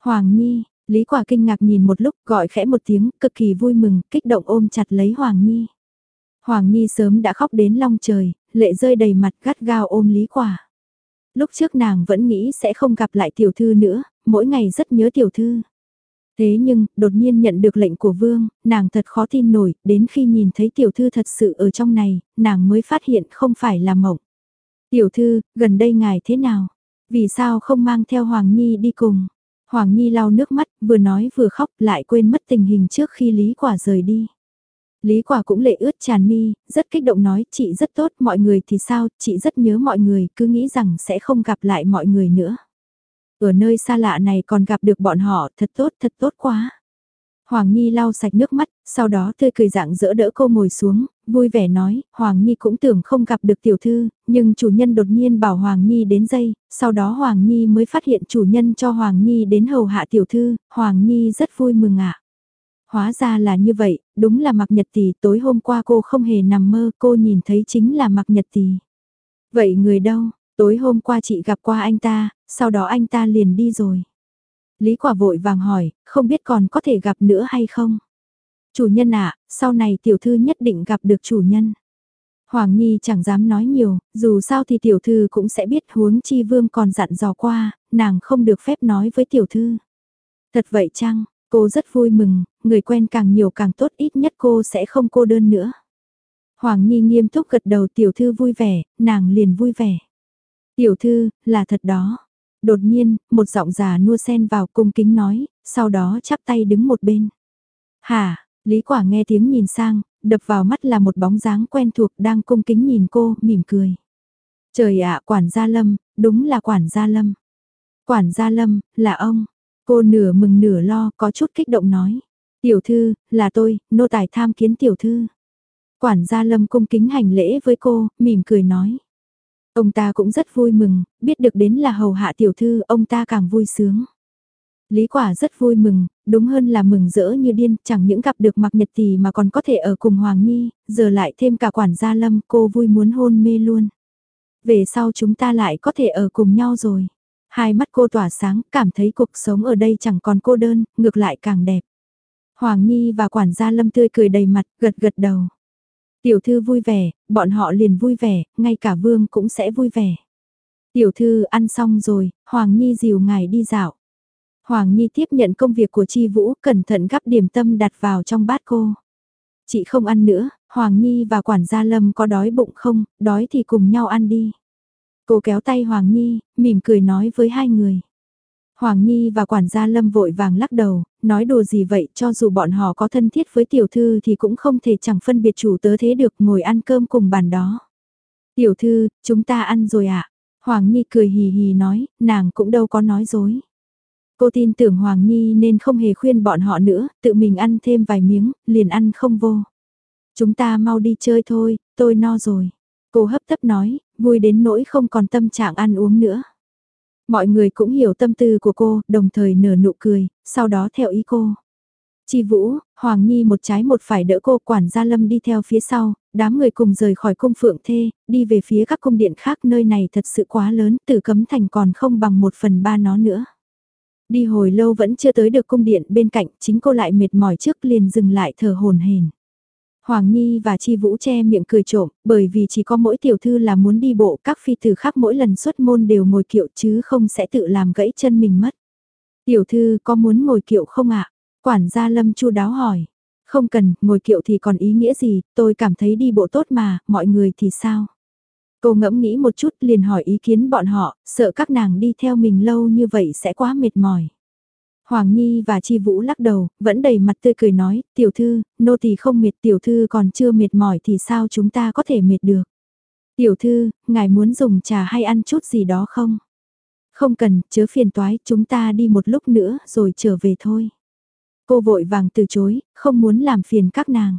Hoàng Nhi, Lý Quả kinh ngạc nhìn một lúc gọi khẽ một tiếng, cực kỳ vui mừng, kích động ôm chặt lấy Hoàng Nhi. Hoàng Nhi sớm đã khóc đến long trời, lệ rơi đầy mặt gắt gao ôm Lý Quả. Lúc trước nàng vẫn nghĩ sẽ không gặp lại tiểu thư nữa, mỗi ngày rất nhớ tiểu thư. Thế nhưng, đột nhiên nhận được lệnh của vương, nàng thật khó tin nổi, đến khi nhìn thấy tiểu thư thật sự ở trong này, nàng mới phát hiện không phải là mộng. Tiểu thư, gần đây ngài thế nào? Vì sao không mang theo Hoàng Nhi đi cùng? Hoàng Nhi lau nước mắt, vừa nói vừa khóc lại quên mất tình hình trước khi Lý Quả rời đi. Lý Quả cũng lệ ướt tràn mi, rất kích động nói chị rất tốt mọi người thì sao, chị rất nhớ mọi người, cứ nghĩ rằng sẽ không gặp lại mọi người nữa. Ở nơi xa lạ này còn gặp được bọn họ, thật tốt, thật tốt quá. Hoàng Nhi lau sạch nước mắt, sau đó tươi cười dạng dỡ đỡ cô ngồi xuống, vui vẻ nói, Hoàng Nhi cũng tưởng không gặp được tiểu thư, nhưng chủ nhân đột nhiên bảo Hoàng Nhi đến dây, sau đó Hoàng Nhi mới phát hiện chủ nhân cho Hoàng Nhi đến hầu hạ tiểu thư, Hoàng Nhi rất vui mừng ạ. Hóa ra là như vậy, đúng là mặc nhật tỷ, tối hôm qua cô không hề nằm mơ, cô nhìn thấy chính là mặc nhật tỷ. Vậy người đâu, tối hôm qua chị gặp qua anh ta, sau đó anh ta liền đi rồi. Lý quả vội vàng hỏi, không biết còn có thể gặp nữa hay không? Chủ nhân ạ, sau này tiểu thư nhất định gặp được chủ nhân. Hoàng Nhi chẳng dám nói nhiều, dù sao thì tiểu thư cũng sẽ biết huống chi vương còn dặn dò qua, nàng không được phép nói với tiểu thư. Thật vậy chăng, cô rất vui mừng, người quen càng nhiều càng tốt ít nhất cô sẽ không cô đơn nữa. Hoàng Nhi nghiêm túc gật đầu tiểu thư vui vẻ, nàng liền vui vẻ. Tiểu thư, là thật đó. Đột nhiên, một giọng già nua sen vào cung kính nói, sau đó chắp tay đứng một bên. Hả, Lý Quả nghe tiếng nhìn sang, đập vào mắt là một bóng dáng quen thuộc đang cung kính nhìn cô, mỉm cười. Trời ạ, quản gia Lâm, đúng là quản gia Lâm. Quản gia Lâm, là ông. Cô nửa mừng nửa lo, có chút kích động nói. Tiểu thư, là tôi, nô tài tham kiến tiểu thư. Quản gia Lâm cung kính hành lễ với cô, mỉm cười nói. Ông ta cũng rất vui mừng, biết được đến là hầu hạ tiểu thư, ông ta càng vui sướng. Lý quả rất vui mừng, đúng hơn là mừng rỡ như điên, chẳng những gặp được mặc nhật tỷ mà còn có thể ở cùng Hoàng Nhi, giờ lại thêm cả quản gia lâm, cô vui muốn hôn mê luôn. Về sau chúng ta lại có thể ở cùng nhau rồi. Hai mắt cô tỏa sáng, cảm thấy cuộc sống ở đây chẳng còn cô đơn, ngược lại càng đẹp. Hoàng Nhi và quản gia lâm tươi cười đầy mặt, gật gật đầu. Tiểu thư vui vẻ, bọn họ liền vui vẻ, ngay cả vương cũng sẽ vui vẻ. Tiểu thư ăn xong rồi, Hoàng Nhi dìu ngài đi dạo. Hoàng Nhi tiếp nhận công việc của Chi Vũ, cẩn thận gắp điểm tâm đặt vào trong bát cô. Chị không ăn nữa, Hoàng Nhi và quản gia Lâm có đói bụng không, đói thì cùng nhau ăn đi. Cô kéo tay Hoàng Nhi, mỉm cười nói với hai người. Hoàng Nhi và quản gia Lâm vội vàng lắc đầu, nói đùa gì vậy cho dù bọn họ có thân thiết với tiểu thư thì cũng không thể chẳng phân biệt chủ tớ thế được ngồi ăn cơm cùng bàn đó. Tiểu thư, chúng ta ăn rồi ạ. À? Hoàng Nhi cười hì hì nói, nàng cũng đâu có nói dối. Cô tin tưởng Hoàng Nhi nên không hề khuyên bọn họ nữa, tự mình ăn thêm vài miếng, liền ăn không vô. Chúng ta mau đi chơi thôi, tôi no rồi. Cô hấp tấp nói, vui đến nỗi không còn tâm trạng ăn uống nữa. Mọi người cũng hiểu tâm tư của cô, đồng thời nở nụ cười, sau đó theo ý cô. Chi Vũ, Hoàng Nhi một trái một phải đỡ cô quản gia Lâm đi theo phía sau, đám người cùng rời khỏi cung phượng thê, đi về phía các cung điện khác nơi này thật sự quá lớn, từ cấm thành còn không bằng một phần ba nó nữa. Đi hồi lâu vẫn chưa tới được cung điện bên cạnh, chính cô lại mệt mỏi trước liền dừng lại thở hồn hển. Hoàng Nhi và Chi Vũ che miệng cười trộm, bởi vì chỉ có mỗi tiểu thư là muốn đi bộ, các phi tử khác mỗi lần xuất môn đều ngồi kiệu chứ không sẽ tự làm gãy chân mình mất. Tiểu thư có muốn ngồi kiệu không ạ? Quản gia Lâm chu đáo hỏi. Không cần, ngồi kiệu thì còn ý nghĩa gì, tôi cảm thấy đi bộ tốt mà, mọi người thì sao? Cô ngẫm nghĩ một chút liền hỏi ý kiến bọn họ, sợ các nàng đi theo mình lâu như vậy sẽ quá mệt mỏi. Hoàng Nhi và Chi Vũ lắc đầu, vẫn đầy mặt tươi cười nói, tiểu thư, nô tỳ không mệt tiểu thư còn chưa mệt mỏi thì sao chúng ta có thể mệt được. Tiểu thư, ngài muốn dùng trà hay ăn chút gì đó không? Không cần, chớ phiền toái, chúng ta đi một lúc nữa rồi trở về thôi. Cô vội vàng từ chối, không muốn làm phiền các nàng.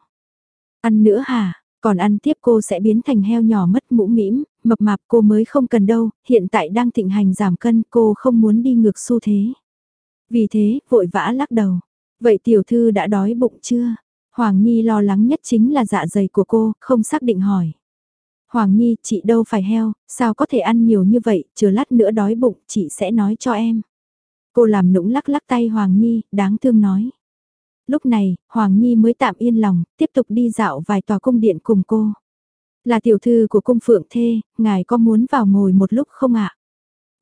Ăn nữa hả? Còn ăn tiếp cô sẽ biến thành heo nhỏ mất mũ mĩm, mập mạp cô mới không cần đâu, hiện tại đang thịnh hành giảm cân cô không muốn đi ngược xu thế. Vì thế, vội vã lắc đầu. Vậy tiểu thư đã đói bụng chưa? Hoàng Nhi lo lắng nhất chính là dạ dày của cô, không xác định hỏi. Hoàng Nhi, chị đâu phải heo, sao có thể ăn nhiều như vậy, chờ lát nữa đói bụng, chị sẽ nói cho em. Cô làm nũng lắc lắc tay Hoàng Nhi, đáng thương nói. Lúc này, Hoàng Nhi mới tạm yên lòng, tiếp tục đi dạo vài tòa cung điện cùng cô. Là tiểu thư của cung phượng thê, ngài có muốn vào ngồi một lúc không ạ?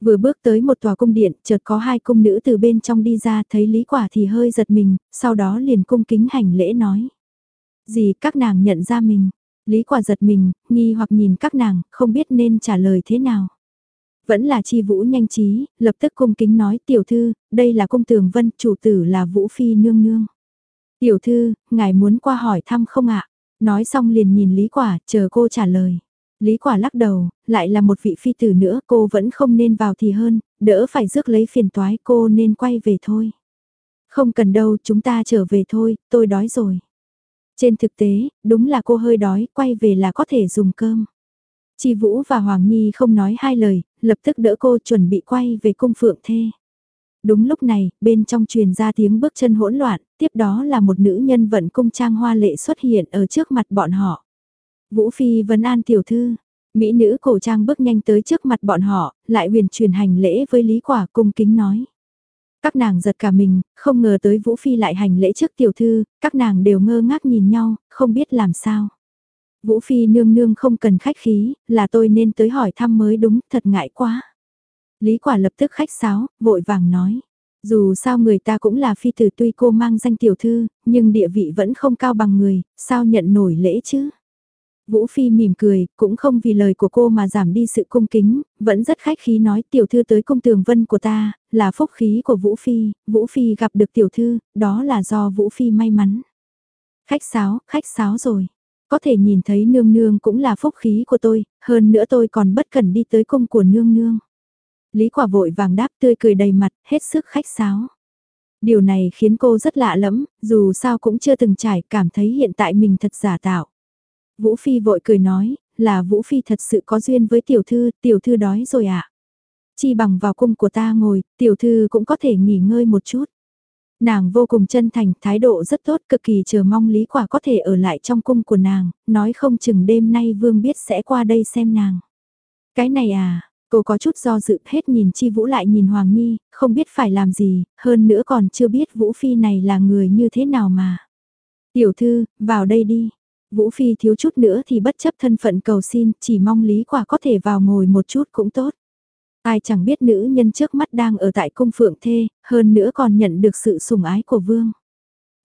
Vừa bước tới một tòa cung điện, chợt có hai cung nữ từ bên trong đi ra thấy Lý Quả thì hơi giật mình, sau đó liền cung kính hành lễ nói. Gì các nàng nhận ra mình? Lý Quả giật mình, nghi hoặc nhìn các nàng, không biết nên trả lời thế nào. Vẫn là chi vũ nhanh trí, lập tức cung kính nói tiểu thư, đây là cung tường vân, chủ tử là vũ phi nương nương. Tiểu thư, ngài muốn qua hỏi thăm không ạ? Nói xong liền nhìn Lý Quả, chờ cô trả lời. Lý Quả lắc đầu, lại là một vị phi tử nữa, cô vẫn không nên vào thì hơn, đỡ phải rước lấy phiền toái, cô nên quay về thôi. Không cần đâu, chúng ta trở về thôi, tôi đói rồi. Trên thực tế, đúng là cô hơi đói, quay về là có thể dùng cơm. Chi Vũ và Hoàng Nhi không nói hai lời, lập tức đỡ cô chuẩn bị quay về cung phượng thê. Đúng lúc này, bên trong truyền ra tiếng bước chân hỗn loạn, tiếp đó là một nữ nhân vận cung trang hoa lệ xuất hiện ở trước mặt bọn họ. Vũ Phi vấn an tiểu thư, mỹ nữ cổ trang bước nhanh tới trước mặt bọn họ, lại huyền truyền hành lễ với Lý Quả cung kính nói. Các nàng giật cả mình, không ngờ tới Vũ Phi lại hành lễ trước tiểu thư, các nàng đều ngơ ngác nhìn nhau, không biết làm sao. Vũ Phi nương nương không cần khách khí, là tôi nên tới hỏi thăm mới đúng, thật ngại quá. Lý quả lập tức khách sáo, vội vàng nói. Dù sao người ta cũng là phi tử tuy cô mang danh tiểu thư, nhưng địa vị vẫn không cao bằng người, sao nhận nổi lễ chứ? Vũ Phi mỉm cười, cũng không vì lời của cô mà giảm đi sự cung kính, vẫn rất khách khí nói tiểu thư tới công tường vân của ta, là phúc khí của Vũ Phi, Vũ Phi gặp được tiểu thư, đó là do Vũ Phi may mắn. Khách sáo, khách sáo rồi. Có thể nhìn thấy nương nương cũng là phúc khí của tôi, hơn nữa tôi còn bất cần đi tới cung của nương nương. Lý quả vội vàng đáp tươi cười đầy mặt, hết sức khách sáo. Điều này khiến cô rất lạ lẫm, dù sao cũng chưa từng trải, cảm thấy hiện tại mình thật giả tạo. Vũ Phi vội cười nói, là Vũ Phi thật sự có duyên với tiểu thư, tiểu thư đói rồi ạ. À? Chi bằng vào cung của ta ngồi, tiểu thư cũng có thể nghỉ ngơi một chút. Nàng vô cùng chân thành, thái độ rất tốt, cực kỳ chờ mong Lý Quả có thể ở lại trong cung của nàng, nói không chừng đêm nay Vương biết sẽ qua đây xem nàng. Cái này à, cô có chút do dự hết nhìn Chi Vũ lại nhìn Hoàng Nhi, không biết phải làm gì, hơn nữa còn chưa biết Vũ Phi này là người như thế nào mà. Tiểu thư, vào đây đi. Vũ Phi thiếu chút nữa thì bất chấp thân phận cầu xin, chỉ mong Lý Quả có thể vào ngồi một chút cũng tốt. Ai chẳng biết nữ nhân trước mắt đang ở tại cung phượng thê, hơn nữa còn nhận được sự sủng ái của vương.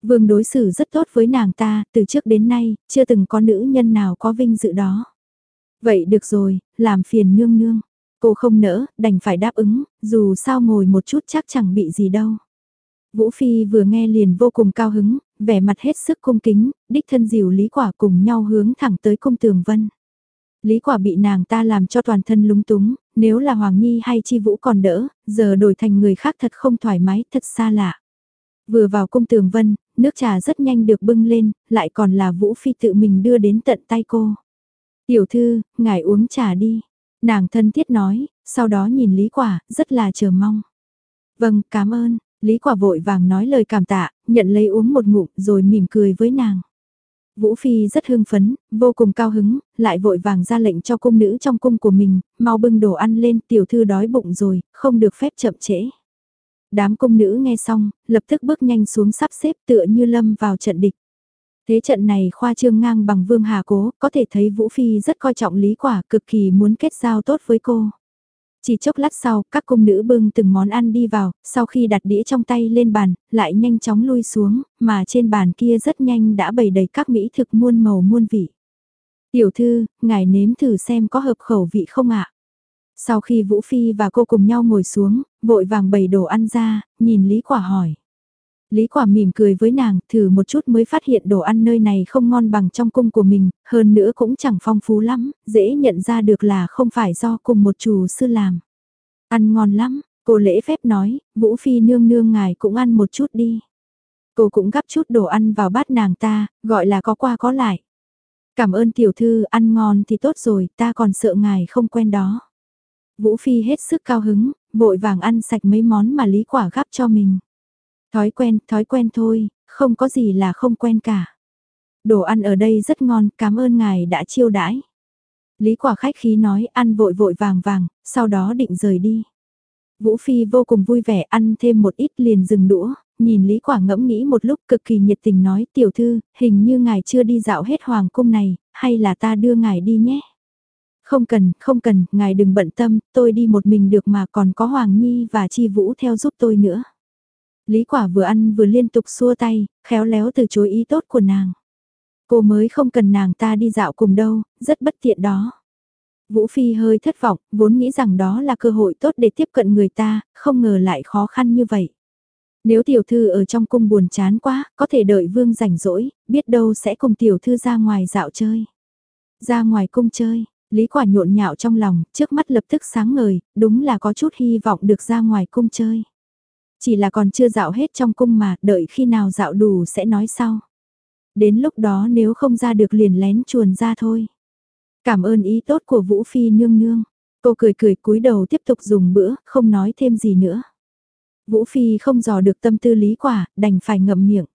Vương đối xử rất tốt với nàng ta, từ trước đến nay, chưa từng có nữ nhân nào có vinh dự đó. Vậy được rồi, làm phiền nương nương. Cô không nỡ, đành phải đáp ứng, dù sao ngồi một chút chắc chẳng bị gì đâu. Vũ Phi vừa nghe liền vô cùng cao hứng, vẻ mặt hết sức cung kính, đích thân dìu Lý Quả cùng nhau hướng thẳng tới cung tường vân. Lý Quả bị nàng ta làm cho toàn thân lúng túng, nếu là Hoàng Nhi hay Chi Vũ còn đỡ, giờ đổi thành người khác thật không thoải mái, thật xa lạ. Vừa vào cung tường vân, nước trà rất nhanh được bưng lên, lại còn là Vũ Phi tự mình đưa đến tận tay cô. Tiểu thư, ngài uống trà đi. Nàng thân thiết nói, sau đó nhìn Lý Quả, rất là chờ mong. Vâng, cảm ơn, Lý Quả vội vàng nói lời cảm tạ, nhận lấy uống một ngụm rồi mỉm cười với nàng. Vũ Phi rất hưng phấn, vô cùng cao hứng, lại vội vàng ra lệnh cho cung nữ trong cung của mình, mau bưng đồ ăn lên, tiểu thư đói bụng rồi, không được phép chậm trễ. Đám cung nữ nghe xong, lập tức bước nhanh xuống sắp xếp tựa như lâm vào trận địch. Thế trận này khoa trương ngang bằng Vương Hà Cố, có thể thấy Vũ Phi rất coi trọng Lý Quả, cực kỳ muốn kết giao tốt với cô. Chỉ chốc lát sau, các cung nữ bưng từng món ăn đi vào, sau khi đặt đĩa trong tay lên bàn, lại nhanh chóng lui xuống, mà trên bàn kia rất nhanh đã bày đầy các mỹ thực muôn màu muôn vị. Tiểu thư, ngài nếm thử xem có hợp khẩu vị không ạ? Sau khi Vũ Phi và cô cùng nhau ngồi xuống, vội vàng bày đồ ăn ra, nhìn Lý Quả hỏi. Lý Quả mỉm cười với nàng, thử một chút mới phát hiện đồ ăn nơi này không ngon bằng trong cung của mình, hơn nữa cũng chẳng phong phú lắm, dễ nhận ra được là không phải do cùng một chủ sư làm. Ăn ngon lắm, cô lễ phép nói, Vũ Phi nương nương ngài cũng ăn một chút đi. Cô cũng gắp chút đồ ăn vào bát nàng ta, gọi là có qua có lại. Cảm ơn tiểu thư, ăn ngon thì tốt rồi, ta còn sợ ngài không quen đó. Vũ Phi hết sức cao hứng, vội vàng ăn sạch mấy món mà Lý Quả gắp cho mình. Thói quen, thói quen thôi, không có gì là không quen cả. Đồ ăn ở đây rất ngon, cảm ơn ngài đã chiêu đãi. Lý quả khách khí nói ăn vội vội vàng vàng, sau đó định rời đi. Vũ Phi vô cùng vui vẻ ăn thêm một ít liền dừng đũa, nhìn Lý Quả ngẫm nghĩ một lúc cực kỳ nhiệt tình nói tiểu thư, hình như ngài chưa đi dạo hết hoàng cung này, hay là ta đưa ngài đi nhé. Không cần, không cần, ngài đừng bận tâm, tôi đi một mình được mà còn có Hoàng Nhi và Chi Vũ theo giúp tôi nữa. Lý quả vừa ăn vừa liên tục xua tay, khéo léo từ chối ý tốt của nàng. Cô mới không cần nàng ta đi dạo cùng đâu, rất bất tiện đó. Vũ Phi hơi thất vọng, vốn nghĩ rằng đó là cơ hội tốt để tiếp cận người ta, không ngờ lại khó khăn như vậy. Nếu tiểu thư ở trong cung buồn chán quá, có thể đợi vương rảnh rỗi, biết đâu sẽ cùng tiểu thư ra ngoài dạo chơi. Ra ngoài cung chơi, Lý quả nhộn nhạo trong lòng, trước mắt lập tức sáng ngời, đúng là có chút hy vọng được ra ngoài cung chơi. Chỉ là còn chưa dạo hết trong cung mà, đợi khi nào dạo đủ sẽ nói sau. Đến lúc đó nếu không ra được liền lén chuồn ra thôi. Cảm ơn ý tốt của Vũ Phi nương nương. Cô cười cười cúi đầu tiếp tục dùng bữa, không nói thêm gì nữa. Vũ Phi không dò được tâm tư lý quả, đành phải ngậm miệng.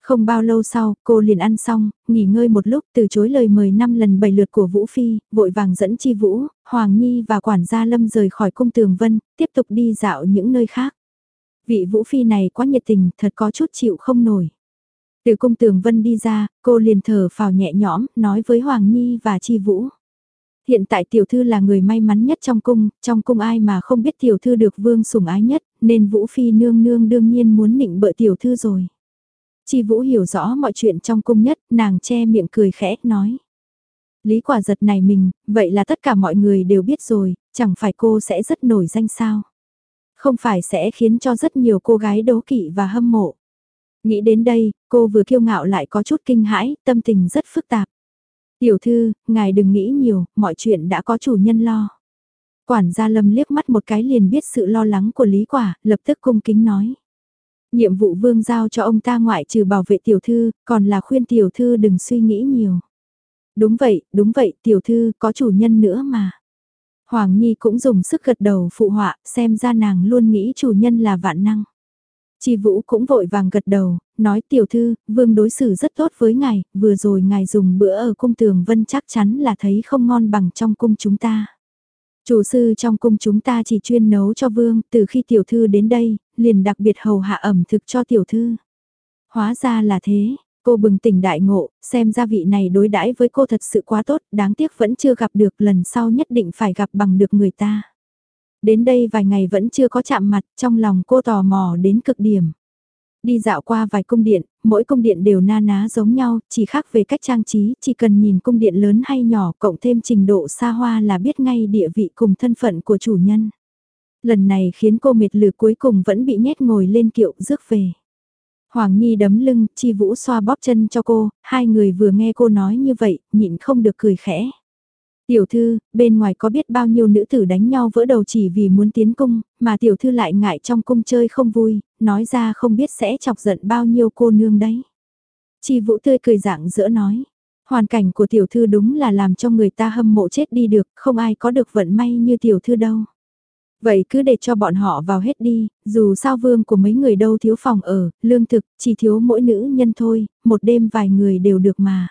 Không bao lâu sau, cô liền ăn xong, nghỉ ngơi một lúc từ chối lời mời năm lần bảy lượt của Vũ Phi, vội vàng dẫn Chi Vũ, Hoàng Nhi và quản gia Lâm rời khỏi cung tường vân, tiếp tục đi dạo những nơi khác. Vị Vũ Phi này quá nhiệt tình, thật có chút chịu không nổi. Từ cung tường vân đi ra, cô liền thở phào nhẹ nhõm, nói với Hoàng Nhi và Chi Vũ. Hiện tại tiểu thư là người may mắn nhất trong cung, trong cung ai mà không biết tiểu thư được vương sủng ái nhất, nên Vũ Phi nương nương đương nhiên muốn nịnh bợ tiểu thư rồi. Chi Vũ hiểu rõ mọi chuyện trong cung nhất, nàng che miệng cười khẽ, nói. Lý quả giật này mình, vậy là tất cả mọi người đều biết rồi, chẳng phải cô sẽ rất nổi danh sao. Không phải sẽ khiến cho rất nhiều cô gái đố kỵ và hâm mộ. Nghĩ đến đây, cô vừa kiêu ngạo lại có chút kinh hãi, tâm tình rất phức tạp. Tiểu thư, ngài đừng nghĩ nhiều, mọi chuyện đã có chủ nhân lo. Quản gia lâm liếc mắt một cái liền biết sự lo lắng của Lý Quả, lập tức cung kính nói. Nhiệm vụ vương giao cho ông ta ngoại trừ bảo vệ tiểu thư, còn là khuyên tiểu thư đừng suy nghĩ nhiều. Đúng vậy, đúng vậy, tiểu thư có chủ nhân nữa mà. Hoàng Nhi cũng dùng sức gật đầu phụ họa, xem ra nàng luôn nghĩ chủ nhân là vạn năng. Chi Vũ cũng vội vàng gật đầu, nói tiểu thư, vương đối xử rất tốt với ngài, vừa rồi ngài dùng bữa ở cung tường vân chắc chắn là thấy không ngon bằng trong cung chúng ta. Chủ sư trong cung chúng ta chỉ chuyên nấu cho vương, từ khi tiểu thư đến đây, liền đặc biệt hầu hạ ẩm thực cho tiểu thư. Hóa ra là thế, cô bừng tỉnh đại ngộ, xem ra vị này đối đãi với cô thật sự quá tốt, đáng tiếc vẫn chưa gặp được lần sau nhất định phải gặp bằng được người ta. Đến đây vài ngày vẫn chưa có chạm mặt, trong lòng cô tò mò đến cực điểm. Đi dạo qua vài cung điện, mỗi cung điện đều na ná giống nhau, chỉ khác về cách trang trí, chỉ cần nhìn cung điện lớn hay nhỏ cộng thêm trình độ xa hoa là biết ngay địa vị cùng thân phận của chủ nhân. Lần này khiến cô mệt lử cuối cùng vẫn bị nhét ngồi lên kiệu rước về. Hoàng Nhi đấm lưng, Chi Vũ xoa bóp chân cho cô, hai người vừa nghe cô nói như vậy, nhịn không được cười khẽ. Tiểu thư, bên ngoài có biết bao nhiêu nữ tử đánh nhau vỡ đầu chỉ vì muốn tiến cung, mà tiểu thư lại ngại trong cung chơi không vui, nói ra không biết sẽ chọc giận bao nhiêu cô nương đấy. Chi vũ tươi cười dạng dỡ nói, hoàn cảnh của tiểu thư đúng là làm cho người ta hâm mộ chết đi được, không ai có được vận may như tiểu thư đâu. Vậy cứ để cho bọn họ vào hết đi, dù sao vương của mấy người đâu thiếu phòng ở, lương thực, chỉ thiếu mỗi nữ nhân thôi, một đêm vài người đều được mà.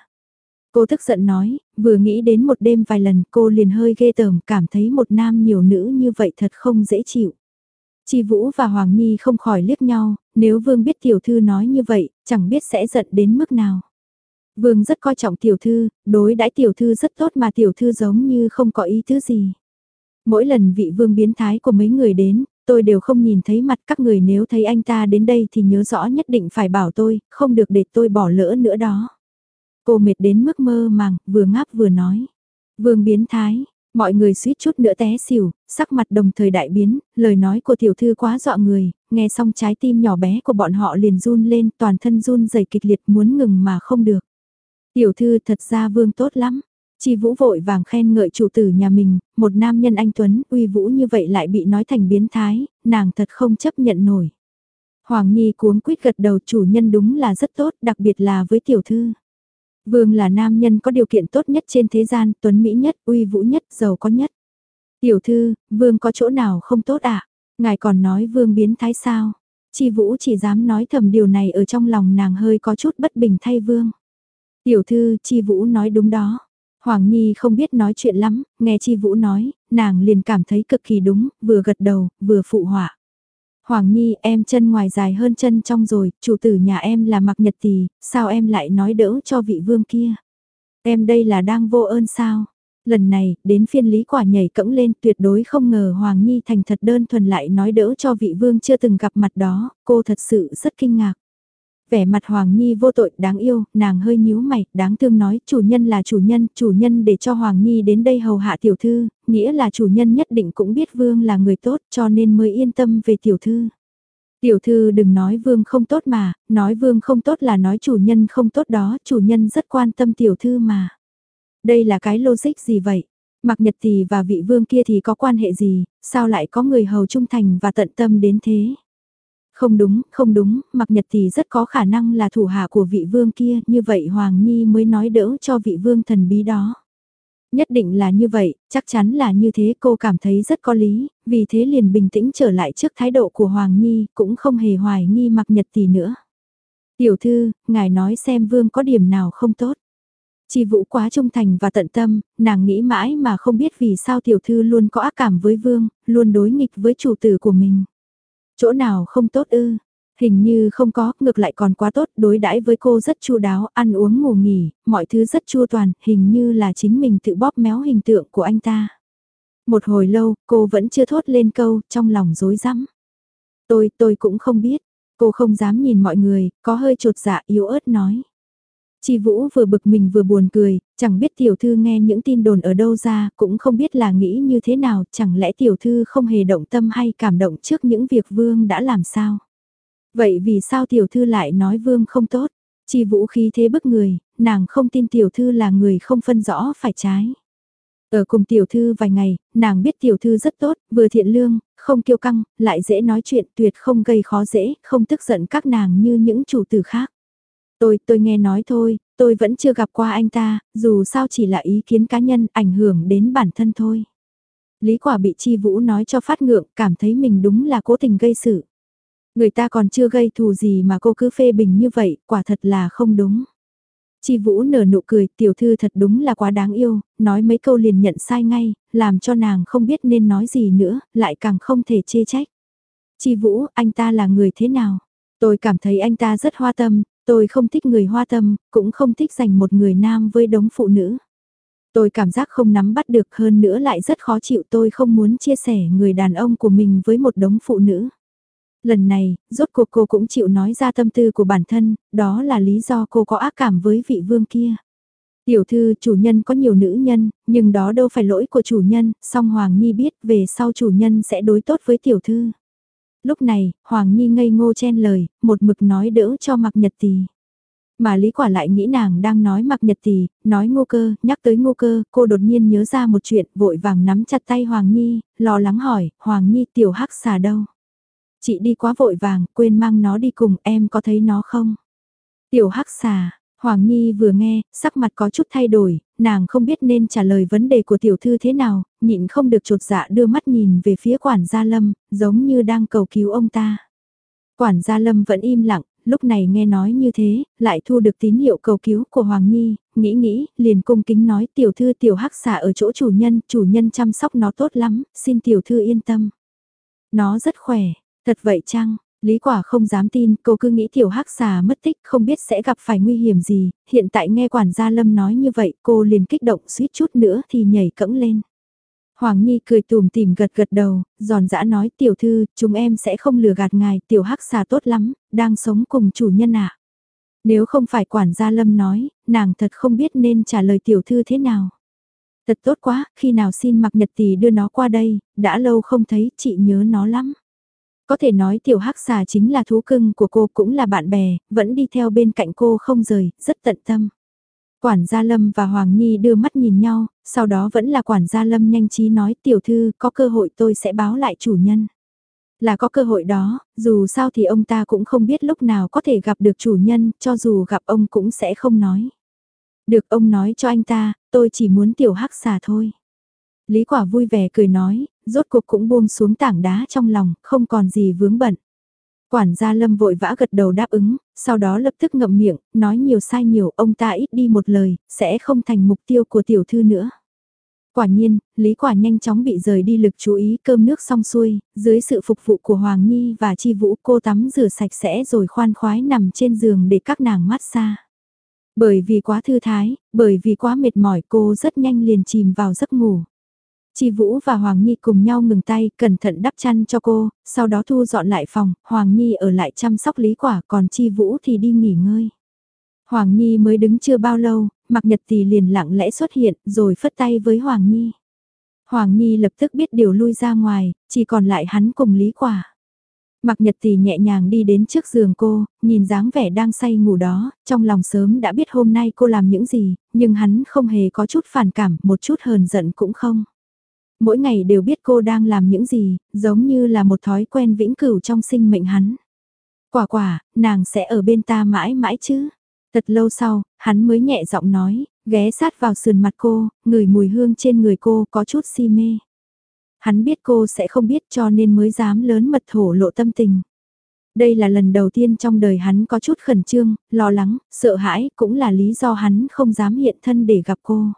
Cô tức giận nói, vừa nghĩ đến một đêm vài lần cô liền hơi ghê tởm cảm thấy một nam nhiều nữ như vậy thật không dễ chịu. Chi Vũ và Hoàng Nhi không khỏi liếc nhau, nếu Vương biết tiểu thư nói như vậy, chẳng biết sẽ giận đến mức nào. Vương rất coi trọng tiểu thư, đối đãi tiểu thư rất tốt mà tiểu thư giống như không có ý thứ gì. Mỗi lần vị vương biến thái của mấy người đến, tôi đều không nhìn thấy mặt các người nếu thấy anh ta đến đây thì nhớ rõ nhất định phải bảo tôi, không được để tôi bỏ lỡ nữa đó. Cô mệt đến mức mơ màng, vừa ngáp vừa nói. Vương biến thái, mọi người suýt chút nữa té xỉu, sắc mặt đồng thời đại biến, lời nói của tiểu thư quá dọa người, nghe xong trái tim nhỏ bé của bọn họ liền run lên, toàn thân run dày kịch liệt muốn ngừng mà không được. Tiểu thư thật ra vương tốt lắm. Chi vũ vội vàng khen ngợi chủ tử nhà mình, một nam nhân anh Tuấn uy vũ như vậy lại bị nói thành biến thái, nàng thật không chấp nhận nổi. Hoàng Nhi cuống quýt gật đầu chủ nhân đúng là rất tốt, đặc biệt là với tiểu thư. Vương là nam nhân có điều kiện tốt nhất trên thế gian, tuấn mỹ nhất, uy vũ nhất, giàu có nhất. Tiểu thư, vương có chỗ nào không tốt ạ? À? Ngài còn nói vương biến thái sao? Chi vũ chỉ dám nói thầm điều này ở trong lòng nàng hơi có chút bất bình thay vương. Tiểu thư, chi vũ nói đúng đó. Hoàng Nhi không biết nói chuyện lắm, nghe Chi Vũ nói, nàng liền cảm thấy cực kỳ đúng, vừa gật đầu, vừa phụ họa. Hoàng Nhi em chân ngoài dài hơn chân trong rồi, chủ tử nhà em là mặc nhật tỳ, sao em lại nói đỡ cho vị vương kia? Em đây là đang vô ơn sao? Lần này, đến phiên lý quả nhảy cẫng lên tuyệt đối không ngờ Hoàng Nhi thành thật đơn thuần lại nói đỡ cho vị vương chưa từng gặp mặt đó, cô thật sự rất kinh ngạc. Vẻ mặt Hoàng Nhi vô tội, đáng yêu, nàng hơi nhíu mày, đáng thương nói, chủ nhân là chủ nhân, chủ nhân để cho Hoàng Nhi đến đây hầu hạ tiểu thư, nghĩa là chủ nhân nhất định cũng biết vương là người tốt cho nên mới yên tâm về tiểu thư. Tiểu thư đừng nói vương không tốt mà, nói vương không tốt là nói chủ nhân không tốt đó, chủ nhân rất quan tâm tiểu thư mà. Đây là cái logic gì vậy? Mặc nhật thì và vị vương kia thì có quan hệ gì, sao lại có người hầu trung thành và tận tâm đến thế? Không đúng, không đúng, mặc nhật thì rất có khả năng là thủ hạ của vị vương kia, như vậy Hoàng Nhi mới nói đỡ cho vị vương thần bí đó. Nhất định là như vậy, chắc chắn là như thế cô cảm thấy rất có lý, vì thế liền bình tĩnh trở lại trước thái độ của Hoàng Nhi, cũng không hề hoài nghi mặc nhật tỷ nữa. Tiểu thư, ngài nói xem vương có điểm nào không tốt. Chi vũ quá trung thành và tận tâm, nàng nghĩ mãi mà không biết vì sao tiểu thư luôn có ác cảm với vương, luôn đối nghịch với chủ tử của mình. Chỗ nào không tốt ư? Hình như không có, ngược lại còn quá tốt, đối đãi với cô rất chu đáo, ăn uống ngủ nghỉ, mọi thứ rất chua toàn, hình như là chính mình tự bóp méo hình tượng của anh ta. Một hồi lâu, cô vẫn chưa thốt lên câu, trong lòng rối rắm. Tôi, tôi cũng không biết, cô không dám nhìn mọi người, có hơi trột dạ yếu ớt nói. Chi Vũ vừa bực mình vừa buồn cười, chẳng biết tiểu thư nghe những tin đồn ở đâu ra, cũng không biết là nghĩ như thế nào, chẳng lẽ tiểu thư không hề động tâm hay cảm động trước những việc vương đã làm sao. Vậy vì sao tiểu thư lại nói vương không tốt? Chi Vũ khí thế bức người, nàng không tin tiểu thư là người không phân rõ phải trái. Ở cùng tiểu thư vài ngày, nàng biết tiểu thư rất tốt, vừa thiện lương, không kiêu căng, lại dễ nói chuyện tuyệt không gây khó dễ, không tức giận các nàng như những chủ tử khác. Tôi, tôi nghe nói thôi, tôi vẫn chưa gặp qua anh ta, dù sao chỉ là ý kiến cá nhân ảnh hưởng đến bản thân thôi. Lý quả bị chi vũ nói cho phát ngượng, cảm thấy mình đúng là cố tình gây sự. Người ta còn chưa gây thù gì mà cô cứ phê bình như vậy, quả thật là không đúng. Chi Vũ nở nụ cười, tiểu thư thật đúng là quá đáng yêu, nói mấy câu liền nhận sai ngay, làm cho nàng không biết nên nói gì nữa, lại càng không thể chê trách. Chi Vũ, anh ta là người thế nào? Tôi cảm thấy anh ta rất hoa tâm, Tôi không thích người hoa tâm, cũng không thích dành một người nam với đống phụ nữ. Tôi cảm giác không nắm bắt được hơn nữa lại rất khó chịu tôi không muốn chia sẻ người đàn ông của mình với một đống phụ nữ. Lần này, rốt cuộc cô cũng chịu nói ra tâm tư của bản thân, đó là lý do cô có ác cảm với vị vương kia. Tiểu thư chủ nhân có nhiều nữ nhân, nhưng đó đâu phải lỗi của chủ nhân, song Hoàng Nhi biết về sau chủ nhân sẽ đối tốt với tiểu thư. Lúc này, Hoàng Nhi ngây ngô chen lời, một mực nói đỡ cho mặc nhật Tì Mà Lý Quả lại nghĩ nàng đang nói mặc nhật Tì nói ngô cơ, nhắc tới ngô cơ, cô đột nhiên nhớ ra một chuyện, vội vàng nắm chặt tay Hoàng Nhi, lo lắng hỏi, Hoàng Nhi tiểu hắc xà đâu? Chị đi quá vội vàng, quên mang nó đi cùng, em có thấy nó không? Tiểu hắc xà, Hoàng Nhi vừa nghe, sắc mặt có chút thay đổi, nàng không biết nên trả lời vấn đề của tiểu thư thế nào, nhịn không được trột dạ đưa mắt nhìn về phía quản gia Lâm, giống như đang cầu cứu ông ta. Quản gia Lâm vẫn im lặng, lúc này nghe nói như thế, lại thu được tín hiệu cầu cứu của Hoàng Nhi, nghĩ nghĩ, liền cung kính nói tiểu thư tiểu hắc xả ở chỗ chủ nhân, chủ nhân chăm sóc nó tốt lắm, xin tiểu thư yên tâm. Nó rất khỏe, thật vậy chăng? Lý quả không dám tin, cô cứ nghĩ tiểu hắc xà mất tích không biết sẽ gặp phải nguy hiểm gì, hiện tại nghe quản gia Lâm nói như vậy cô liền kích động suýt chút nữa thì nhảy cẫng lên. Hoàng Nhi cười tùm tìm gật gật đầu, giòn giã nói tiểu thư, chúng em sẽ không lừa gạt ngài, tiểu hắc xà tốt lắm, đang sống cùng chủ nhân ạ. Nếu không phải quản gia Lâm nói, nàng thật không biết nên trả lời tiểu thư thế nào. Thật tốt quá, khi nào xin mặc nhật tỷ đưa nó qua đây, đã lâu không thấy, chị nhớ nó lắm. Có thể nói tiểu hắc xà chính là thú cưng của cô cũng là bạn bè, vẫn đi theo bên cạnh cô không rời, rất tận tâm. Quản gia Lâm và Hoàng Nhi đưa mắt nhìn nhau, sau đó vẫn là quản gia Lâm nhanh trí nói tiểu thư có cơ hội tôi sẽ báo lại chủ nhân. Là có cơ hội đó, dù sao thì ông ta cũng không biết lúc nào có thể gặp được chủ nhân, cho dù gặp ông cũng sẽ không nói. Được ông nói cho anh ta, tôi chỉ muốn tiểu hắc xà thôi. Lý quả vui vẻ cười nói, rốt cuộc cũng buông xuống tảng đá trong lòng, không còn gì vướng bận. Quản gia Lâm vội vã gật đầu đáp ứng, sau đó lập tức ngậm miệng, nói nhiều sai nhiều, ông ta ít đi một lời, sẽ không thành mục tiêu của tiểu thư nữa. Quả nhiên, Lý Quả nhanh chóng bị rời đi lực chú ý cơm nước xong xuôi, dưới sự phục vụ của Hoàng Nhi và Chi Vũ cô tắm rửa sạch sẽ rồi khoan khoái nằm trên giường để các nàng mát xa. Bởi vì quá thư thái, bởi vì quá mệt mỏi cô rất nhanh liền chìm vào giấc ngủ. Chi Vũ và Hoàng Nhi cùng nhau ngừng tay, cẩn thận đắp chăn cho cô, sau đó thu dọn lại phòng, Hoàng Nhi ở lại chăm sóc Lý Quả, còn Chi Vũ thì đi nghỉ ngơi. Hoàng Nhi mới đứng chưa bao lâu, Mạc Nhật Tì liền lặng lẽ xuất hiện, rồi phất tay với Hoàng Nhi. Hoàng Nhi lập tức biết điều lui ra ngoài, chỉ còn lại hắn cùng Lý Quả. Mạc Nhật Tì nhẹ nhàng đi đến trước giường cô, nhìn dáng vẻ đang say ngủ đó, trong lòng sớm đã biết hôm nay cô làm những gì, nhưng hắn không hề có chút phản cảm, một chút hờn giận cũng không. Mỗi ngày đều biết cô đang làm những gì, giống như là một thói quen vĩnh cửu trong sinh mệnh hắn. Quả quả, nàng sẽ ở bên ta mãi mãi chứ. Thật lâu sau, hắn mới nhẹ giọng nói, ghé sát vào sườn mặt cô, ngửi mùi hương trên người cô có chút si mê. Hắn biết cô sẽ không biết cho nên mới dám lớn mật thổ lộ tâm tình. Đây là lần đầu tiên trong đời hắn có chút khẩn trương, lo lắng, sợ hãi, cũng là lý do hắn không dám hiện thân để gặp cô.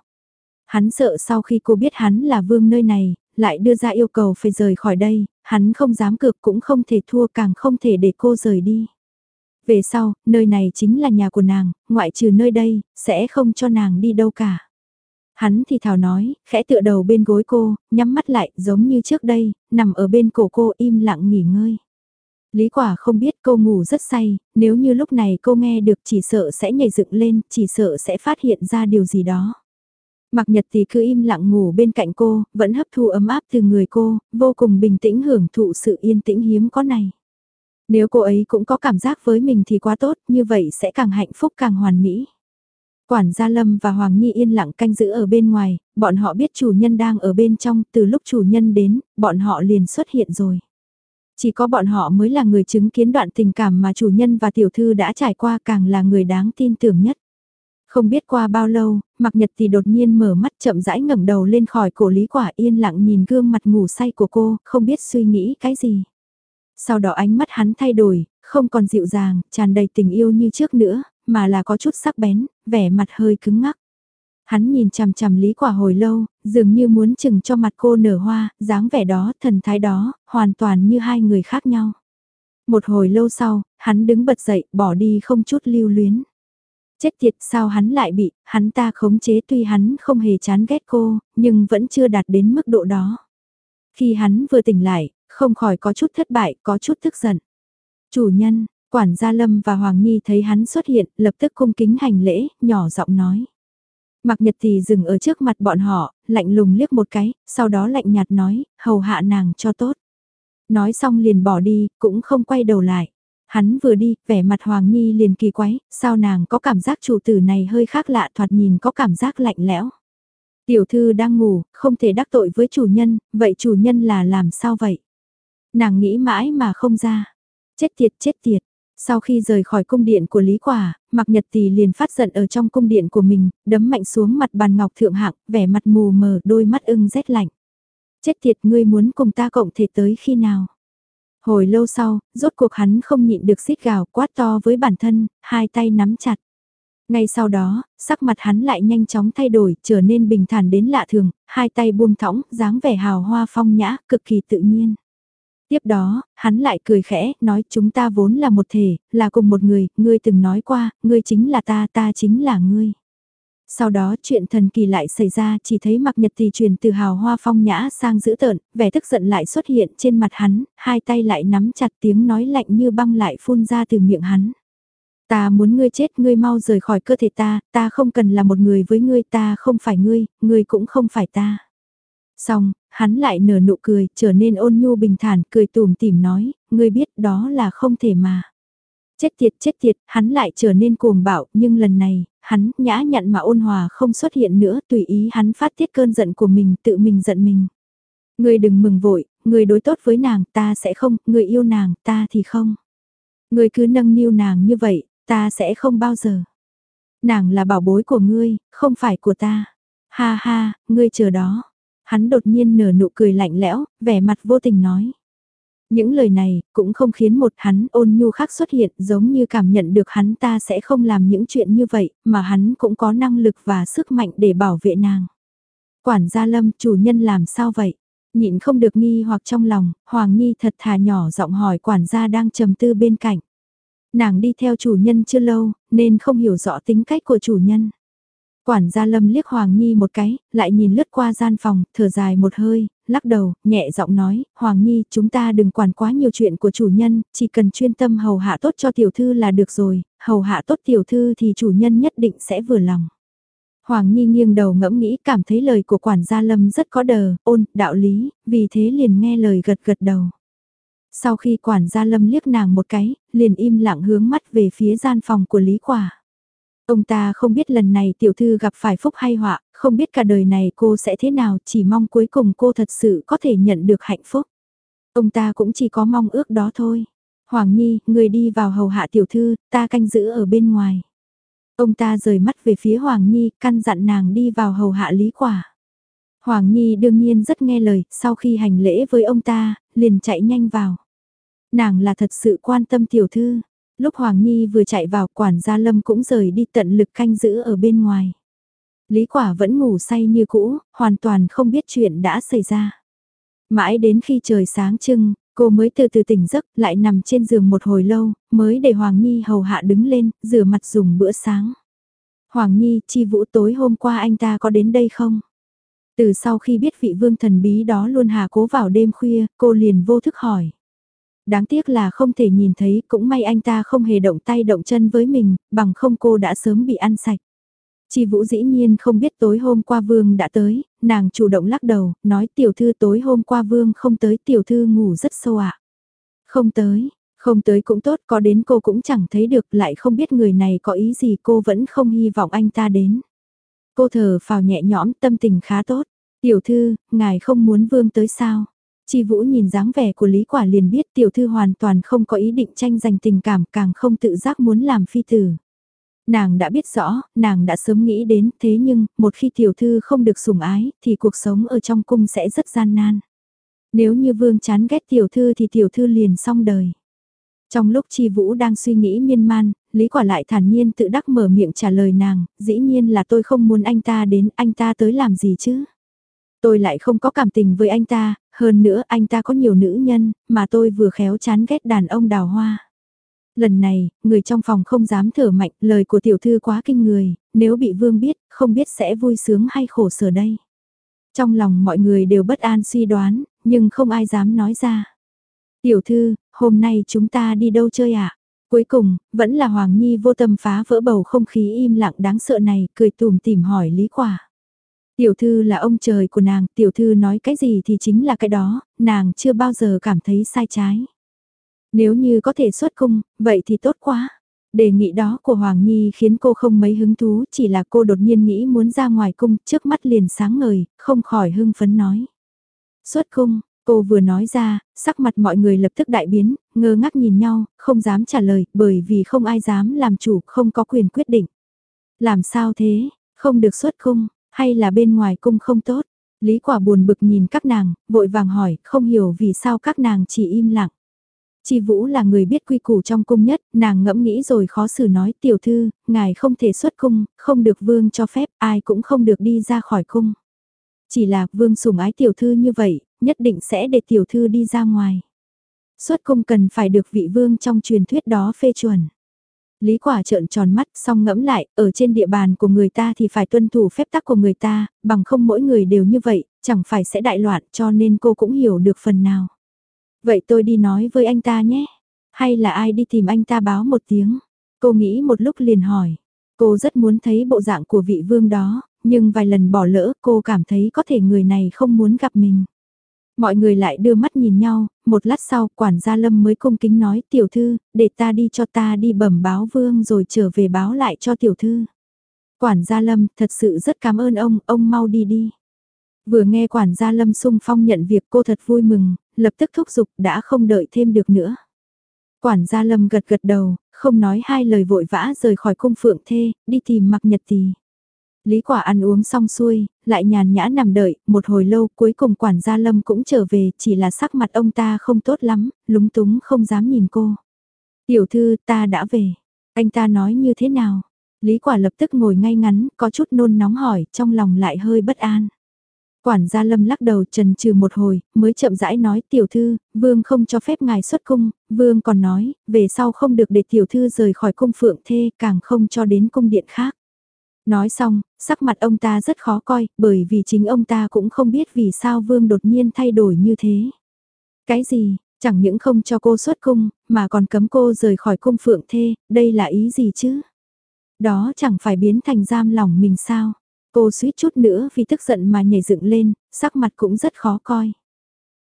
Hắn sợ sau khi cô biết hắn là vương nơi này, lại đưa ra yêu cầu phải rời khỏi đây, hắn không dám cược cũng không thể thua càng không thể để cô rời đi. Về sau, nơi này chính là nhà của nàng, ngoại trừ nơi đây, sẽ không cho nàng đi đâu cả. Hắn thì thào nói, khẽ tựa đầu bên gối cô, nhắm mắt lại giống như trước đây, nằm ở bên cổ cô im lặng nghỉ ngơi. Lý quả không biết cô ngủ rất say, nếu như lúc này cô nghe được chỉ sợ sẽ nhảy dựng lên, chỉ sợ sẽ phát hiện ra điều gì đó. Mặc nhật thì cứ im lặng ngủ bên cạnh cô, vẫn hấp thu ấm áp từ người cô, vô cùng bình tĩnh hưởng thụ sự yên tĩnh hiếm có này. Nếu cô ấy cũng có cảm giác với mình thì quá tốt, như vậy sẽ càng hạnh phúc càng hoàn mỹ. Quản gia Lâm và Hoàng Nhi yên lặng canh giữ ở bên ngoài, bọn họ biết chủ nhân đang ở bên trong, từ lúc chủ nhân đến, bọn họ liền xuất hiện rồi. Chỉ có bọn họ mới là người chứng kiến đoạn tình cảm mà chủ nhân và tiểu thư đã trải qua càng là người đáng tin tưởng nhất. Không biết qua bao lâu, Mạc Nhật thì đột nhiên mở mắt chậm rãi ngẩng đầu lên khỏi cổ Lý Quả yên lặng nhìn gương mặt ngủ say của cô, không biết suy nghĩ cái gì. Sau đó ánh mắt hắn thay đổi, không còn dịu dàng, tràn đầy tình yêu như trước nữa, mà là có chút sắc bén, vẻ mặt hơi cứng ngắc. Hắn nhìn chằm chằm Lý Quả hồi lâu, dường như muốn chừng cho mặt cô nở hoa, dáng vẻ đó, thần thái đó, hoàn toàn như hai người khác nhau. Một hồi lâu sau, hắn đứng bật dậy, bỏ đi không chút lưu luyến. Chết tiệt sao hắn lại bị, hắn ta khống chế tuy hắn không hề chán ghét cô, nhưng vẫn chưa đạt đến mức độ đó. Khi hắn vừa tỉnh lại, không khỏi có chút thất bại, có chút tức giận. Chủ nhân, quản gia Lâm và Hoàng Nhi thấy hắn xuất hiện, lập tức cung kính hành lễ, nhỏ giọng nói. Mặc nhật thì dừng ở trước mặt bọn họ, lạnh lùng liếc một cái, sau đó lạnh nhạt nói, hầu hạ nàng cho tốt. Nói xong liền bỏ đi, cũng không quay đầu lại. Hắn vừa đi, vẻ mặt Hoàng Nhi liền kỳ quái, sao nàng có cảm giác chủ tử này hơi khác lạ thoạt nhìn có cảm giác lạnh lẽo. Tiểu thư đang ngủ, không thể đắc tội với chủ nhân, vậy chủ nhân là làm sao vậy? Nàng nghĩ mãi mà không ra. Chết tiệt chết tiệt. Sau khi rời khỏi cung điện của Lý Quả, Mạc Nhật Tỳ liền phát giận ở trong cung điện của mình, đấm mạnh xuống mặt bàn ngọc thượng hạng, vẻ mặt mù mờ, đôi mắt ưng rét lạnh. Chết tiệt ngươi muốn cùng ta cộng thể tới khi nào? Hồi lâu sau, rốt cuộc hắn không nhịn được xít gào quát to với bản thân, hai tay nắm chặt. Ngay sau đó, sắc mặt hắn lại nhanh chóng thay đổi, trở nên bình thản đến lạ thường, hai tay buông thõng, dáng vẻ hào hoa phong nhã, cực kỳ tự nhiên. Tiếp đó, hắn lại cười khẽ, nói chúng ta vốn là một thể, là cùng một người, ngươi từng nói qua, ngươi chính là ta, ta chính là ngươi. Sau đó chuyện thần kỳ lại xảy ra chỉ thấy mặc nhật thì truyền từ hào hoa phong nhã sang dữ tợn, vẻ tức giận lại xuất hiện trên mặt hắn, hai tay lại nắm chặt tiếng nói lạnh như băng lại phun ra từ miệng hắn. Ta muốn ngươi chết ngươi mau rời khỏi cơ thể ta, ta không cần là một người với ngươi ta không phải ngươi, ngươi cũng không phải ta. Xong, hắn lại nở nụ cười, trở nên ôn nhu bình thản, cười tùm tìm nói, ngươi biết đó là không thể mà. Chết tiệt chết tiệt, hắn lại trở nên cuồng bạo, nhưng lần này, hắn nhã nhặn mà ôn hòa không xuất hiện nữa, tùy ý hắn phát tiết cơn giận của mình, tự mình giận mình. Ngươi đừng mừng vội, ngươi đối tốt với nàng, ta sẽ không, ngươi yêu nàng, ta thì không. Ngươi cứ nâng niu nàng như vậy, ta sẽ không bao giờ. Nàng là bảo bối của ngươi, không phải của ta. Ha ha, ngươi chờ đó. Hắn đột nhiên nở nụ cười lạnh lẽo, vẻ mặt vô tình nói. Những lời này cũng không khiến một hắn ôn nhu khác xuất hiện giống như cảm nhận được hắn ta sẽ không làm những chuyện như vậy mà hắn cũng có năng lực và sức mạnh để bảo vệ nàng. Quản gia lâm chủ nhân làm sao vậy? Nhịn không được nghi hoặc trong lòng, Hoàng Nhi thật thà nhỏ giọng hỏi quản gia đang trầm tư bên cạnh. Nàng đi theo chủ nhân chưa lâu, nên không hiểu rõ tính cách của chủ nhân. Quản gia Lâm liếc Hoàng Nhi một cái, lại nhìn lướt qua gian phòng, thở dài một hơi, lắc đầu, nhẹ giọng nói, Hoàng Nhi, chúng ta đừng quản quá nhiều chuyện của chủ nhân, chỉ cần chuyên tâm hầu hạ tốt cho tiểu thư là được rồi, hầu hạ tốt tiểu thư thì chủ nhân nhất định sẽ vừa lòng. Hoàng Nhi nghiêng đầu ngẫm nghĩ cảm thấy lời của quản gia Lâm rất có đờ, ôn, đạo lý, vì thế liền nghe lời gật gật đầu. Sau khi quản gia Lâm liếc nàng một cái, liền im lặng hướng mắt về phía gian phòng của Lý Quả. Ông ta không biết lần này tiểu thư gặp phải phúc hay họa, không biết cả đời này cô sẽ thế nào, chỉ mong cuối cùng cô thật sự có thể nhận được hạnh phúc. Ông ta cũng chỉ có mong ước đó thôi. Hoàng Nhi, người đi vào hầu hạ tiểu thư, ta canh giữ ở bên ngoài. Ông ta rời mắt về phía Hoàng Nhi, căn dặn nàng đi vào hầu hạ lý quả. Hoàng Nhi đương nhiên rất nghe lời, sau khi hành lễ với ông ta, liền chạy nhanh vào. Nàng là thật sự quan tâm tiểu thư, Lúc Hoàng Nhi vừa chạy vào quản gia Lâm cũng rời đi tận lực canh giữ ở bên ngoài. Lý quả vẫn ngủ say như cũ, hoàn toàn không biết chuyện đã xảy ra. Mãi đến khi trời sáng trưng, cô mới từ từ tỉnh giấc, lại nằm trên giường một hồi lâu, mới để Hoàng Nhi hầu hạ đứng lên, rửa mặt dùng bữa sáng. Hoàng Nhi, chi vũ tối hôm qua anh ta có đến đây không? Từ sau khi biết vị vương thần bí đó luôn hà cố vào đêm khuya, cô liền vô thức hỏi đáng tiếc là không thể nhìn thấy, cũng may anh ta không hề động tay động chân với mình, bằng không cô đã sớm bị ăn sạch. Chi Vũ dĩ nhiên không biết tối hôm qua Vương đã tới, nàng chủ động lắc đầu, nói tiểu thư tối hôm qua Vương không tới tiểu thư ngủ rất sâu ạ. Không tới, không tới cũng tốt có đến cô cũng chẳng thấy được lại không biết người này có ý gì cô vẫn không hy vọng anh ta đến. Cô thở phào nhẹ nhõm tâm tình khá tốt. Tiểu thư, ngài không muốn Vương tới sao? Chi Vũ nhìn dáng vẻ của Lý Quả liền biết tiểu thư hoàn toàn không có ý định tranh giành tình cảm càng không tự giác muốn làm phi tử. Nàng đã biết rõ, nàng đã sớm nghĩ đến thế nhưng, một khi tiểu thư không được sủng ái, thì cuộc sống ở trong cung sẽ rất gian nan. Nếu như vương chán ghét tiểu thư thì tiểu thư liền xong đời. Trong lúc Chi Vũ đang suy nghĩ miên man, Lý Quả lại thản nhiên tự đắc mở miệng trả lời nàng, dĩ nhiên là tôi không muốn anh ta đến, anh ta tới làm gì chứ? Tôi lại không có cảm tình với anh ta, hơn nữa anh ta có nhiều nữ nhân, mà tôi vừa khéo chán ghét đàn ông đào hoa. Lần này, người trong phòng không dám thở mạnh, lời của tiểu thư quá kinh người, nếu bị vương biết, không biết sẽ vui sướng hay khổ sở đây. Trong lòng mọi người đều bất an suy đoán, nhưng không ai dám nói ra. Tiểu thư, hôm nay chúng ta đi đâu chơi ạ? À? Cuối cùng, vẫn là Hoàng Nhi vô tâm phá vỡ bầu không khí im lặng đáng sợ này, cười tùm tìm hỏi Lý Quả. Tiểu thư là ông trời của nàng, tiểu thư nói cái gì thì chính là cái đó, nàng chưa bao giờ cảm thấy sai trái. Nếu như có thể xuất cung, vậy thì tốt quá. Đề nghị đó của Hoàng Nhi khiến cô không mấy hứng thú, chỉ là cô đột nhiên nghĩ muốn ra ngoài cung, trước mắt liền sáng ngời, không khỏi hưng phấn nói. Xuất cung, cô vừa nói ra, sắc mặt mọi người lập tức đại biến, ngơ ngác nhìn nhau, không dám trả lời, bởi vì không ai dám làm chủ, không có quyền quyết định. Làm sao thế, không được xuất cung, hay là bên ngoài cung không tốt? Lý quả buồn bực nhìn các nàng, vội vàng hỏi, không hiểu vì sao các nàng chỉ im lặng. Chi Vũ là người biết quy củ trong cung nhất, nàng ngẫm nghĩ rồi khó xử nói tiểu thư, ngài không thể xuất cung, không được vương cho phép, ai cũng không được đi ra khỏi cung. Chỉ là vương sủng ái tiểu thư như vậy, nhất định sẽ để tiểu thư đi ra ngoài. Xuất cung cần phải được vị vương trong truyền thuyết đó phê chuẩn. Lý quả trợn tròn mắt xong ngẫm lại, ở trên địa bàn của người ta thì phải tuân thủ phép tắc của người ta, bằng không mỗi người đều như vậy, chẳng phải sẽ đại loạn cho nên cô cũng hiểu được phần nào. Vậy tôi đi nói với anh ta nhé, hay là ai đi tìm anh ta báo một tiếng. Cô nghĩ một lúc liền hỏi, cô rất muốn thấy bộ dạng của vị vương đó, nhưng vài lần bỏ lỡ cô cảm thấy có thể người này không muốn gặp mình. Mọi người lại đưa mắt nhìn nhau, một lát sau quản gia lâm mới cung kính nói tiểu thư, để ta đi cho ta đi bẩm báo vương rồi trở về báo lại cho tiểu thư. Quản gia lâm, thật sự rất cảm ơn ông, ông mau đi đi. Vừa nghe quản gia lâm sung phong nhận việc cô thật vui mừng, lập tức thúc giục đã không đợi thêm được nữa. Quản gia lâm gật gật đầu, không nói hai lời vội vã rời khỏi cung phượng thê, đi tìm mặc nhật tì. Lý quả ăn uống xong xuôi, lại nhàn nhã nằm đợi, một hồi lâu cuối cùng quản gia lâm cũng trở về, chỉ là sắc mặt ông ta không tốt lắm, lúng túng không dám nhìn cô. Tiểu thư ta đã về, anh ta nói như thế nào? Lý quả lập tức ngồi ngay ngắn, có chút nôn nóng hỏi, trong lòng lại hơi bất an. Quản gia lâm lắc đầu trần trừ một hồi, mới chậm rãi nói tiểu thư, vương không cho phép ngài xuất cung, vương còn nói, về sau không được để tiểu thư rời khỏi cung phượng thê, càng không cho đến cung điện khác. Nói xong, sắc mặt ông ta rất khó coi, bởi vì chính ông ta cũng không biết vì sao vương đột nhiên thay đổi như thế. Cái gì, chẳng những không cho cô xuất cung, mà còn cấm cô rời khỏi cung phượng thê, đây là ý gì chứ? Đó chẳng phải biến thành giam lòng mình sao? Cô suýt chút nữa vì tức giận mà nhảy dựng lên, sắc mặt cũng rất khó coi.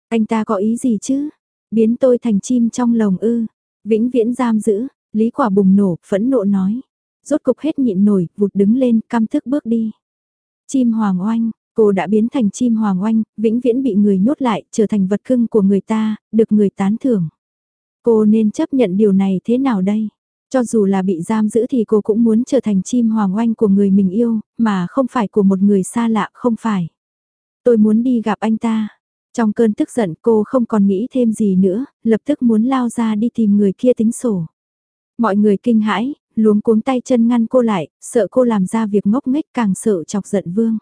Anh ta có ý gì chứ? Biến tôi thành chim trong lồng ư? Vĩnh viễn giam giữ, Lý Quả bùng nổ, phẫn nộ nói. Rốt cục hết nhịn nổi, vụt đứng lên, cam thức bước đi. Chim hoàng oanh, cô đã biến thành chim hoàng oanh, vĩnh viễn bị người nhốt lại, trở thành vật cưng của người ta, được người tán thưởng. Cô nên chấp nhận điều này thế nào đây? Cho dù là bị giam giữ thì cô cũng muốn trở thành chim hoàng oanh của người mình yêu, mà không phải của một người xa lạ, không phải. Tôi muốn đi gặp anh ta. Trong cơn tức giận cô không còn nghĩ thêm gì nữa, lập tức muốn lao ra đi tìm người kia tính sổ. Mọi người kinh hãi, luống cuống tay chân ngăn cô lại, sợ cô làm ra việc ngốc nghếch càng sợ chọc giận vương.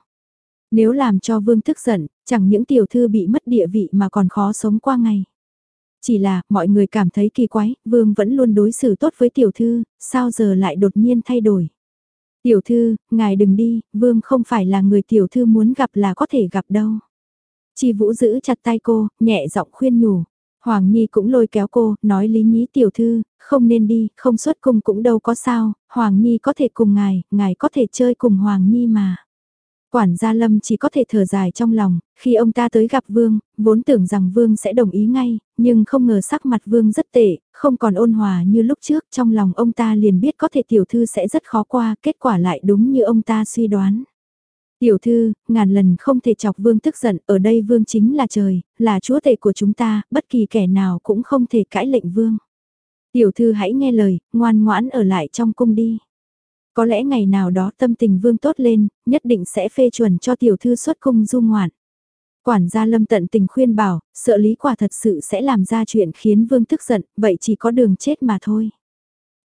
Nếu làm cho vương tức giận, chẳng những tiểu thư bị mất địa vị mà còn khó sống qua ngày. Chỉ là, mọi người cảm thấy kỳ quái, vương vẫn luôn đối xử tốt với tiểu thư, sao giờ lại đột nhiên thay đổi. Tiểu thư, ngài đừng đi, vương không phải là người tiểu thư muốn gặp là có thể gặp đâu. Chi vũ giữ chặt tay cô, nhẹ giọng khuyên nhủ. Hoàng Nhi cũng lôi kéo cô, nói lý nhí tiểu thư, không nên đi, không xuất cung cũng đâu có sao, Hoàng Nhi có thể cùng ngài, ngài có thể chơi cùng Hoàng Nhi mà. Quản gia Lâm chỉ có thể thở dài trong lòng, khi ông ta tới gặp Vương, vốn tưởng rằng Vương sẽ đồng ý ngay, nhưng không ngờ sắc mặt Vương rất tệ, không còn ôn hòa như lúc trước, trong lòng ông ta liền biết có thể tiểu thư sẽ rất khó qua, kết quả lại đúng như ông ta suy đoán. Tiểu thư, ngàn lần không thể chọc Vương tức giận, ở đây Vương chính là trời, là chúa tể của chúng ta, bất kỳ kẻ nào cũng không thể cãi lệnh Vương. Tiểu thư hãy nghe lời, ngoan ngoãn ở lại trong cung đi. Có lẽ ngày nào đó tâm tình vương tốt lên, nhất định sẽ phê chuẩn cho tiểu thư xuất cung du ngoạn. Quản gia lâm tận tình khuyên bảo, sợ lý quả thật sự sẽ làm ra chuyện khiến vương tức giận, vậy chỉ có đường chết mà thôi.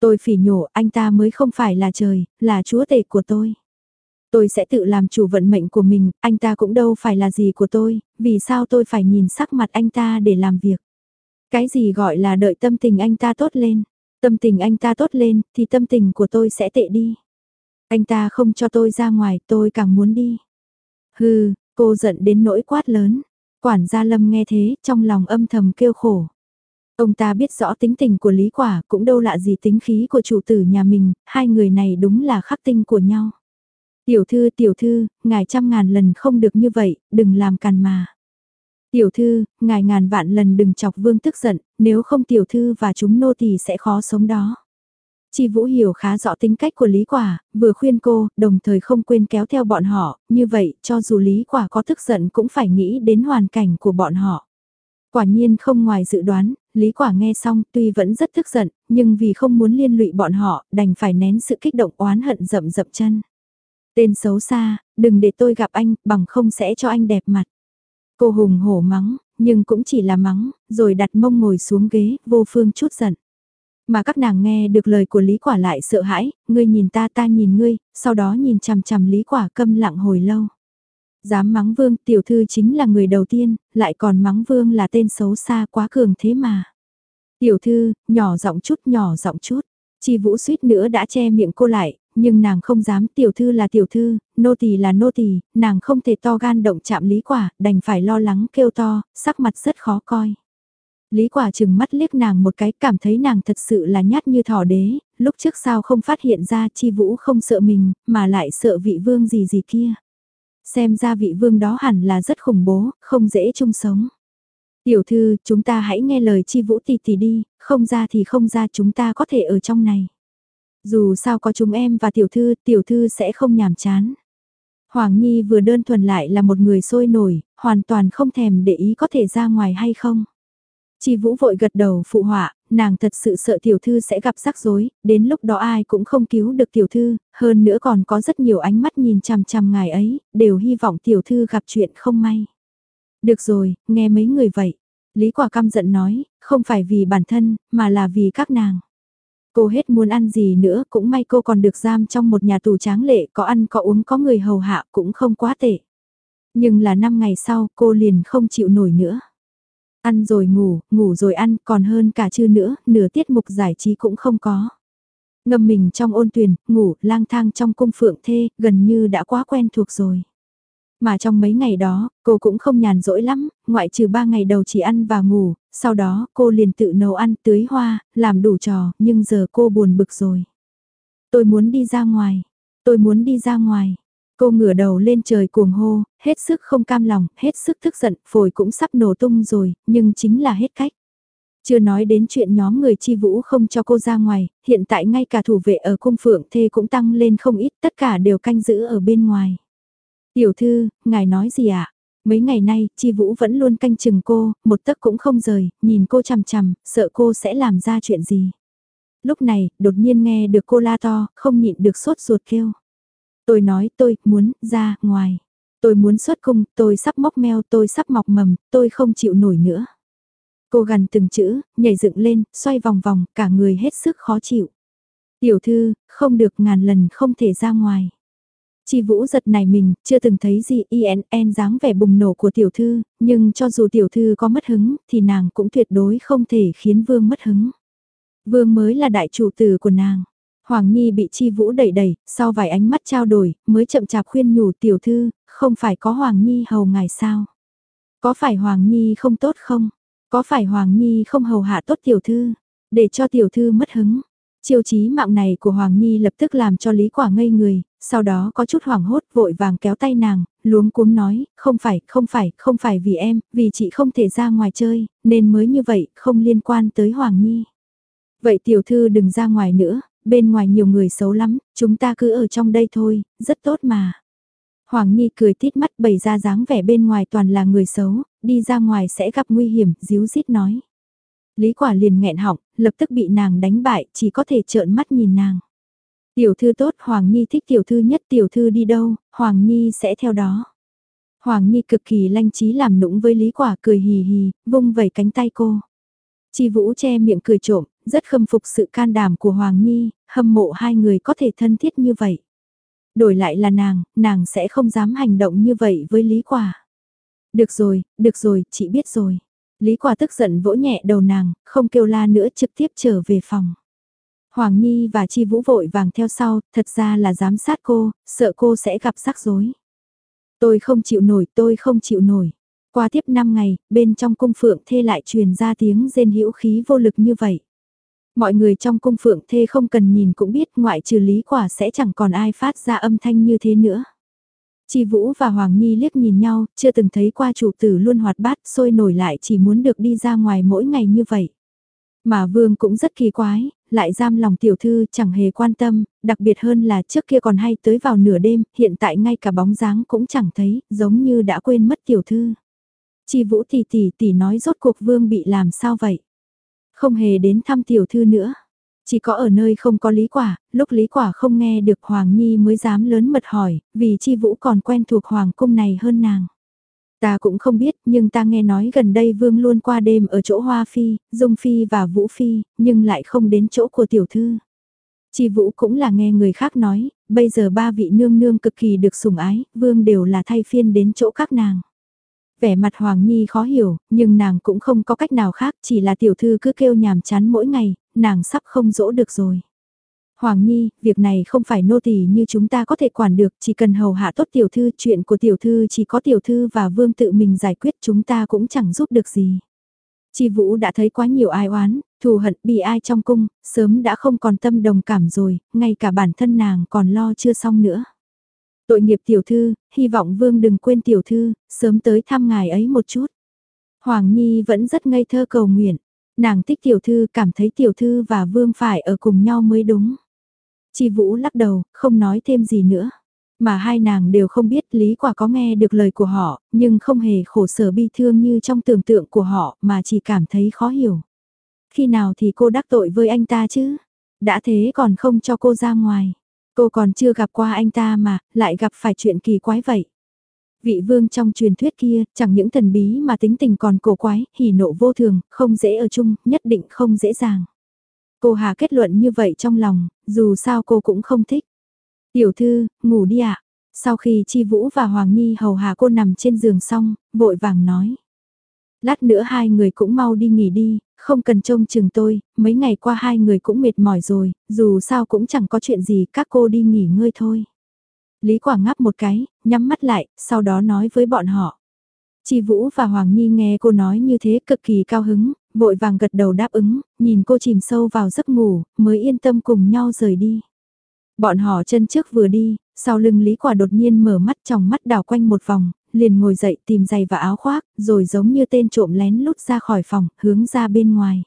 Tôi phỉ nhổ anh ta mới không phải là trời, là chúa tể của tôi. Tôi sẽ tự làm chủ vận mệnh của mình, anh ta cũng đâu phải là gì của tôi, vì sao tôi phải nhìn sắc mặt anh ta để làm việc. Cái gì gọi là đợi tâm tình anh ta tốt lên, tâm tình anh ta tốt lên thì tâm tình của tôi sẽ tệ đi. Anh ta không cho tôi ra ngoài, tôi càng muốn đi. Hừ, cô giận đến nỗi quát lớn. Quản gia Lâm nghe thế, trong lòng âm thầm kêu khổ. Ông ta biết rõ tính tình của Lý Quả, cũng đâu lạ gì tính khí của chủ tử nhà mình, hai người này đúng là khắc tinh của nhau. Tiểu thư, tiểu thư, ngài trăm ngàn lần không được như vậy, đừng làm càn mà. Tiểu thư, ngài ngàn vạn lần đừng chọc vương tức giận, nếu không tiểu thư và chúng nô tỳ sẽ khó sống đó. Chi Vũ hiểu khá rõ tính cách của Lý Quả, vừa khuyên cô, đồng thời không quên kéo theo bọn họ, như vậy, cho dù Lý Quả có tức giận cũng phải nghĩ đến hoàn cảnh của bọn họ. Quả nhiên không ngoài dự đoán, Lý Quả nghe xong tuy vẫn rất tức giận, nhưng vì không muốn liên lụy bọn họ, đành phải nén sự kích động oán hận rậm rậm chân. Tên xấu xa, đừng để tôi gặp anh, bằng không sẽ cho anh đẹp mặt. Cô hùng hổ mắng, nhưng cũng chỉ là mắng, rồi đặt mông ngồi xuống ghế, vô phương chút giận. Mà các nàng nghe được lời của Lý Quả lại sợ hãi, ngươi nhìn ta ta nhìn ngươi, sau đó nhìn chằm chằm Lý Quả câm lặng hồi lâu. Dám mắng vương tiểu thư chính là người đầu tiên, lại còn mắng vương là tên xấu xa quá cường thế mà. Tiểu thư, nhỏ giọng chút nhỏ giọng chút, chi vũ suýt nữa đã che miệng cô lại, nhưng nàng không dám tiểu thư là tiểu thư, nô tỳ là nô tỳ, nàng không thể to gan động chạm lý quả, đành phải lo lắng kêu to, sắc mặt rất khó coi. Lý quả chừng mắt liếc nàng một cái cảm thấy nàng thật sự là nhát như thỏ đế, lúc trước sao không phát hiện ra chi vũ không sợ mình, mà lại sợ vị vương gì gì kia. Xem ra vị vương đó hẳn là rất khủng bố, không dễ chung sống. Tiểu thư, chúng ta hãy nghe lời chi vũ tỷ tỷ đi, không ra thì không ra chúng ta có thể ở trong này. Dù sao có chúng em và tiểu thư, tiểu thư sẽ không nhàm chán. Hoàng Nhi vừa đơn thuần lại là một người sôi nổi, hoàn toàn không thèm để ý có thể ra ngoài hay không. Chi Vũ vội gật đầu phụ họa, nàng thật sự sợ tiểu thư sẽ gặp rắc rối, đến lúc đó ai cũng không cứu được tiểu thư, hơn nữa còn có rất nhiều ánh mắt nhìn chằm chằm ngài ấy, đều hy vọng tiểu thư gặp chuyện không may. Được rồi, nghe mấy người vậy. Lý Quả căm giận nói, không phải vì bản thân, mà là vì các nàng. Cô hết muốn ăn gì nữa, cũng may cô còn được giam trong một nhà tù tráng lệ, có ăn có uống có người hầu hạ cũng không quá tệ. Nhưng là năm ngày sau, cô liền không chịu nổi nữa. Ăn rồi ngủ, ngủ rồi ăn, còn hơn cả chư nữa, nửa tiết mục giải trí cũng không có. Ngâm mình trong ôn tuyền, ngủ, lang thang trong cung phượng thê, gần như đã quá quen thuộc rồi. Mà trong mấy ngày đó, cô cũng không nhàn rỗi lắm, ngoại trừ ba ngày đầu chỉ ăn và ngủ, sau đó cô liền tự nấu ăn tưới hoa, làm đủ trò, nhưng giờ cô buồn bực rồi. Tôi muốn đi ra ngoài, tôi muốn đi ra ngoài. Cô ngửa đầu lên trời cuồng hô, hết sức không cam lòng, hết sức tức giận, phổi cũng sắp nổ tung rồi, nhưng chính là hết cách. Chưa nói đến chuyện nhóm người chi vũ không cho cô ra ngoài, hiện tại ngay cả thủ vệ ở cung phượng thê cũng tăng lên không ít, tất cả đều canh giữ ở bên ngoài. Tiểu thư, ngài nói gì ạ? À? Mấy ngày nay, Chi Vũ vẫn luôn canh chừng cô, một tấc cũng không rời, nhìn cô chằm chằm, sợ cô sẽ làm ra chuyện gì. Lúc này, đột nhiên nghe được cô la to, không nhịn được sốt ruột kêu. Tôi nói tôi muốn ra ngoài. Tôi muốn xuất cung, tôi sắp móc meo, tôi sắp mọc mầm, tôi không chịu nổi nữa. Cô gần từng chữ, nhảy dựng lên, xoay vòng vòng, cả người hết sức khó chịu. Tiểu thư, không được ngàn lần không thể ra ngoài. Chi Vũ giật này mình, chưa từng thấy gì INN dáng vẻ bùng nổ của tiểu thư, nhưng cho dù tiểu thư có mất hứng, thì nàng cũng tuyệt đối không thể khiến vương mất hứng. Vương mới là đại chủ tử của nàng. Hoàng Nhi bị Chi Vũ đẩy đẩy, sau vài ánh mắt trao đổi, mới chậm chạp khuyên nhủ tiểu thư, không phải có Hoàng Nhi hầu ngài sao? Có phải Hoàng Nhi không tốt không? Có phải Hoàng Nhi không hầu hạ tốt tiểu thư? Để cho tiểu thư mất hứng. Chiêu chí mạng này của Hoàng Nhi lập tức làm cho Lý Quả ngây người, sau đó có chút hoảng hốt vội vàng kéo tay nàng, luống cuống nói, không phải, không phải, không phải vì em, vì chị không thể ra ngoài chơi, nên mới như vậy, không liên quan tới Hoàng Nhi. Vậy tiểu thư đừng ra ngoài nữa, bên ngoài nhiều người xấu lắm, chúng ta cứ ở trong đây thôi, rất tốt mà. Hoàng Nhi cười tít mắt bày ra dáng vẻ bên ngoài toàn là người xấu, đi ra ngoài sẽ gặp nguy hiểm, díu dít nói. Lý quả liền nghẹn họng, lập tức bị nàng đánh bại, chỉ có thể trợn mắt nhìn nàng. Tiểu thư tốt, Hoàng Nhi thích tiểu thư nhất tiểu thư đi đâu, Hoàng Nhi sẽ theo đó. Hoàng Nhi cực kỳ lanh trí làm nũng với Lý Quả cười hì hì, vung vẩy cánh tay cô. Chi Vũ che miệng cười trộm, rất khâm phục sự can đảm của Hoàng Nhi, hâm mộ hai người có thể thân thiết như vậy. Đổi lại là nàng, nàng sẽ không dám hành động như vậy với Lý Quả. Được rồi, được rồi, chị biết rồi. Lý Quả tức giận vỗ nhẹ đầu nàng, không kêu la nữa trực tiếp trở về phòng. Hoàng Nhi và Chi Vũ vội vàng theo sau, thật ra là giám sát cô, sợ cô sẽ gặp rắc rối. Tôi không chịu nổi, tôi không chịu nổi. Qua tiếp 5 ngày, bên trong cung phượng thê lại truyền ra tiếng rên hữu khí vô lực như vậy. Mọi người trong cung phượng thê không cần nhìn cũng biết ngoại trừ lý quả sẽ chẳng còn ai phát ra âm thanh như thế nữa. Chi Vũ và Hoàng Nhi liếc nhìn nhau, chưa từng thấy qua chủ tử luôn hoạt bát, sôi nổi lại chỉ muốn được đi ra ngoài mỗi ngày như vậy. Mà Vương cũng rất kỳ quái, lại giam lòng tiểu thư chẳng hề quan tâm, đặc biệt hơn là trước kia còn hay tới vào nửa đêm, hiện tại ngay cả bóng dáng cũng chẳng thấy, giống như đã quên mất tiểu thư. Chi Vũ tỷ tỷ tỷ nói rốt cuộc Vương bị làm sao vậy? Không hề đến thăm tiểu thư nữa. Chỉ có ở nơi không có lý quả, lúc lý quả không nghe được Hoàng Nhi mới dám lớn mật hỏi, vì chi vũ còn quen thuộc Hoàng cung này hơn nàng. Ta cũng không biết, nhưng ta nghe nói gần đây Vương luôn qua đêm ở chỗ Hoa Phi, Dung Phi và Vũ Phi, nhưng lại không đến chỗ của tiểu thư. Chi Vũ cũng là nghe người khác nói, bây giờ ba vị nương nương cực kỳ được sủng ái, Vương đều là thay phiên đến chỗ các nàng. Vẻ mặt Hoàng Nhi khó hiểu, nhưng nàng cũng không có cách nào khác, chỉ là tiểu thư cứ kêu nhàm chán mỗi ngày, nàng sắp không dỗ được rồi. Hoàng Nhi, việc này không phải nô tỳ như chúng ta có thể quản được, chỉ cần hầu hạ tốt tiểu thư, chuyện của tiểu thư chỉ có tiểu thư và vương tự mình giải quyết chúng ta cũng chẳng giúp được gì. Chi Vũ đã thấy quá nhiều ai oán, thù hận bị ai trong cung, sớm đã không còn tâm đồng cảm rồi, ngay cả bản thân nàng còn lo chưa xong nữa. Tội nghiệp tiểu thư, hy vọng vương đừng quên tiểu thư, sớm tới thăm ngài ấy một chút. Hoàng Nhi vẫn rất ngây thơ cầu nguyện, nàng thích tiểu thư cảm thấy tiểu thư và vương phải ở cùng nhau mới đúng. Chi Vũ lắc đầu, không nói thêm gì nữa. Mà hai nàng đều không biết Lý Quả có nghe được lời của họ, nhưng không hề khổ sở bi thương như trong tưởng tượng của họ mà chỉ cảm thấy khó hiểu. Khi nào thì cô đắc tội với anh ta chứ? Đã thế còn không cho cô ra ngoài. Cô còn chưa gặp qua anh ta mà, lại gặp phải chuyện kỳ quái vậy. Vị vương trong truyền thuyết kia, chẳng những thần bí mà tính tình còn cổ quái, hỉ nộ vô thường, không dễ ở chung, nhất định không dễ dàng. Cô Hà kết luận như vậy trong lòng, dù sao cô cũng không thích. Tiểu thư, ngủ đi ạ. Sau khi Chi Vũ và Hoàng Nhi hầu hà cô nằm trên giường xong, vội vàng nói. Lát nữa hai người cũng mau đi nghỉ đi, không cần trông chừng tôi, mấy ngày qua hai người cũng mệt mỏi rồi, dù sao cũng chẳng có chuyện gì, các cô đi nghỉ ngơi thôi. Lý Quả ngáp một cái, nhắm mắt lại, sau đó nói với bọn họ. Chi Vũ và Hoàng Nhi nghe cô nói như thế cực kỳ cao hứng, vội vàng gật đầu đáp ứng, nhìn cô chìm sâu vào giấc ngủ, mới yên tâm cùng nhau rời đi. Bọn họ chân trước vừa đi, sau lưng Lý Quả đột nhiên mở mắt trong mắt đảo quanh một vòng, liền ngồi dậy tìm giày và áo khoác, rồi giống như tên trộm lén lút ra khỏi phòng, hướng ra bên ngoài.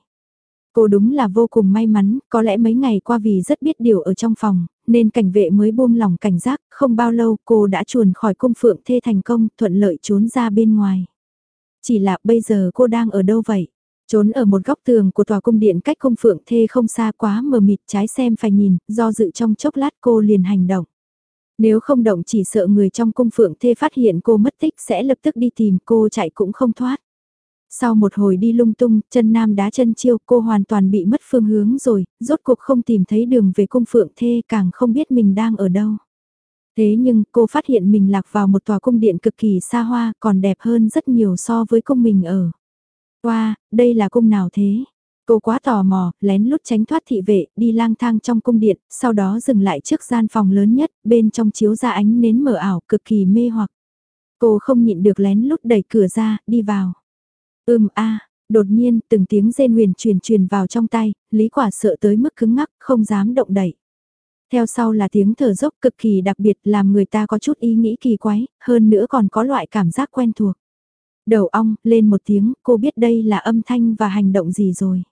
Cô đúng là vô cùng may mắn, có lẽ mấy ngày qua vì rất biết điều ở trong phòng, nên cảnh vệ mới buông lòng cảnh giác, không bao lâu cô đã chuồn khỏi cung phượng thê thành công, thuận lợi trốn ra bên ngoài. Chỉ là bây giờ cô đang ở đâu vậy? Trốn ở một góc tường của tòa cung điện cách cung phượng thê không xa quá mờ mịt trái xem phải nhìn, do dự trong chốc lát cô liền hành động. Nếu không động chỉ sợ người trong cung phượng thê phát hiện cô mất tích sẽ lập tức đi tìm cô chạy cũng không thoát. Sau một hồi đi lung tung, chân nam đá chân chiêu cô hoàn toàn bị mất phương hướng rồi, rốt cuộc không tìm thấy đường về cung phượng thê càng không biết mình đang ở đâu. Thế nhưng cô phát hiện mình lạc vào một tòa cung điện cực kỳ xa hoa còn đẹp hơn rất nhiều so với cung mình ở. Wow, đây là cung nào thế? Cô quá tò mò, lén lút tránh thoát thị vệ, đi lang thang trong cung điện, sau đó dừng lại trước gian phòng lớn nhất, bên trong chiếu ra ánh nến mờ ảo, cực kỳ mê hoặc. Cô không nhịn được lén lút đẩy cửa ra, đi vào. Ưm a, đột nhiên từng tiếng rên huyền truyền truyền vào trong tay, Lý Quả sợ tới mức cứng ngắc, không dám động đậy. Theo sau là tiếng thở dốc cực kỳ đặc biệt làm người ta có chút ý nghĩ kỳ quái, hơn nữa còn có loại cảm giác quen thuộc. Đầu ong, lên một tiếng, cô biết đây là âm thanh và hành động gì rồi.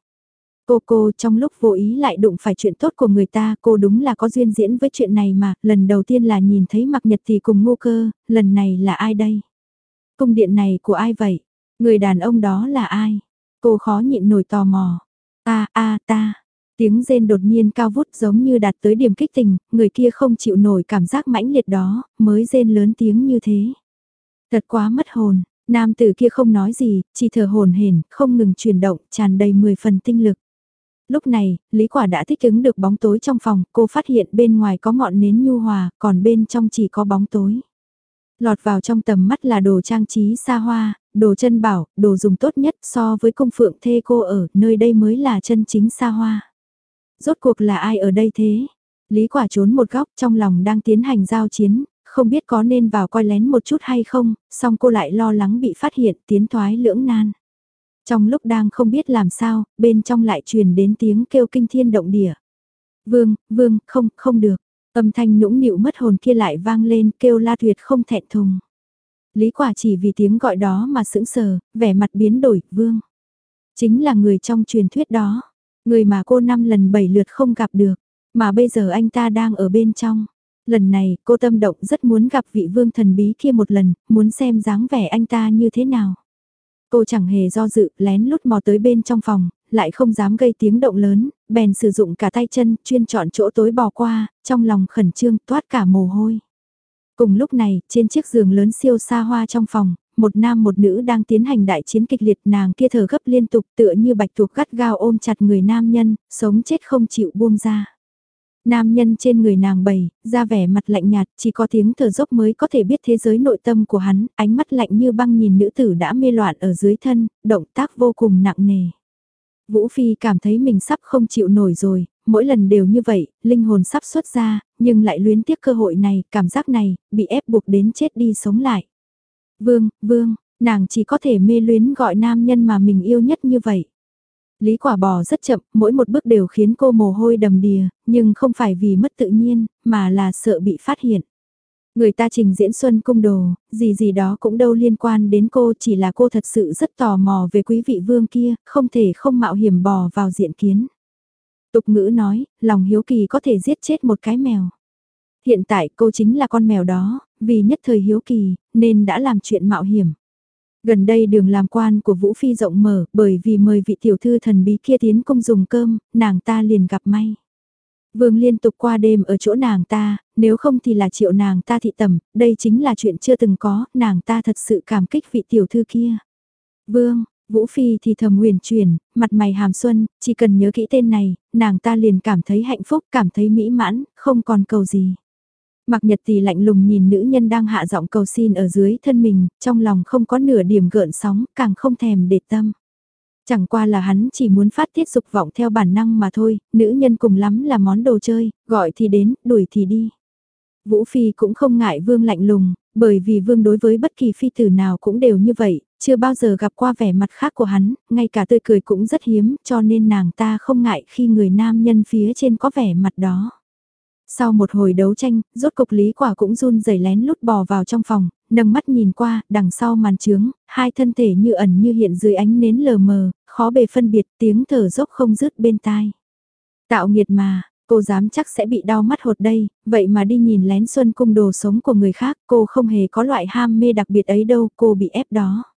Cô cô trong lúc vô ý lại đụng phải chuyện tốt của người ta, cô đúng là có duyên diễn với chuyện này mà, lần đầu tiên là nhìn thấy mặc nhật thì cùng ngô cơ, lần này là ai đây? Cung điện này của ai vậy? Người đàn ông đó là ai? Cô khó nhịn nổi tò mò. Ta, a ta. Tiếng rên đột nhiên cao vút giống như đạt tới điểm kích tình, người kia không chịu nổi cảm giác mãnh liệt đó, mới rên lớn tiếng như thế. Thật quá mất hồn, nam tử kia không nói gì, chỉ thở hồn hển, không ngừng chuyển động, tràn đầy 10 phần tinh lực. Lúc này, Lý Quả đã thích ứng được bóng tối trong phòng, cô phát hiện bên ngoài có ngọn nến nhu hòa, còn bên trong chỉ có bóng tối. Lọt vào trong tầm mắt là đồ trang trí xa hoa, đồ chân bảo, đồ dùng tốt nhất so với công phượng thê cô ở, nơi đây mới là chân chính xa hoa. Rốt cuộc là ai ở đây thế? Lý quả trốn một góc trong lòng đang tiến hành giao chiến, không biết có nên vào coi lén một chút hay không, song cô lại lo lắng bị phát hiện tiến thoái lưỡng nan. Trong lúc đang không biết làm sao, bên trong lại truyền đến tiếng kêu kinh thiên động địa. Vương, vương, không, không được. Âm thanh nũng nịu mất hồn kia lại vang lên kêu la tuyệt không thẹn thùng. Lý quả chỉ vì tiếng gọi đó mà sững sờ, vẻ mặt biến đổi, vương. Chính là người trong truyền thuyết đó. Người mà cô năm lần bảy lượt không gặp được. Mà bây giờ anh ta đang ở bên trong. Lần này cô tâm động rất muốn gặp vị vương thần bí kia một lần, muốn xem dáng vẻ anh ta như thế nào. Cô chẳng hề do dự, lén lút mò tới bên trong phòng, lại không dám gây tiếng động lớn, bèn sử dụng cả tay chân, chuyên chọn chỗ tối bò qua, trong lòng khẩn trương, toát cả mồ hôi. Cùng lúc này, trên chiếc giường lớn siêu xa hoa trong phòng, một nam một nữ đang tiến hành đại chiến kịch liệt nàng kia thở gấp liên tục tựa như bạch tuộc gắt gao ôm chặt người nam nhân, sống chết không chịu buông ra. Nam nhân trên người nàng bầy, ra vẻ mặt lạnh nhạt, chỉ có tiếng thở dốc mới có thể biết thế giới nội tâm của hắn, ánh mắt lạnh như băng nhìn nữ tử đã mê loạn ở dưới thân, động tác vô cùng nặng nề. Vũ Phi cảm thấy mình sắp không chịu nổi rồi, mỗi lần đều như vậy, linh hồn sắp xuất ra, nhưng lại luyến tiếc cơ hội này, cảm giác này, bị ép buộc đến chết đi sống lại. Vương, vương, nàng chỉ có thể mê luyến gọi nam nhân mà mình yêu nhất như vậy. Lý quả bò rất chậm, mỗi một bước đều khiến cô mồ hôi đầm đìa, nhưng không phải vì mất tự nhiên, mà là sợ bị phát hiện. Người ta trình diễn xuân cung đồ, gì gì đó cũng đâu liên quan đến cô chỉ là cô thật sự rất tò mò về quý vị vương kia, không thể không mạo hiểm bò vào diện kiến. Tục ngữ nói, lòng hiếu kỳ có thể giết chết một cái mèo. Hiện tại cô chính là con mèo đó, vì nhất thời hiếu kỳ, nên đã làm chuyện mạo hiểm. Gần đây đường làm quan của Vũ Phi rộng mở bởi vì mời vị tiểu thư thần bí kia tiến công dùng cơm, nàng ta liền gặp may. Vương liên tục qua đêm ở chỗ nàng ta, nếu không thì là triệu nàng ta thị tầm, đây chính là chuyện chưa từng có, nàng ta thật sự cảm kích vị tiểu thư kia. Vương, Vũ Phi thì thầm huyền truyền, mặt mày hàm xuân, chỉ cần nhớ kỹ tên này, nàng ta liền cảm thấy hạnh phúc, cảm thấy mỹ mãn, không còn cầu gì. Mặc nhật thì lạnh lùng nhìn nữ nhân đang hạ giọng cầu xin ở dưới thân mình, trong lòng không có nửa điểm gợn sóng, càng không thèm để tâm. Chẳng qua là hắn chỉ muốn phát tiết dục vọng theo bản năng mà thôi, nữ nhân cùng lắm là món đồ chơi, gọi thì đến, đuổi thì đi. Vũ Phi cũng không ngại vương lạnh lùng, bởi vì vương đối với bất kỳ phi tử nào cũng đều như vậy, chưa bao giờ gặp qua vẻ mặt khác của hắn, ngay cả tươi cười cũng rất hiếm, cho nên nàng ta không ngại khi người nam nhân phía trên có vẻ mặt đó. Sau một hồi đấu tranh, rốt cục Lý Quả cũng run rẩy lén lút bò vào trong phòng, nâng mắt nhìn qua, đằng sau màn trướng, hai thân thể như ẩn như hiện dưới ánh nến lờ mờ, khó bề phân biệt, tiếng thở dốc không dứt bên tai. Tạo nghiệt mà, cô dám chắc sẽ bị đau mắt hột đây, vậy mà đi nhìn lén xuân cung đồ sống của người khác, cô không hề có loại ham mê đặc biệt ấy đâu, cô bị ép đó.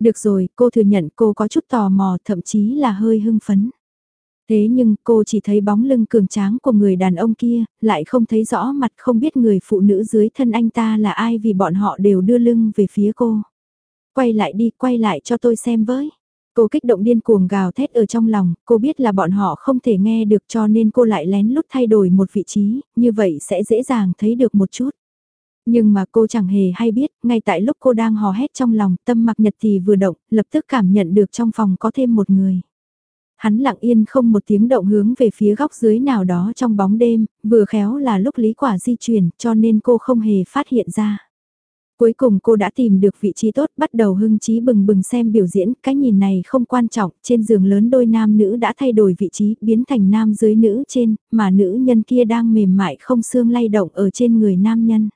Được rồi, cô thừa nhận cô có chút tò mò, thậm chí là hơi hưng phấn. Thế nhưng cô chỉ thấy bóng lưng cường tráng của người đàn ông kia, lại không thấy rõ mặt không biết người phụ nữ dưới thân anh ta là ai vì bọn họ đều đưa lưng về phía cô. Quay lại đi, quay lại cho tôi xem với. Cô kích động điên cuồng gào thét ở trong lòng, cô biết là bọn họ không thể nghe được cho nên cô lại lén lút thay đổi một vị trí, như vậy sẽ dễ dàng thấy được một chút. Nhưng mà cô chẳng hề hay biết, ngay tại lúc cô đang hò hét trong lòng, tâm mặc nhật thì vừa động, lập tức cảm nhận được trong phòng có thêm một người. Hắn lặng yên không một tiếng động hướng về phía góc dưới nào đó trong bóng đêm, vừa khéo là lúc lý quả di chuyển cho nên cô không hề phát hiện ra. Cuối cùng cô đã tìm được vị trí tốt bắt đầu hưng trí bừng bừng xem biểu diễn, cái nhìn này không quan trọng, trên giường lớn đôi nam nữ đã thay đổi vị trí, biến thành nam dưới nữ trên, mà nữ nhân kia đang mềm mại không xương lay động ở trên người nam nhân.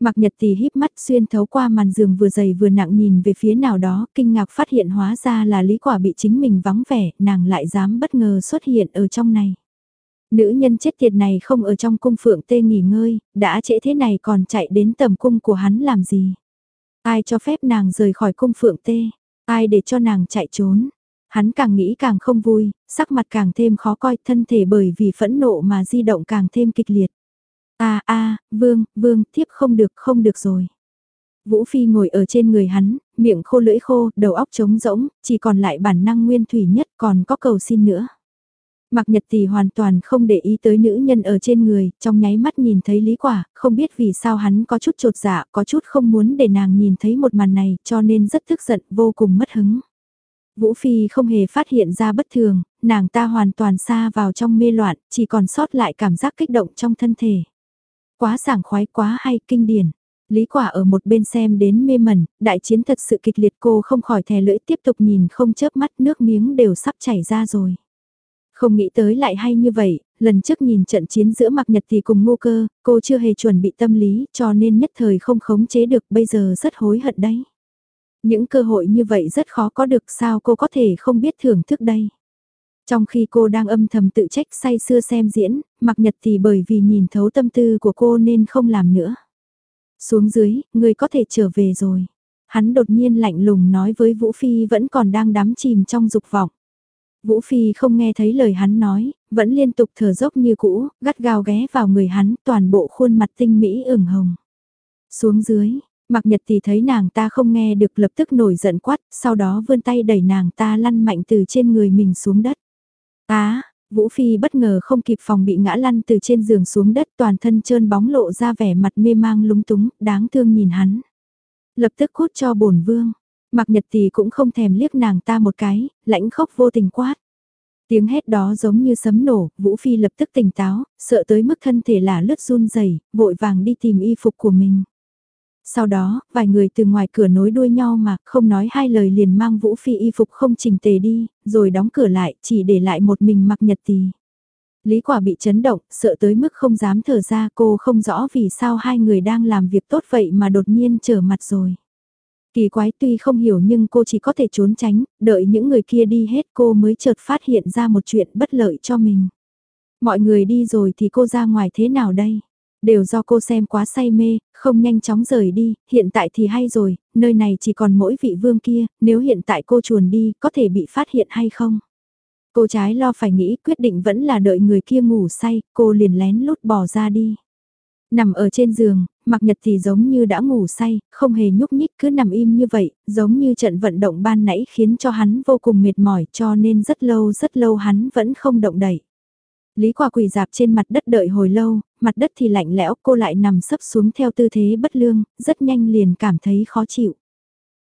Mặc nhật thì híp mắt xuyên thấu qua màn giường vừa dày vừa nặng nhìn về phía nào đó, kinh ngạc phát hiện hóa ra là lý quả bị chính mình vắng vẻ, nàng lại dám bất ngờ xuất hiện ở trong này. Nữ nhân chết tiệt này không ở trong cung phượng tê nghỉ ngơi, đã trễ thế này còn chạy đến tầm cung của hắn làm gì? Ai cho phép nàng rời khỏi cung phượng tê? Ai để cho nàng chạy trốn? Hắn càng nghĩ càng không vui, sắc mặt càng thêm khó coi, thân thể bởi vì phẫn nộ mà di động càng thêm kịch liệt a a vương, vương, thiếp không được, không được rồi. Vũ Phi ngồi ở trên người hắn, miệng khô lưỡi khô, đầu óc trống rỗng, chỉ còn lại bản năng nguyên thủy nhất còn có cầu xin nữa. Mặc nhật thì hoàn toàn không để ý tới nữ nhân ở trên người, trong nháy mắt nhìn thấy lý quả, không biết vì sao hắn có chút trột dạ, có chút không muốn để nàng nhìn thấy một màn này, cho nên rất tức giận, vô cùng mất hứng. Vũ Phi không hề phát hiện ra bất thường, nàng ta hoàn toàn xa vào trong mê loạn, chỉ còn sót lại cảm giác kích động trong thân thể. Quá sảng khoái quá hay kinh điển. Lý quả ở một bên xem đến mê mẩn, đại chiến thật sự kịch liệt cô không khỏi thè lưỡi tiếp tục nhìn không chớp mắt nước miếng đều sắp chảy ra rồi. Không nghĩ tới lại hay như vậy, lần trước nhìn trận chiến giữa Mạc Nhật thì cùng ngô cơ, cô chưa hề chuẩn bị tâm lý cho nên nhất thời không khống chế được bây giờ rất hối hận đấy. Những cơ hội như vậy rất khó có được sao cô có thể không biết thưởng thức đây. Trong khi cô đang âm thầm tự trách say sưa xem diễn, mặc nhật thì bởi vì nhìn thấu tâm tư của cô nên không làm nữa. Xuống dưới, người có thể trở về rồi. Hắn đột nhiên lạnh lùng nói với Vũ Phi vẫn còn đang đắm chìm trong dục vọng. Vũ Phi không nghe thấy lời hắn nói, vẫn liên tục thở dốc như cũ, gắt gao ghé vào người hắn, toàn bộ khuôn mặt tinh mỹ ửng hồng. Xuống dưới, Mặc nhật thì thấy nàng ta không nghe được lập tức nổi giận quát, sau đó vươn tay đẩy nàng ta lăn mạnh từ trên người mình xuống đất. Á, Vũ Phi bất ngờ không kịp phòng bị ngã lăn từ trên giường xuống đất toàn thân trơn bóng lộ ra vẻ mặt mê mang lúng túng, đáng thương nhìn hắn. Lập tức cút cho bổn vương. Mặc nhật thì cũng không thèm liếc nàng ta một cái, lãnh khốc vô tình quát. Tiếng hét đó giống như sấm nổ, Vũ Phi lập tức tỉnh táo, sợ tới mức thân thể là lướt run rẩy, vội vàng đi tìm y phục của mình. Sau đó, vài người từ ngoài cửa nối đuôi nhau mà không nói hai lời liền mang Vũ Phi y phục không chỉnh tề đi, rồi đóng cửa lại, chỉ để lại một mình mặc nhật tì. Lý quả bị chấn động, sợ tới mức không dám thở ra cô không rõ vì sao hai người đang làm việc tốt vậy mà đột nhiên trở mặt rồi. Kỳ quái tuy không hiểu nhưng cô chỉ có thể trốn tránh, đợi những người kia đi hết cô mới chợt phát hiện ra một chuyện bất lợi cho mình. Mọi người đi rồi thì cô ra ngoài thế nào đây? Đều do cô xem quá say mê, không nhanh chóng rời đi, hiện tại thì hay rồi, nơi này chỉ còn mỗi vị vương kia, nếu hiện tại cô chuồn đi, có thể bị phát hiện hay không? Cô trái lo phải nghĩ quyết định vẫn là đợi người kia ngủ say, cô liền lén lút bỏ ra đi. Nằm ở trên giường, mặc nhật thì giống như đã ngủ say, không hề nhúc nhích cứ nằm im như vậy, giống như trận vận động ban nãy khiến cho hắn vô cùng mệt mỏi cho nên rất lâu rất lâu hắn vẫn không động đậy. Lý quả quỳ dạp trên mặt đất đợi hồi lâu, mặt đất thì lạnh lẽo cô lại nằm sấp xuống theo tư thế bất lương, rất nhanh liền cảm thấy khó chịu.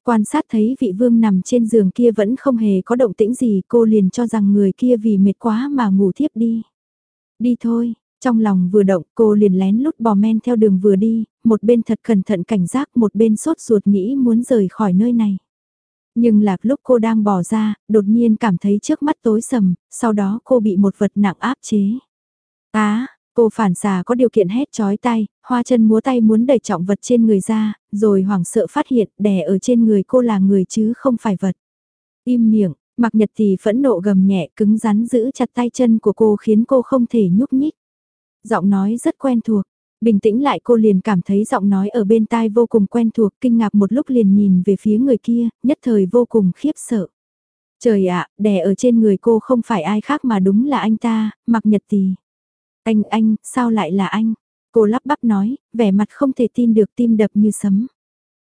Quan sát thấy vị vương nằm trên giường kia vẫn không hề có động tĩnh gì cô liền cho rằng người kia vì mệt quá mà ngủ thiếp đi. Đi thôi, trong lòng vừa động cô liền lén lút bò men theo đường vừa đi, một bên thật cẩn thận cảnh giác một bên sốt ruột nghĩ muốn rời khỏi nơi này. Nhưng lạc lúc cô đang bỏ ra, đột nhiên cảm thấy trước mắt tối sầm, sau đó cô bị một vật nặng áp chế. Á, cô phản xà có điều kiện hét chói tay, hoa chân múa tay muốn đẩy trọng vật trên người ra, rồi hoảng sợ phát hiện đè ở trên người cô là người chứ không phải vật. Im miệng, mặc nhật thì phẫn nộ gầm nhẹ cứng rắn giữ chặt tay chân của cô khiến cô không thể nhúc nhích. Giọng nói rất quen thuộc, Bình tĩnh lại cô liền cảm thấy giọng nói ở bên tai vô cùng quen thuộc, kinh ngạc một lúc liền nhìn về phía người kia, nhất thời vô cùng khiếp sợ. Trời ạ, đè ở trên người cô không phải ai khác mà đúng là anh ta, mặc nhật tì. Anh, anh, sao lại là anh? Cô lắp bắp nói, vẻ mặt không thể tin được tim đập như sấm.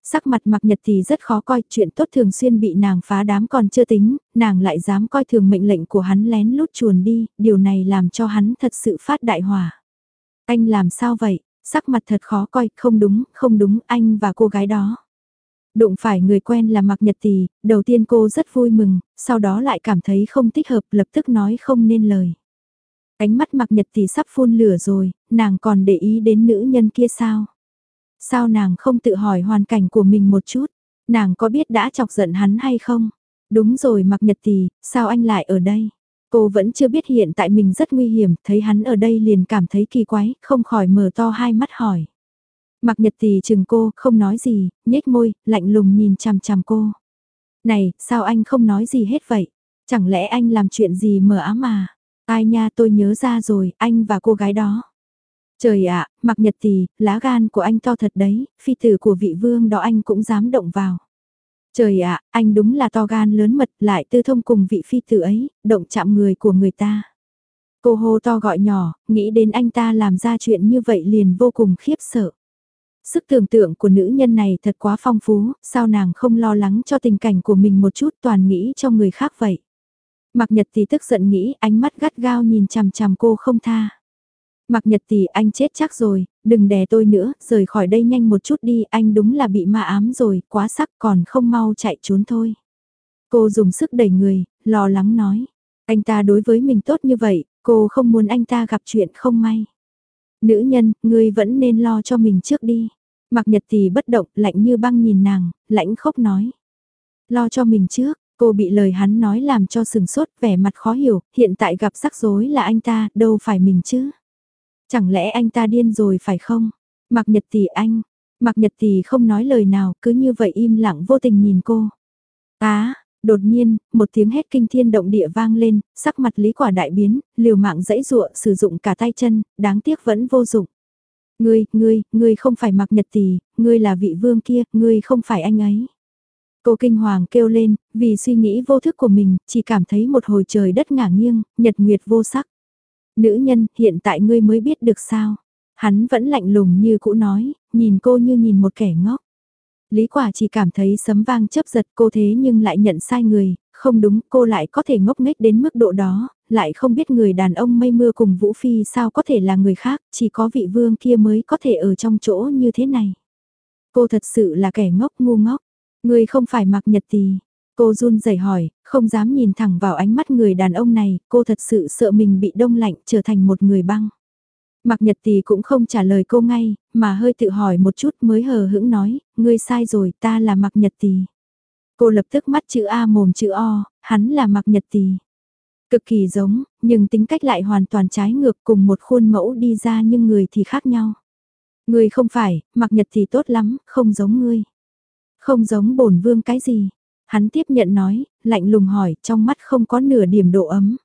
Sắc mặt mặc nhật thì rất khó coi, chuyện tốt thường xuyên bị nàng phá đám còn chưa tính, nàng lại dám coi thường mệnh lệnh của hắn lén lút chuồn đi, điều này làm cho hắn thật sự phát đại hỏa. Anh làm sao vậy? Sắc mặt thật khó coi, không đúng, không đúng, anh và cô gái đó. Đụng phải người quen là Mạc Nhật Tì, đầu tiên cô rất vui mừng, sau đó lại cảm thấy không thích hợp lập tức nói không nên lời. Ánh mắt Mạc Nhật Tì sắp phun lửa rồi, nàng còn để ý đến nữ nhân kia sao? Sao nàng không tự hỏi hoàn cảnh của mình một chút? Nàng có biết đã chọc giận hắn hay không? Đúng rồi Mạc Nhật Tì, sao anh lại ở đây? Cô vẫn chưa biết hiện tại mình rất nguy hiểm, thấy hắn ở đây liền cảm thấy kỳ quái, không khỏi mở to hai mắt hỏi. Mặc nhật tì chừng cô, không nói gì, nhếch môi, lạnh lùng nhìn chằm chằm cô. Này, sao anh không nói gì hết vậy? Chẳng lẽ anh làm chuyện gì mờ ám mà? Ai nha tôi nhớ ra rồi, anh và cô gái đó. Trời ạ, mặc nhật tì, lá gan của anh to thật đấy, phi tử của vị vương đó anh cũng dám động vào. Trời ạ, anh đúng là to gan lớn mật lại tư thông cùng vị phi tử ấy, động chạm người của người ta. Cô hô to gọi nhỏ, nghĩ đến anh ta làm ra chuyện như vậy liền vô cùng khiếp sợ. Sức tưởng tượng của nữ nhân này thật quá phong phú, sao nàng không lo lắng cho tình cảnh của mình một chút toàn nghĩ cho người khác vậy. Mặc nhật thì tức giận nghĩ ánh mắt gắt gao nhìn chằm chằm cô không tha. Mặc nhật tỷ anh chết chắc rồi, đừng đè tôi nữa, rời khỏi đây nhanh một chút đi, anh đúng là bị ma ám rồi, quá sắc còn không mau chạy trốn thôi. Cô dùng sức đẩy người, lo lắng nói. Anh ta đối với mình tốt như vậy, cô không muốn anh ta gặp chuyện không may. Nữ nhân, ngươi vẫn nên lo cho mình trước đi. Mặc nhật tỷ bất động, lạnh như băng nhìn nàng, lãnh khốc nói. Lo cho mình trước, cô bị lời hắn nói làm cho sừng sốt, vẻ mặt khó hiểu, hiện tại gặp rắc rối là anh ta, đâu phải mình chứ. Chẳng lẽ anh ta điên rồi phải không? mạc nhật tỷ anh, mạc nhật tỷ không nói lời nào, cứ như vậy im lặng vô tình nhìn cô. Á, đột nhiên, một tiếng hét kinh thiên động địa vang lên, sắc mặt lý quả đại biến, liều mạng dãy dụa sử dụng cả tay chân, đáng tiếc vẫn vô dụng. Ngươi, ngươi, ngươi không phải mạc nhật tỷ, ngươi là vị vương kia, ngươi không phải anh ấy. Cô kinh hoàng kêu lên, vì suy nghĩ vô thức của mình, chỉ cảm thấy một hồi trời đất ngả nghiêng, nhật nguyệt vô sắc. Nữ nhân, hiện tại ngươi mới biết được sao. Hắn vẫn lạnh lùng như cũ nói, nhìn cô như nhìn một kẻ ngốc. Lý quả chỉ cảm thấy sấm vang chấp giật cô thế nhưng lại nhận sai người, không đúng cô lại có thể ngốc nghếch đến mức độ đó, lại không biết người đàn ông mây mưa cùng Vũ Phi sao có thể là người khác, chỉ có vị vương kia mới có thể ở trong chỗ như thế này. Cô thật sự là kẻ ngốc ngu ngốc, người không phải mặc nhật tì, Cô run rẩy hỏi, không dám nhìn thẳng vào ánh mắt người đàn ông này, cô thật sự sợ mình bị đông lạnh trở thành một người băng. Mạc Nhật Tì cũng không trả lời cô ngay, mà hơi tự hỏi một chút mới hờ hững nói, ngươi sai rồi, ta là Mạc Nhật Tì. Cô lập tức mắt chữ A mồm chữ O, hắn là Mạc Nhật Tì. Cực kỳ giống, nhưng tính cách lại hoàn toàn trái ngược cùng một khuôn mẫu đi ra nhưng người thì khác nhau. Ngươi không phải, Mạc Nhật Tì tốt lắm, không giống ngươi. Không giống bổn vương cái gì. Hắn tiếp nhận nói, lạnh lùng hỏi, trong mắt không có nửa điểm độ ấm.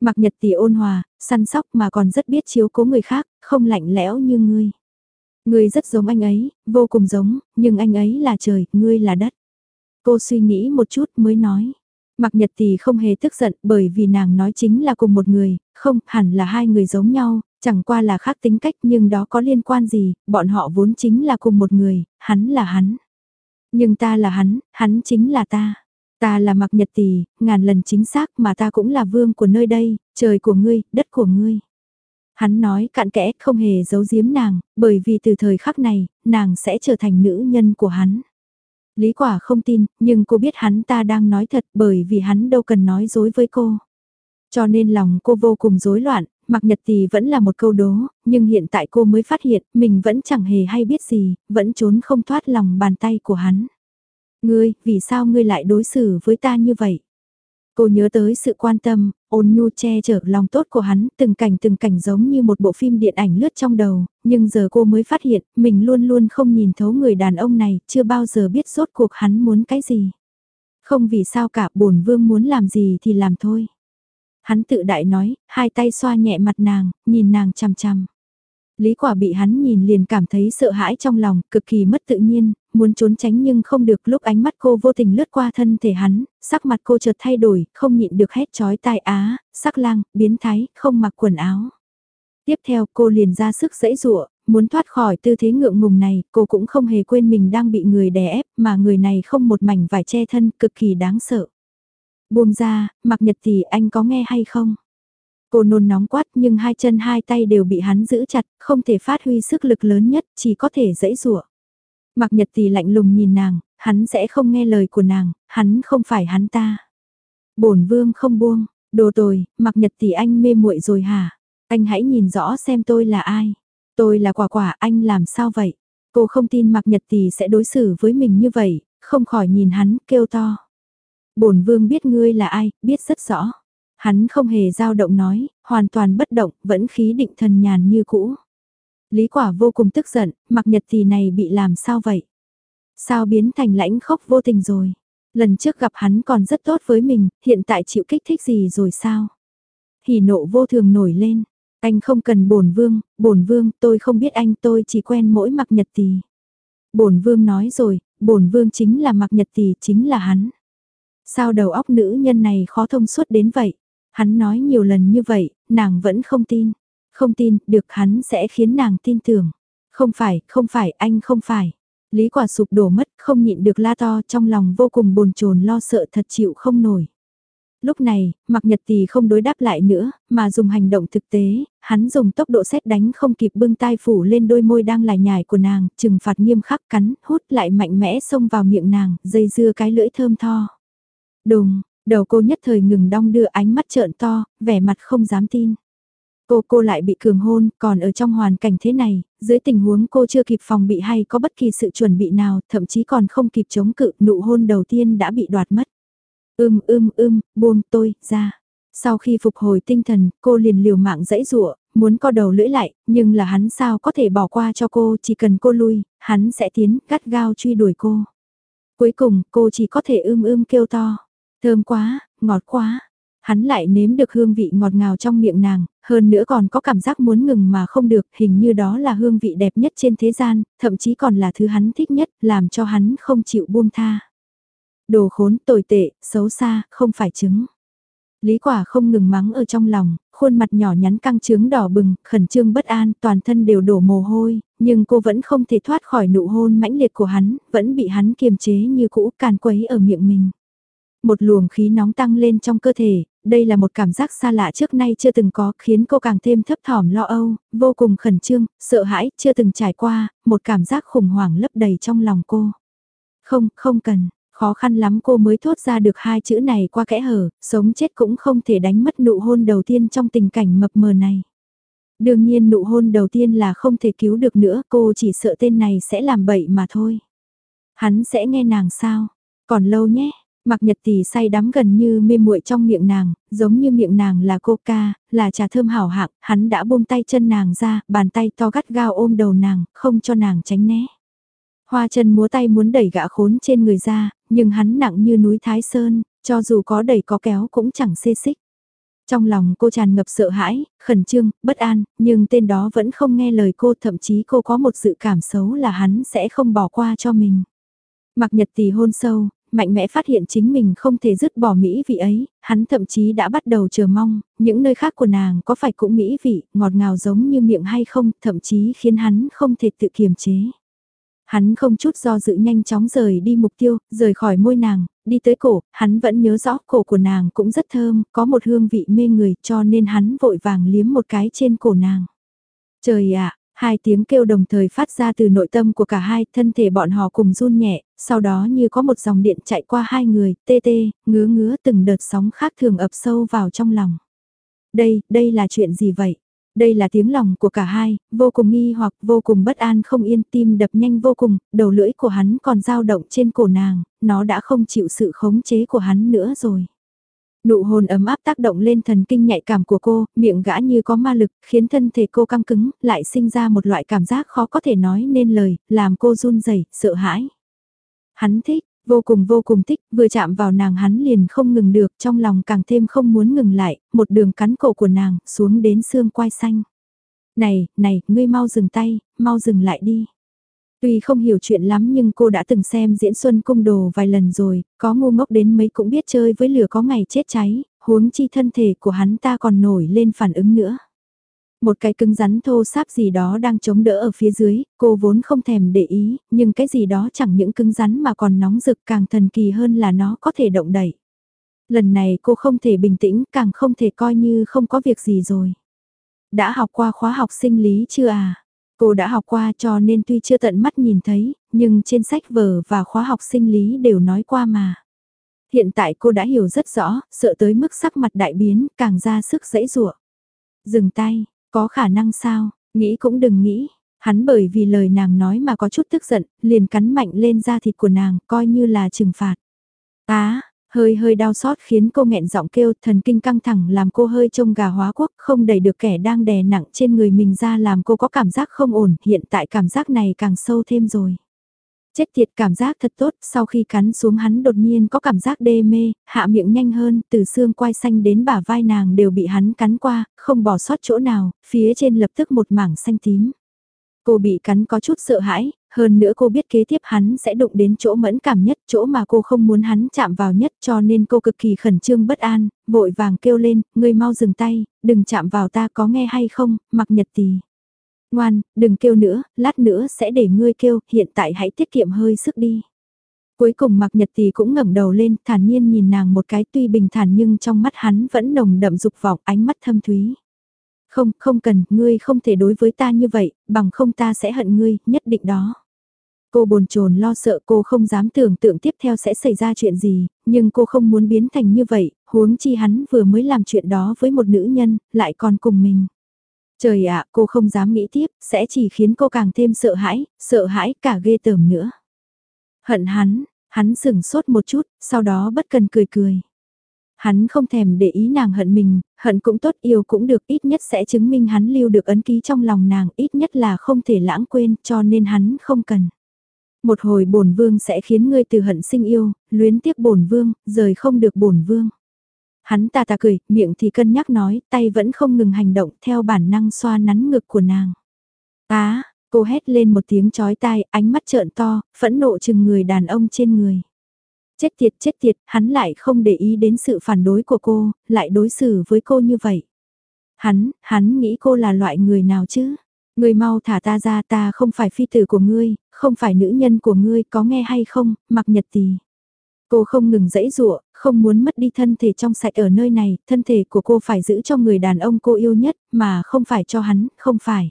Mặc nhật tỷ ôn hòa, săn sóc mà còn rất biết chiếu cố người khác, không lạnh lẽo như ngươi. Ngươi rất giống anh ấy, vô cùng giống, nhưng anh ấy là trời, ngươi là đất. Cô suy nghĩ một chút mới nói. Mặc nhật tỷ không hề tức giận bởi vì nàng nói chính là cùng một người, không, hẳn là hai người giống nhau, chẳng qua là khác tính cách nhưng đó có liên quan gì, bọn họ vốn chính là cùng một người, hắn là hắn. Nhưng ta là hắn, hắn chính là ta. Ta là mặc nhật tỷ, ngàn lần chính xác mà ta cũng là vương của nơi đây, trời của ngươi, đất của ngươi. Hắn nói cạn kẽ không hề giấu giếm nàng, bởi vì từ thời khắc này, nàng sẽ trở thành nữ nhân của hắn. Lý quả không tin, nhưng cô biết hắn ta đang nói thật bởi vì hắn đâu cần nói dối với cô. Cho nên lòng cô vô cùng rối loạn, mặc nhật Tì vẫn là một câu đố, nhưng hiện tại cô mới phát hiện mình vẫn chẳng hề hay biết gì, vẫn trốn không thoát lòng bàn tay của hắn. Ngươi, vì sao ngươi lại đối xử với ta như vậy? Cô nhớ tới sự quan tâm, ôn nhu che chở lòng tốt của hắn, từng cảnh từng cảnh giống như một bộ phim điện ảnh lướt trong đầu, nhưng giờ cô mới phát hiện, mình luôn luôn không nhìn thấu người đàn ông này, chưa bao giờ biết rốt cuộc hắn muốn cái gì. Không vì sao cả, bổn vương muốn làm gì thì làm thôi. Hắn tự đại nói, hai tay xoa nhẹ mặt nàng, nhìn nàng chằm chằm. Lý quả bị hắn nhìn liền cảm thấy sợ hãi trong lòng, cực kỳ mất tự nhiên, muốn trốn tránh nhưng không được lúc ánh mắt cô vô tình lướt qua thân thể hắn, sắc mặt cô chợt thay đổi, không nhịn được hét chói tai á, sắc lang, biến thái, không mặc quần áo. Tiếp theo cô liền ra sức dễ dụa, muốn thoát khỏi tư thế ngượng ngùng này, cô cũng không hề quên mình đang bị người đè ép, mà người này không một mảnh vải che thân, cực kỳ đáng sợ. Buông ra, mặc nhật thì anh có nghe hay không? Cô nôn nóng quát nhưng hai chân hai tay đều bị hắn giữ chặt, không thể phát huy sức lực lớn nhất, chỉ có thể dãy rủa. Mặc nhật thì lạnh lùng nhìn nàng, hắn sẽ không nghe lời của nàng, hắn không phải hắn ta. bổn vương không buông, đồ tồi, mặc nhật thì anh mê muội rồi hả? Anh hãy nhìn rõ xem tôi là ai. Tôi là quả quả, anh làm sao vậy? Cô không tin mặc nhật thì sẽ đối xử với mình như vậy, không khỏi nhìn hắn, kêu to bổn vương biết ngươi là ai, biết rất rõ. Hắn không hề dao động nói, hoàn toàn bất động, vẫn khí định thần nhàn như cũ. Lý quả vô cùng tức giận, mặc nhật thì này bị làm sao vậy? Sao biến thành lãnh khốc vô tình rồi? Lần trước gặp hắn còn rất tốt với mình, hiện tại chịu kích thích gì rồi sao? Hỉ nộ vô thường nổi lên. Anh không cần bổn vương, bổn vương, tôi không biết anh, tôi chỉ quen mỗi mặc nhật tì. Bổn vương nói rồi, bổn vương chính là mặc nhật tì, chính là hắn. Sao đầu óc nữ nhân này khó thông suốt đến vậy? Hắn nói nhiều lần như vậy, nàng vẫn không tin. Không tin, được hắn sẽ khiến nàng tin tưởng. Không phải, không phải, anh không phải. Lý quả sụp đổ mất, không nhịn được la to trong lòng vô cùng bồn chồn lo sợ thật chịu không nổi. Lúc này, mặc nhật Tỳ không đối đáp lại nữa, mà dùng hành động thực tế, hắn dùng tốc độ xét đánh không kịp bưng tai phủ lên đôi môi đang lải nhải của nàng, trừng phạt nghiêm khắc cắn, hút lại mạnh mẽ xông vào miệng nàng, dây dưa cái lưỡi thơm tho. Đùng, đầu cô nhất thời ngừng đong đưa ánh mắt trợn to, vẻ mặt không dám tin. Cô cô lại bị cường hôn, còn ở trong hoàn cảnh thế này, dưới tình huống cô chưa kịp phòng bị hay có bất kỳ sự chuẩn bị nào, thậm chí còn không kịp chống cự, nụ hôn đầu tiên đã bị đoạt mất. Ưm ưm ưm, buông tôi, ra. Sau khi phục hồi tinh thần, cô liền liều mạng dãy rụa, muốn co đầu lưỡi lại, nhưng là hắn sao có thể bỏ qua cho cô, chỉ cần cô lui, hắn sẽ tiến, gắt gao truy đuổi cô. Cuối cùng, cô chỉ có thể ưm ưm kêu to. Thơm quá, ngọt quá. Hắn lại nếm được hương vị ngọt ngào trong miệng nàng, hơn nữa còn có cảm giác muốn ngừng mà không được, hình như đó là hương vị đẹp nhất trên thế gian, thậm chí còn là thứ hắn thích nhất, làm cho hắn không chịu buông tha. Đồ khốn, tồi tệ, xấu xa, không phải chứng. Lý quả không ngừng mắng ở trong lòng, khuôn mặt nhỏ nhắn căng trướng đỏ bừng, khẩn trương bất an, toàn thân đều đổ mồ hôi, nhưng cô vẫn không thể thoát khỏi nụ hôn mãnh liệt của hắn, vẫn bị hắn kiềm chế như cũ càn quấy ở miệng mình. Một luồng khí nóng tăng lên trong cơ thể, đây là một cảm giác xa lạ trước nay chưa từng có, khiến cô càng thêm thấp thỏm lo âu, vô cùng khẩn trương, sợ hãi, chưa từng trải qua, một cảm giác khủng hoảng lấp đầy trong lòng cô. Không, không cần, khó khăn lắm cô mới thốt ra được hai chữ này qua kẽ hở, sống chết cũng không thể đánh mất nụ hôn đầu tiên trong tình cảnh mập mờ này. Đương nhiên nụ hôn đầu tiên là không thể cứu được nữa, cô chỉ sợ tên này sẽ làm bậy mà thôi. Hắn sẽ nghe nàng sao? Còn lâu nhé, Mạc nhật tỷ say đắm gần như mê muội trong miệng nàng, giống như miệng nàng là coca, là trà thơm hảo hạng, hắn đã buông tay chân nàng ra, bàn tay to gắt gao ôm đầu nàng, không cho nàng tránh né. Hoa chân múa tay muốn đẩy gã khốn trên người ra, nhưng hắn nặng như núi Thái Sơn, cho dù có đẩy có kéo cũng chẳng xê xích. Trong lòng cô tràn ngập sợ hãi, khẩn trương, bất an, nhưng tên đó vẫn không nghe lời cô thậm chí cô có một sự cảm xấu là hắn sẽ không bỏ qua cho mình. Mặc nhật tỷ hôn sâu, mạnh mẽ phát hiện chính mình không thể dứt bỏ mỹ vị ấy, hắn thậm chí đã bắt đầu chờ mong, những nơi khác của nàng có phải cũng mỹ vị, ngọt ngào giống như miệng hay không, thậm chí khiến hắn không thể tự kiềm chế. Hắn không chút do dự nhanh chóng rời đi mục tiêu, rời khỏi môi nàng, đi tới cổ, hắn vẫn nhớ rõ cổ của nàng cũng rất thơm, có một hương vị mê người cho nên hắn vội vàng liếm một cái trên cổ nàng. Trời ạ, hai tiếng kêu đồng thời phát ra từ nội tâm của cả hai, thân thể bọn họ cùng run nhẹ, sau đó như có một dòng điện chạy qua hai người, tê tê, ngứa ngứa từng đợt sóng khác thường ập sâu vào trong lòng. Đây, đây là chuyện gì vậy? Đây là tiếng lòng của cả hai, vô cùng nghi hoặc vô cùng bất an không yên tim đập nhanh vô cùng, đầu lưỡi của hắn còn dao động trên cổ nàng, nó đã không chịu sự khống chế của hắn nữa rồi. Nụ hôn ấm áp tác động lên thần kinh nhạy cảm của cô, miệng gã như có ma lực, khiến thân thể cô căng cứng, lại sinh ra một loại cảm giác khó có thể nói nên lời, làm cô run rẩy, sợ hãi. Hắn thích, vô cùng vô cùng thích, vừa chạm vào nàng hắn liền không ngừng được, trong lòng càng thêm không muốn ngừng lại, một đường cắn cổ của nàng, xuống đến xương quai xanh. Này, này, ngươi mau dừng tay, mau dừng lại đi. Tuy không hiểu chuyện lắm nhưng cô đã từng xem diễn Xuân Cung Đồ vài lần rồi, có ngu ngốc đến mấy cũng biết chơi với lửa có ngày chết cháy, huống chi thân thể của hắn ta còn nổi lên phản ứng nữa. Một cái cứng rắn thô sáp gì đó đang chống đỡ ở phía dưới, cô vốn không thèm để ý, nhưng cái gì đó chẳng những cứng rắn mà còn nóng rực càng thần kỳ hơn là nó có thể động đẩy. Lần này cô không thể bình tĩnh, càng không thể coi như không có việc gì rồi. Đã học qua khóa học sinh lý chưa à? Cô đã học qua cho nên tuy chưa tận mắt nhìn thấy, nhưng trên sách vở và khóa học sinh lý đều nói qua mà. Hiện tại cô đã hiểu rất rõ, sợ tới mức sắc mặt đại biến, càng ra sức dãy rủa. Dừng tay, có khả năng sao, nghĩ cũng đừng nghĩ. Hắn bởi vì lời nàng nói mà có chút tức giận, liền cắn mạnh lên da thịt của nàng, coi như là trừng phạt. Á, hơi hơi đau xót khiến cô nghẹn giọng kêu thần kinh căng thẳng làm cô hơi trông gà hóa quốc không đẩy được kẻ đang đè nặng trên người mình ra làm cô có cảm giác không ổn, hiện tại cảm giác này càng sâu thêm rồi. Chết tiệt cảm giác thật tốt, sau khi cắn xuống hắn đột nhiên có cảm giác đê mê, hạ miệng nhanh hơn, từ xương quai xanh đến bả vai nàng đều bị hắn cắn qua, không bỏ sót chỗ nào, phía trên lập tức một mảng xanh tím. Cô bị cắn có chút sợ hãi, hơn nữa cô biết kế tiếp hắn sẽ đụng đến chỗ mẫn cảm nhất, chỗ mà cô không muốn hắn chạm vào nhất cho nên cô cực kỳ khẩn trương bất an, vội vàng kêu lên, ngươi mau dừng tay, đừng chạm vào ta có nghe hay không, mặc nhật tì. Ngoan, đừng kêu nữa, lát nữa sẽ để ngươi kêu, hiện tại hãy tiết kiệm hơi sức đi. Cuối cùng mặc nhật thì cũng ngẩng đầu lên, thản nhiên nhìn nàng một cái tuy bình thản nhưng trong mắt hắn vẫn nồng đậm dục vọng ánh mắt thâm thúy. Không, không cần, ngươi không thể đối với ta như vậy, bằng không ta sẽ hận ngươi, nhất định đó. Cô bồn chồn lo sợ cô không dám tưởng tượng tiếp theo sẽ xảy ra chuyện gì, nhưng cô không muốn biến thành như vậy, huống chi hắn vừa mới làm chuyện đó với một nữ nhân, lại còn cùng mình. Trời ạ, cô không dám nghĩ tiếp, sẽ chỉ khiến cô càng thêm sợ hãi, sợ hãi cả ghê tởm nữa. Hận hắn, hắn sừng sốt một chút, sau đó bất cần cười cười. Hắn không thèm để ý nàng hận mình, hận cũng tốt yêu cũng được ít nhất sẽ chứng minh hắn lưu được ấn ký trong lòng nàng ít nhất là không thể lãng quên cho nên hắn không cần. Một hồi bổn vương sẽ khiến ngươi từ hận sinh yêu, luyến tiếc bổn vương, rời không được bổn vương. Hắn ta ta cười, miệng thì cân nhắc nói, tay vẫn không ngừng hành động theo bản năng xoa nắn ngực của nàng. Á, cô hét lên một tiếng chói tai, ánh mắt trợn to, phẫn nộ chừng người đàn ông trên người. Chết tiệt chết tiệt, hắn lại không để ý đến sự phản đối của cô, lại đối xử với cô như vậy. Hắn, hắn nghĩ cô là loại người nào chứ? Người mau thả ta ra ta không phải phi tử của ngươi, không phải nữ nhân của ngươi có nghe hay không, mặc nhật tì. Cô không ngừng dẫy dụa, không muốn mất đi thân thể trong sạch ở nơi này, thân thể của cô phải giữ cho người đàn ông cô yêu nhất, mà không phải cho hắn, không phải.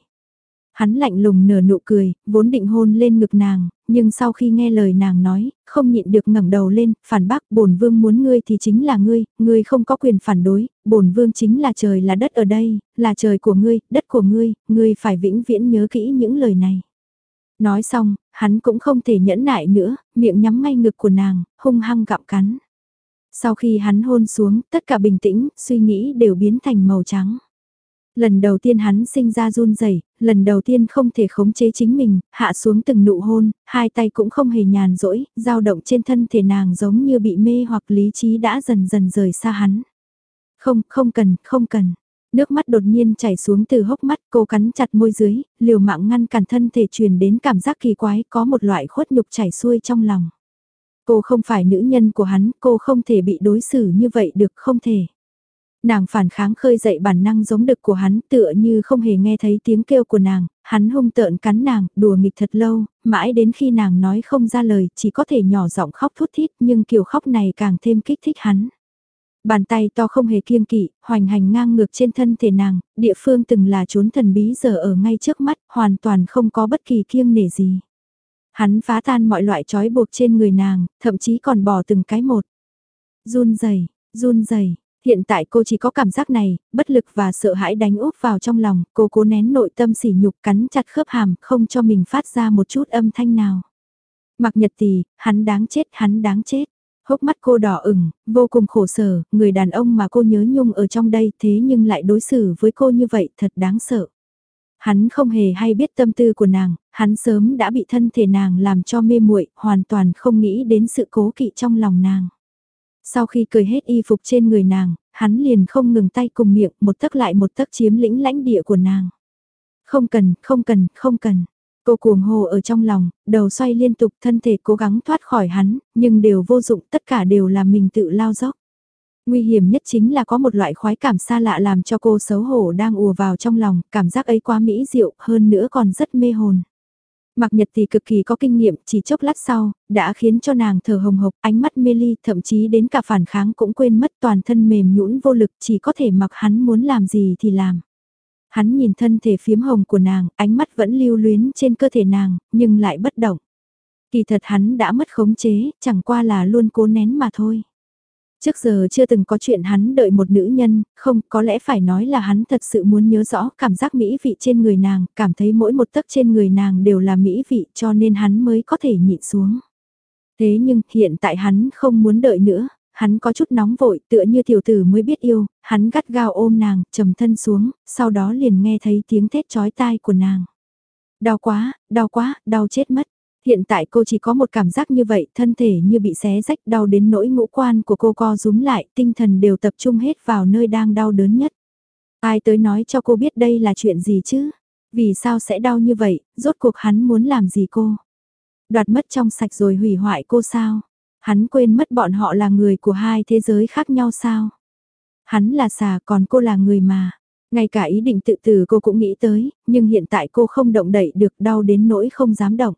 Hắn lạnh lùng nở nụ cười, vốn định hôn lên ngực nàng, nhưng sau khi nghe lời nàng nói, không nhịn được ngẩng đầu lên, phản bác bổn vương muốn ngươi thì chính là ngươi, ngươi không có quyền phản đối, bổn vương chính là trời là đất ở đây, là trời của ngươi, đất của ngươi, ngươi phải vĩnh viễn nhớ kỹ những lời này. Nói xong, hắn cũng không thể nhẫn nại nữa, miệng nhắm ngay ngực của nàng, hung hăng gặm cắn. Sau khi hắn hôn xuống, tất cả bình tĩnh, suy nghĩ đều biến thành màu trắng. Lần đầu tiên hắn sinh ra run rẩy, lần đầu tiên không thể khống chế chính mình, hạ xuống từng nụ hôn, hai tay cũng không hề nhàn rỗi, dao động trên thân thể nàng giống như bị mê hoặc lý trí đã dần dần rời xa hắn. Không, không cần, không cần. Nước mắt đột nhiên chảy xuống từ hốc mắt cô cắn chặt môi dưới, liều mạng ngăn cản thân thể truyền đến cảm giác kỳ quái có một loại khuất nhục chảy xuôi trong lòng. Cô không phải nữ nhân của hắn, cô không thể bị đối xử như vậy được, không thể. Nàng phản kháng khơi dậy bản năng giống đực của hắn tựa như không hề nghe thấy tiếng kêu của nàng, hắn hung tợn cắn nàng, đùa nghịch thật lâu, mãi đến khi nàng nói không ra lời, chỉ có thể nhỏ giọng khóc thút thít nhưng kiểu khóc này càng thêm kích thích hắn. Bàn tay to không hề kiêng kỵ, hoành hành ngang ngược trên thân thể nàng, địa phương từng là chốn thần bí giờ ở ngay trước mắt, hoàn toàn không có bất kỳ kiêng nể gì. Hắn phá tan mọi loại trói buộc trên người nàng, thậm chí còn bỏ từng cái một. Run rẩy, run rẩy. Hiện tại cô chỉ có cảm giác này, bất lực và sợ hãi đánh úp vào trong lòng, cô cố nén nội tâm sỉ nhục cắn chặt khớp hàm, không cho mình phát ra một chút âm thanh nào. Mặc nhật tỷ, hắn đáng chết, hắn đáng chết. Hốc mắt cô đỏ ửng, vô cùng khổ sở, người đàn ông mà cô nhớ nhung ở trong đây thế nhưng lại đối xử với cô như vậy thật đáng sợ. Hắn không hề hay biết tâm tư của nàng, hắn sớm đã bị thân thể nàng làm cho mê muội, hoàn toàn không nghĩ đến sự cố kỵ trong lòng nàng. Sau khi cười hết y phục trên người nàng, hắn liền không ngừng tay cùng miệng một tấc lại một tấc chiếm lĩnh lãnh địa của nàng. Không cần, không cần, không cần. Cô cuồng hồ ở trong lòng, đầu xoay liên tục thân thể cố gắng thoát khỏi hắn, nhưng đều vô dụng tất cả đều là mình tự lao dốc. Nguy hiểm nhất chính là có một loại khoái cảm xa lạ làm cho cô xấu hổ đang ùa vào trong lòng, cảm giác ấy quá mỹ diệu, hơn nữa còn rất mê hồn. Mặc nhật thì cực kỳ có kinh nghiệm, chỉ chốc lát sau, đã khiến cho nàng thở hồng hộc, ánh mắt mê ly, thậm chí đến cả phản kháng cũng quên mất toàn thân mềm nhũn vô lực, chỉ có thể mặc hắn muốn làm gì thì làm. Hắn nhìn thân thể phiếm hồng của nàng, ánh mắt vẫn lưu luyến trên cơ thể nàng, nhưng lại bất động. Kỳ thật hắn đã mất khống chế, chẳng qua là luôn cố nén mà thôi. Trước giờ chưa từng có chuyện hắn đợi một nữ nhân, không, có lẽ phải nói là hắn thật sự muốn nhớ rõ cảm giác mỹ vị trên người nàng, cảm thấy mỗi một tấc trên người nàng đều là mỹ vị cho nên hắn mới có thể nhịn xuống. Thế nhưng hiện tại hắn không muốn đợi nữa, hắn có chút nóng vội tựa như tiểu tử mới biết yêu, hắn gắt gao ôm nàng, trầm thân xuống, sau đó liền nghe thấy tiếng thét chói tai của nàng. Đau quá, đau quá, đau chết mất. Hiện tại cô chỉ có một cảm giác như vậy, thân thể như bị xé rách đau đến nỗi ngũ quan của cô co rúm lại, tinh thần đều tập trung hết vào nơi đang đau đớn nhất. Ai tới nói cho cô biết đây là chuyện gì chứ? Vì sao sẽ đau như vậy, rốt cuộc hắn muốn làm gì cô? Đoạt mất trong sạch rồi hủy hoại cô sao? Hắn quên mất bọn họ là người của hai thế giới khác nhau sao? Hắn là xà còn cô là người mà. Ngay cả ý định tự tử cô cũng nghĩ tới, nhưng hiện tại cô không động đậy được đau đến nỗi không dám động.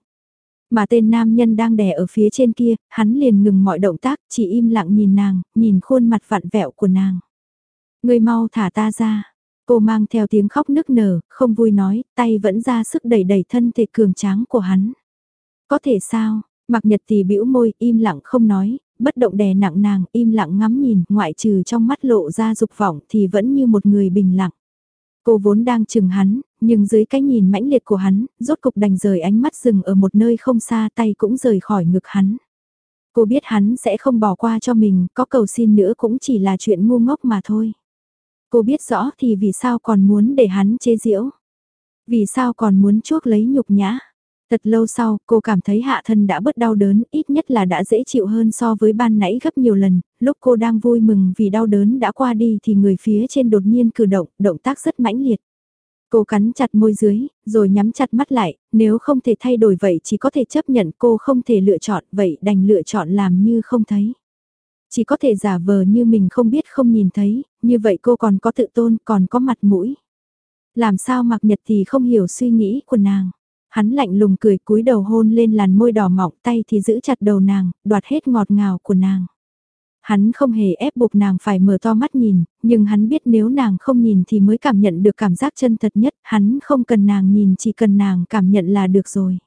Mà tên nam nhân đang đè ở phía trên kia, hắn liền ngừng mọi động tác, chỉ im lặng nhìn nàng, nhìn khuôn mặt vặn vẹo của nàng. Người mau thả ta ra. Cô mang theo tiếng khóc nức nở, không vui nói, tay vẫn ra sức đẩy đẩy thân thể cường tráng của hắn. Có thể sao, mặc nhật thì bĩu môi, im lặng không nói, bất động đè nặng nàng, im lặng ngắm nhìn, ngoại trừ trong mắt lộ ra dục vọng thì vẫn như một người bình lặng. Cô vốn đang chừng hắn, nhưng dưới cái nhìn mãnh liệt của hắn, rốt cục đành rời ánh mắt dừng ở một nơi không xa tay cũng rời khỏi ngực hắn. Cô biết hắn sẽ không bỏ qua cho mình, có cầu xin nữa cũng chỉ là chuyện ngu ngốc mà thôi. Cô biết rõ thì vì sao còn muốn để hắn chế giễu. Vì sao còn muốn chuốc lấy nhục nhã. Thật lâu sau, cô cảm thấy hạ thân đã bớt đau đớn, ít nhất là đã dễ chịu hơn so với ban nãy gấp nhiều lần, lúc cô đang vui mừng vì đau đớn đã qua đi thì người phía trên đột nhiên cử động, động tác rất mãnh liệt. Cô cắn chặt môi dưới, rồi nhắm chặt mắt lại, nếu không thể thay đổi vậy chỉ có thể chấp nhận cô không thể lựa chọn vậy đành lựa chọn làm như không thấy. Chỉ có thể giả vờ như mình không biết không nhìn thấy, như vậy cô còn có tự tôn, còn có mặt mũi. Làm sao mặc nhật thì không hiểu suy nghĩ của nàng. Hắn lạnh lùng cười cúi đầu hôn lên làn môi đỏ mọng tay thì giữ chặt đầu nàng, đoạt hết ngọt ngào của nàng. Hắn không hề ép buộc nàng phải mở to mắt nhìn, nhưng hắn biết nếu nàng không nhìn thì mới cảm nhận được cảm giác chân thật nhất, hắn không cần nàng nhìn chỉ cần nàng cảm nhận là được rồi.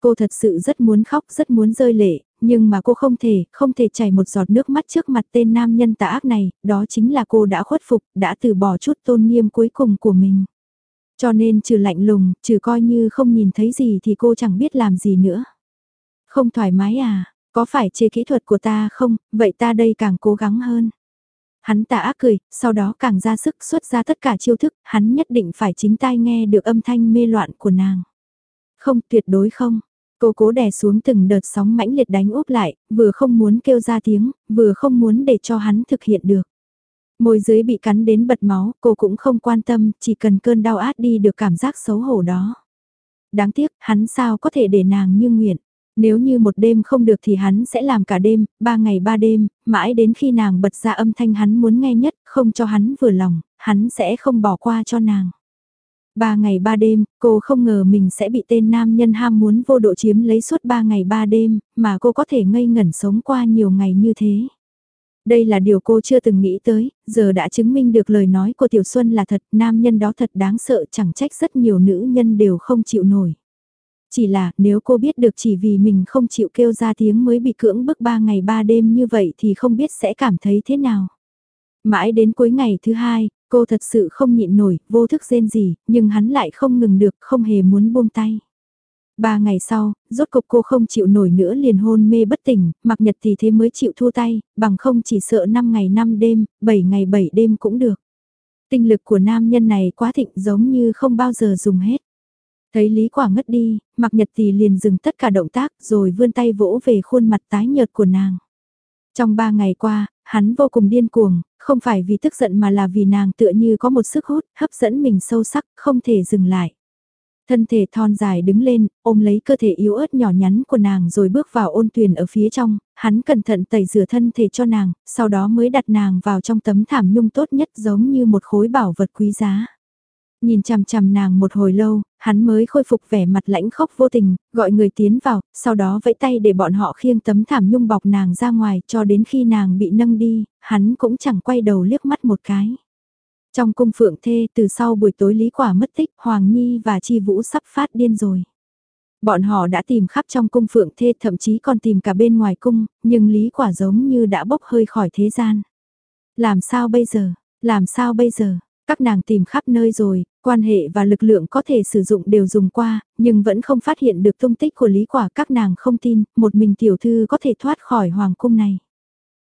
Cô thật sự rất muốn khóc, rất muốn rơi lệ, nhưng mà cô không thể, không thể chảy một giọt nước mắt trước mặt tên nam nhân tà ác này, đó chính là cô đã khuất phục, đã từ bỏ chút tôn nghiêm cuối cùng của mình. Cho nên trừ lạnh lùng, trừ coi như không nhìn thấy gì thì cô chẳng biết làm gì nữa. Không thoải mái à, có phải chê kỹ thuật của ta không, vậy ta đây càng cố gắng hơn. Hắn tà ác cười, sau đó càng ra sức xuất ra tất cả chiêu thức, hắn nhất định phải chính tai nghe được âm thanh mê loạn của nàng. Không, tuyệt đối không. Cô cố đè xuống từng đợt sóng mãnh liệt đánh úp lại, vừa không muốn kêu ra tiếng, vừa không muốn để cho hắn thực hiện được. Môi dưới bị cắn đến bật máu, cô cũng không quan tâm, chỉ cần cơn đau át đi được cảm giác xấu hổ đó. Đáng tiếc, hắn sao có thể để nàng như nguyện. Nếu như một đêm không được thì hắn sẽ làm cả đêm, ba ngày ba đêm, mãi đến khi nàng bật ra âm thanh hắn muốn nghe nhất, không cho hắn vừa lòng, hắn sẽ không bỏ qua cho nàng. Ba ngày ba đêm, cô không ngờ mình sẽ bị tên nam nhân ham muốn vô độ chiếm lấy suốt ba ngày ba đêm, mà cô có thể ngây ngẩn sống qua nhiều ngày như thế. Đây là điều cô chưa từng nghĩ tới, giờ đã chứng minh được lời nói của Tiểu Xuân là thật, nam nhân đó thật đáng sợ chẳng trách rất nhiều nữ nhân đều không chịu nổi. Chỉ là nếu cô biết được chỉ vì mình không chịu kêu ra tiếng mới bị cưỡng bức ba ngày ba đêm như vậy thì không biết sẽ cảm thấy thế nào. Mãi đến cuối ngày thứ hai, cô thật sự không nhịn nổi, vô thức rên gì, nhưng hắn lại không ngừng được, không hề muốn buông tay. Ba ngày sau, rốt cục cô không chịu nổi nữa liền hôn mê bất tỉnh, mặc nhật thì thế mới chịu thua tay, bằng không chỉ sợ 5 ngày 5 đêm, 7 ngày 7 đêm cũng được. Tinh lực của nam nhân này quá thịnh giống như không bao giờ dùng hết. Thấy Lý Quả ngất đi, mặc nhật thì liền dừng tất cả động tác rồi vươn tay vỗ về khuôn mặt tái nhợt của nàng. Trong ba ngày qua, hắn vô cùng điên cuồng, không phải vì tức giận mà là vì nàng tựa như có một sức hút, hấp dẫn mình sâu sắc, không thể dừng lại. Thân thể thon dài đứng lên, ôm lấy cơ thể yếu ớt nhỏ nhắn của nàng rồi bước vào ôn tuyền ở phía trong, hắn cẩn thận tẩy rửa thân thể cho nàng, sau đó mới đặt nàng vào trong tấm thảm nhung tốt nhất giống như một khối bảo vật quý giá. Nhìn chằm chằm nàng một hồi lâu, hắn mới khôi phục vẻ mặt lãnh khốc vô tình, gọi người tiến vào, sau đó vẫy tay để bọn họ khiêng tấm thảm nhung bọc nàng ra ngoài cho đến khi nàng bị nâng đi, hắn cũng chẳng quay đầu liếc mắt một cái. Trong cung phượng thê từ sau buổi tối Lý Quả mất tích, Hoàng Nhi và Chi Vũ sắp phát điên rồi. Bọn họ đã tìm khắp trong cung phượng thê thậm chí còn tìm cả bên ngoài cung, nhưng Lý Quả giống như đã bốc hơi khỏi thế gian. Làm sao bây giờ? Làm sao bây giờ? Các nàng tìm khắp nơi rồi, quan hệ và lực lượng có thể sử dụng đều dùng qua, nhưng vẫn không phát hiện được tung tích của Lý Quả các nàng không tin, một mình tiểu thư có thể thoát khỏi hoàng cung này.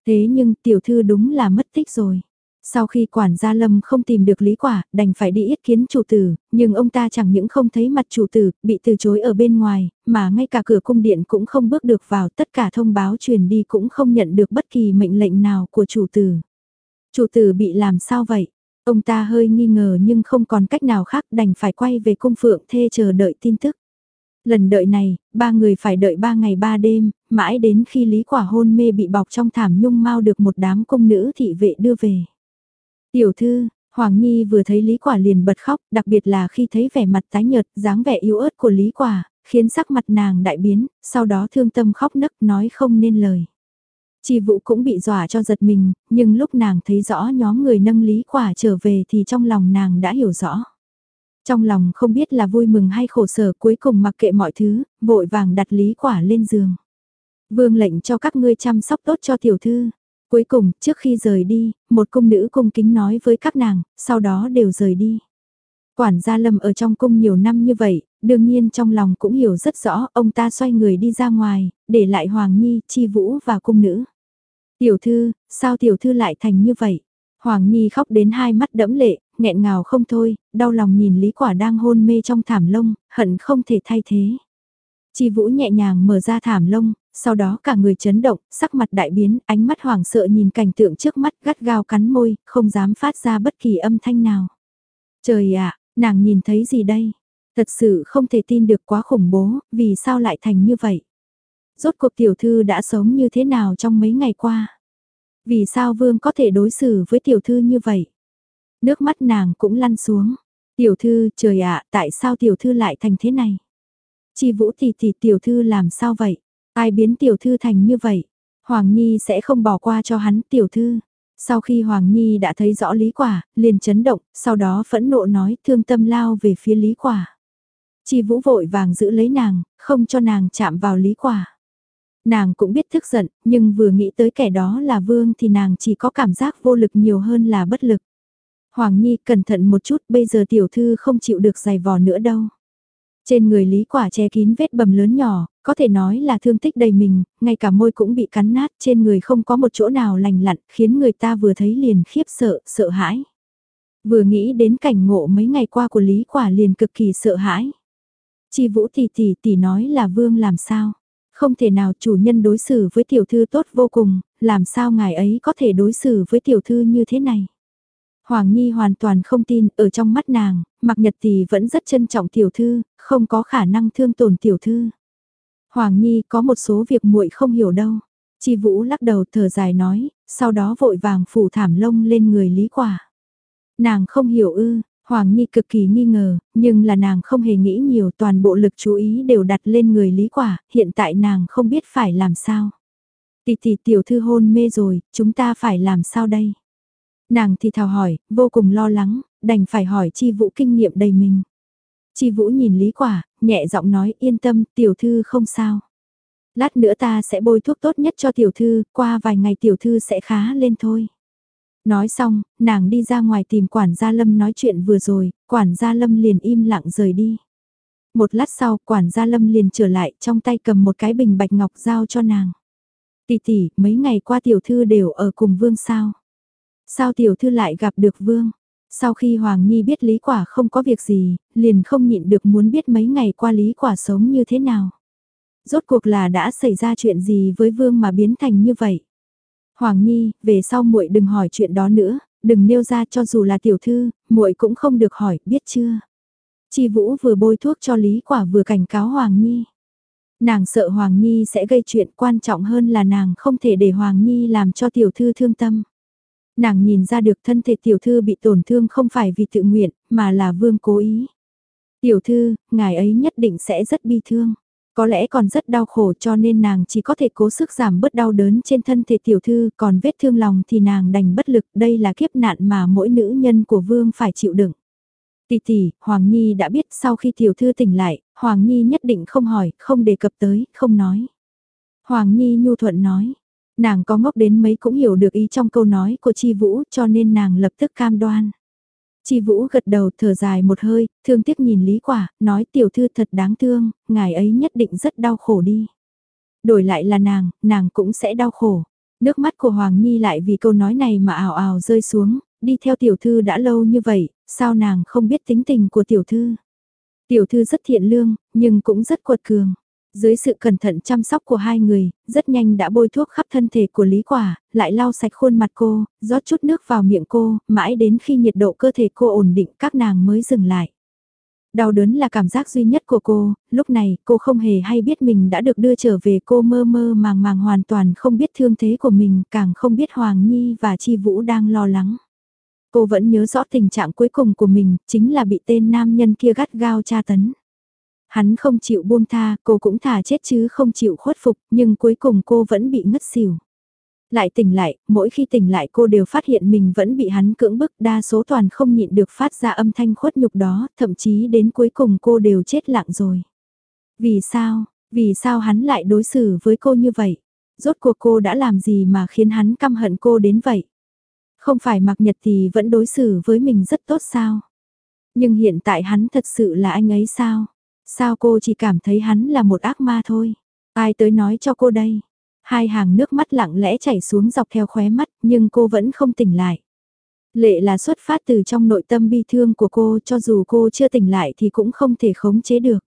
Thế nhưng tiểu thư đúng là mất tích rồi. Sau khi quản gia Lâm không tìm được lý quả, đành phải đi yết kiến chủ tử, nhưng ông ta chẳng những không thấy mặt chủ tử, bị từ chối ở bên ngoài, mà ngay cả cửa cung điện cũng không bước được vào, tất cả thông báo truyền đi cũng không nhận được bất kỳ mệnh lệnh nào của chủ tử. Chủ tử bị làm sao vậy? Ông ta hơi nghi ngờ nhưng không còn cách nào khác đành phải quay về cung phượng thê chờ đợi tin tức. Lần đợi này, ba người phải đợi ba ngày ba đêm, mãi đến khi Lý Quả hôn mê bị bọc trong thảm nhung mau được một đám cung nữ thị vệ đưa về. Tiểu thư, Hoàng Nhi vừa thấy Lý Quả liền bật khóc, đặc biệt là khi thấy vẻ mặt tái nhợt, dáng vẻ yếu ớt của Lý Quả, khiến sắc mặt nàng đại biến, sau đó thương tâm khóc nấc nói không nên lời. Chi vũ cũng bị dọa cho giật mình, nhưng lúc nàng thấy rõ nhóm người nâng Lý Quả trở về thì trong lòng nàng đã hiểu rõ. Trong lòng không biết là vui mừng hay khổ sở cuối cùng mặc kệ mọi thứ, vội vàng đặt Lý Quả lên giường. Vương lệnh cho các ngươi chăm sóc tốt cho tiểu thư. Cuối cùng, trước khi rời đi, một cung nữ cung kính nói với các nàng, sau đó đều rời đi. Quản gia Lâm ở trong cung nhiều năm như vậy, đương nhiên trong lòng cũng hiểu rất rõ, ông ta xoay người đi ra ngoài, để lại Hoàng Nhi, Chi Vũ và cung nữ. Tiểu thư, sao tiểu thư lại thành như vậy? Hoàng Nhi khóc đến hai mắt đẫm lệ, nghẹn ngào không thôi, đau lòng nhìn Lý Quả đang hôn mê trong thảm lông, hận không thể thay thế. Chi Vũ nhẹ nhàng mở ra thảm lông, sau đó cả người chấn động, sắc mặt đại biến, ánh mắt hoảng sợ nhìn cảnh tượng trước mắt gắt gao cắn môi, không dám phát ra bất kỳ âm thanh nào. Trời ạ, nàng nhìn thấy gì đây? Thật sự không thể tin được quá khủng bố, vì sao lại thành như vậy? Rốt cuộc tiểu thư đã sống như thế nào trong mấy ngày qua? Vì sao vương có thể đối xử với tiểu thư như vậy? Nước mắt nàng cũng lăn xuống. Tiểu thư, trời ạ, tại sao tiểu thư lại thành thế này? Chi vũ thì thì tiểu thư làm sao vậy? Ai biến tiểu thư thành như vậy? Hoàng Nhi sẽ không bỏ qua cho hắn tiểu thư. Sau khi Hoàng Nhi đã thấy rõ lý quả, liền chấn động, sau đó phẫn nộ nói thương tâm lao về phía lý quả. Chi vũ vội vàng giữ lấy nàng, không cho nàng chạm vào lý quả. Nàng cũng biết thức giận, nhưng vừa nghĩ tới kẻ đó là vương thì nàng chỉ có cảm giác vô lực nhiều hơn là bất lực. Hoàng Nhi cẩn thận một chút bây giờ tiểu thư không chịu được giày vò nữa đâu. Trên người Lý Quả che kín vết bầm lớn nhỏ, có thể nói là thương tích đầy mình, ngay cả môi cũng bị cắn nát, trên người không có một chỗ nào lành lặn, khiến người ta vừa thấy liền khiếp sợ, sợ hãi. Vừa nghĩ đến cảnh ngộ mấy ngày qua của Lý Quả liền cực kỳ sợ hãi. Chi Vũ tỷ tỷ tỷ nói là vương làm sao? Không thể nào chủ nhân đối xử với tiểu thư tốt vô cùng, làm sao ngài ấy có thể đối xử với tiểu thư như thế này? Hoàng Nhi hoàn toàn không tin, ở trong mắt nàng, Mạc Nhật thì vẫn rất trân trọng tiểu thư, không có khả năng thương tổn tiểu thư. Hoàng Nhi có một số việc muội không hiểu đâu. Chi Vũ lắc đầu thở dài nói, sau đó vội vàng phủ thảm lông lên người Lý Quả. Nàng không hiểu ư, Hoàng Nhi cực kỳ nghi ngờ, nhưng là nàng không hề nghĩ nhiều toàn bộ lực chú ý đều đặt lên người Lý Quả, hiện tại nàng không biết phải làm sao. Tì Tì tiểu thư hôn mê rồi, chúng ta phải làm sao đây? Nàng thì thào hỏi, vô cùng lo lắng, đành phải hỏi chi vũ kinh nghiệm đầy mình. Chi vũ nhìn Lý Quả, nhẹ giọng nói yên tâm, tiểu thư không sao. Lát nữa ta sẽ bôi thuốc tốt nhất cho tiểu thư, qua vài ngày tiểu thư sẽ khá lên thôi. Nói xong, nàng đi ra ngoài tìm quản gia Lâm nói chuyện vừa rồi, quản gia Lâm liền im lặng rời đi. Một lát sau, quản gia Lâm liền trở lại, trong tay cầm một cái bình bạch ngọc giao cho nàng. Tỷ tỷ, mấy ngày qua tiểu thư đều ở cùng vương sao? Sao tiểu thư lại gặp được vương? Sau khi Hoàng Nhi biết Lý Quả không có việc gì, liền không nhịn được muốn biết mấy ngày qua Lý Quả sống như thế nào. Rốt cuộc là đã xảy ra chuyện gì với vương mà biến thành như vậy? Hoàng Nhi, về sau muội đừng hỏi chuyện đó nữa, đừng nêu ra cho dù là tiểu thư, muội cũng không được hỏi, biết chưa? Chi Vũ vừa bôi thuốc cho Lý Quả vừa cảnh cáo Hoàng Nhi. Nàng sợ Hoàng Nhi sẽ gây chuyện quan trọng hơn là nàng không thể để Hoàng Nhi làm cho tiểu thư thương tâm. Nàng nhìn ra được thân thể tiểu thư bị tổn thương không phải vì tự nguyện, mà là vương cố ý. Tiểu thư, ngài ấy nhất định sẽ rất bi thương. Có lẽ còn rất đau khổ cho nên nàng chỉ có thể cố sức giảm bớt đau đớn trên thân thể tiểu thư, còn vết thương lòng thì nàng đành bất lực, đây là kiếp nạn mà mỗi nữ nhân của vương phải chịu đựng. Tỷ tỷ, Hoàng Nhi đã biết sau khi tiểu thư tỉnh lại, Hoàng Nhi nhất định không hỏi, không đề cập tới, không nói. Hoàng Nhi nhu thuận nói, nàng có ngốc đến mấy cũng hiểu được ý trong câu nói của Chi Vũ cho nên nàng lập tức cam đoan. Chi Vũ gật đầu thở dài một hơi, thương tiếc nhìn Lý Quả, nói tiểu thư thật đáng thương, ngài ấy nhất định rất đau khổ đi. Đổi lại là nàng, nàng cũng sẽ đau khổ. Nước mắt của Hoàng Nhi lại vì câu nói này mà ảo ảo rơi xuống, đi theo tiểu thư đã lâu như vậy, sao nàng không biết tính tình của tiểu thư. Tiểu thư rất thiện lương, nhưng cũng rất quật cường. Dưới sự cẩn thận chăm sóc của hai người, rất nhanh đã bôi thuốc khắp thân thể của Lý Quả, lại lau sạch khuôn mặt cô, rót chút nước vào miệng cô, mãi đến khi nhiệt độ cơ thể cô ổn định các nàng mới dừng lại. Đau đớn là cảm giác duy nhất của cô, lúc này cô không hề hay biết mình đã được đưa trở về cô mơ mơ màng màng hoàn toàn không biết thương thế của mình, càng không biết Hoàng Nhi và Chi Vũ đang lo lắng. Cô vẫn nhớ rõ tình trạng cuối cùng của mình, chính là bị tên nam nhân kia gắt gao tra tấn. Hắn không chịu buông tha, cô cũng thà chết chứ không chịu khuất phục, nhưng cuối cùng cô vẫn bị ngất xỉu. Lại tỉnh lại, mỗi khi tỉnh lại cô đều phát hiện mình vẫn bị hắn cưỡng bức, đa số toàn không nhịn được phát ra âm thanh khuất nhục đó, thậm chí đến cuối cùng cô đều chết lặng rồi. Vì sao, vì sao hắn lại đối xử với cô như vậy? Rốt cuộc cô đã làm gì mà khiến hắn căm hận cô đến vậy? Không phải mặc nhật thì vẫn đối xử với mình rất tốt sao? Nhưng hiện tại hắn thật sự là anh ấy sao? Sao cô chỉ cảm thấy hắn là một ác ma thôi? Ai tới nói cho cô đây? Hai hàng nước mắt lặng lẽ chảy xuống dọc theo khóe mắt nhưng cô vẫn không tỉnh lại. Lệ là xuất phát từ trong nội tâm bi thương của cô cho dù cô chưa tỉnh lại thì cũng không thể khống chế được.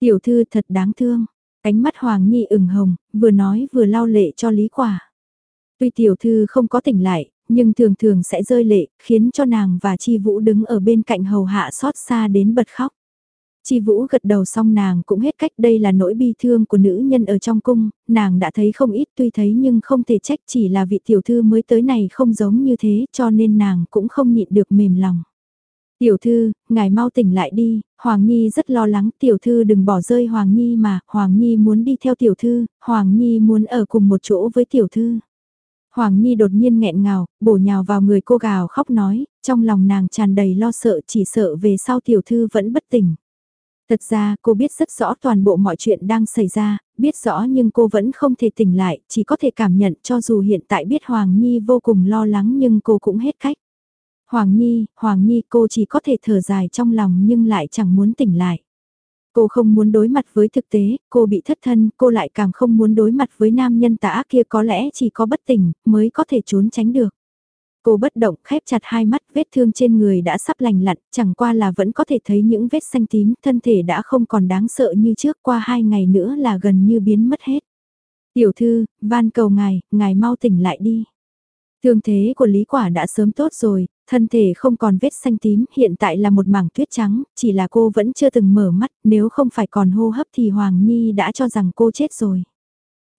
Tiểu thư thật đáng thương. Ánh mắt Hoàng Nhi ửng hồng, vừa nói vừa lau lệ cho Lý Quả. Tuy tiểu thư không có tỉnh lại, nhưng thường thường sẽ rơi lệ, khiến cho nàng và Chi Vũ đứng ở bên cạnh hầu hạ xót xa đến bật khóc. Chi Vũ gật đầu xong nàng cũng hết cách đây là nỗi bi thương của nữ nhân ở trong cung, nàng đã thấy không ít tuy thấy nhưng không thể trách chỉ là vị tiểu thư mới tới này không giống như thế cho nên nàng cũng không nhịn được mềm lòng. Tiểu thư, ngài mau tỉnh lại đi, Hoàng Nhi rất lo lắng, tiểu thư đừng bỏ rơi Hoàng Nhi mà, Hoàng Nhi muốn đi theo tiểu thư, Hoàng Nhi muốn ở cùng một chỗ với tiểu thư. Hoàng Nhi đột nhiên nghẹn ngào, bổ nhào vào người cô gào khóc nói, trong lòng nàng tràn đầy lo sợ chỉ sợ về sau tiểu thư vẫn bất tỉnh. Thật ra cô biết rất rõ toàn bộ mọi chuyện đang xảy ra, biết rõ nhưng cô vẫn không thể tỉnh lại, chỉ có thể cảm nhận cho dù hiện tại biết Hoàng Nhi vô cùng lo lắng nhưng cô cũng hết cách. Hoàng Nhi, Hoàng Nhi cô chỉ có thể thở dài trong lòng nhưng lại chẳng muốn tỉnh lại. Cô không muốn đối mặt với thực tế, cô bị thất thân, cô lại càng không muốn đối mặt với nam nhân tà ác kia có lẽ chỉ có bất tỉnh mới có thể trốn tránh được. Cô bất động khép chặt hai mắt vết thương trên người đã sắp lành lặn, chẳng qua là vẫn có thể thấy những vết xanh tím, thân thể đã không còn đáng sợ như trước qua hai ngày nữa là gần như biến mất hết. Tiểu thư, van cầu ngài, ngài mau tỉnh lại đi. Thương thế của Lý Quả đã sớm tốt rồi, Thân thể không còn vết xanh tím, hiện tại là một mảng tuyết trắng, chỉ là cô vẫn chưa từng mở mắt, nếu không phải còn hô hấp thì Hoàng Nhi đã cho rằng cô chết rồi.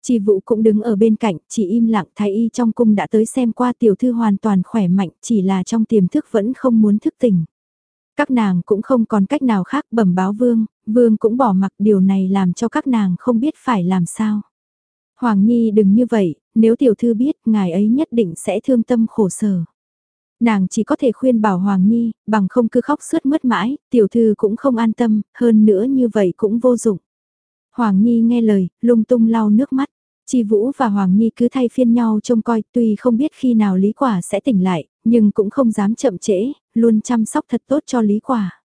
Chi vũ cũng đứng ở bên cạnh, chỉ im lặng thái y trong cung đã tới xem qua tiểu thư hoàn toàn khỏe mạnh, chỉ là trong tiềm thức vẫn không muốn thức tỉnh. Các nàng cũng không còn cách nào khác bẩm báo vương, vương cũng bỏ mặc điều này làm cho các nàng không biết phải làm sao. Hoàng Nhi đừng như vậy, nếu tiểu thư biết ngài ấy nhất định sẽ thương tâm khổ sở. Nàng chỉ có thể khuyên bảo Hoàng Nhi, bằng không cứ khóc suốt mất mãi, tiểu thư cũng không an tâm, hơn nữa như vậy cũng vô dụng. Hoàng Nhi nghe lời, lung tung lau nước mắt. Chi Vũ và Hoàng Nhi cứ thay phiên nhau trông coi, tuy không biết khi nào Lý Quả sẽ tỉnh lại, nhưng cũng không dám chậm trễ, luôn chăm sóc thật tốt cho Lý Quả.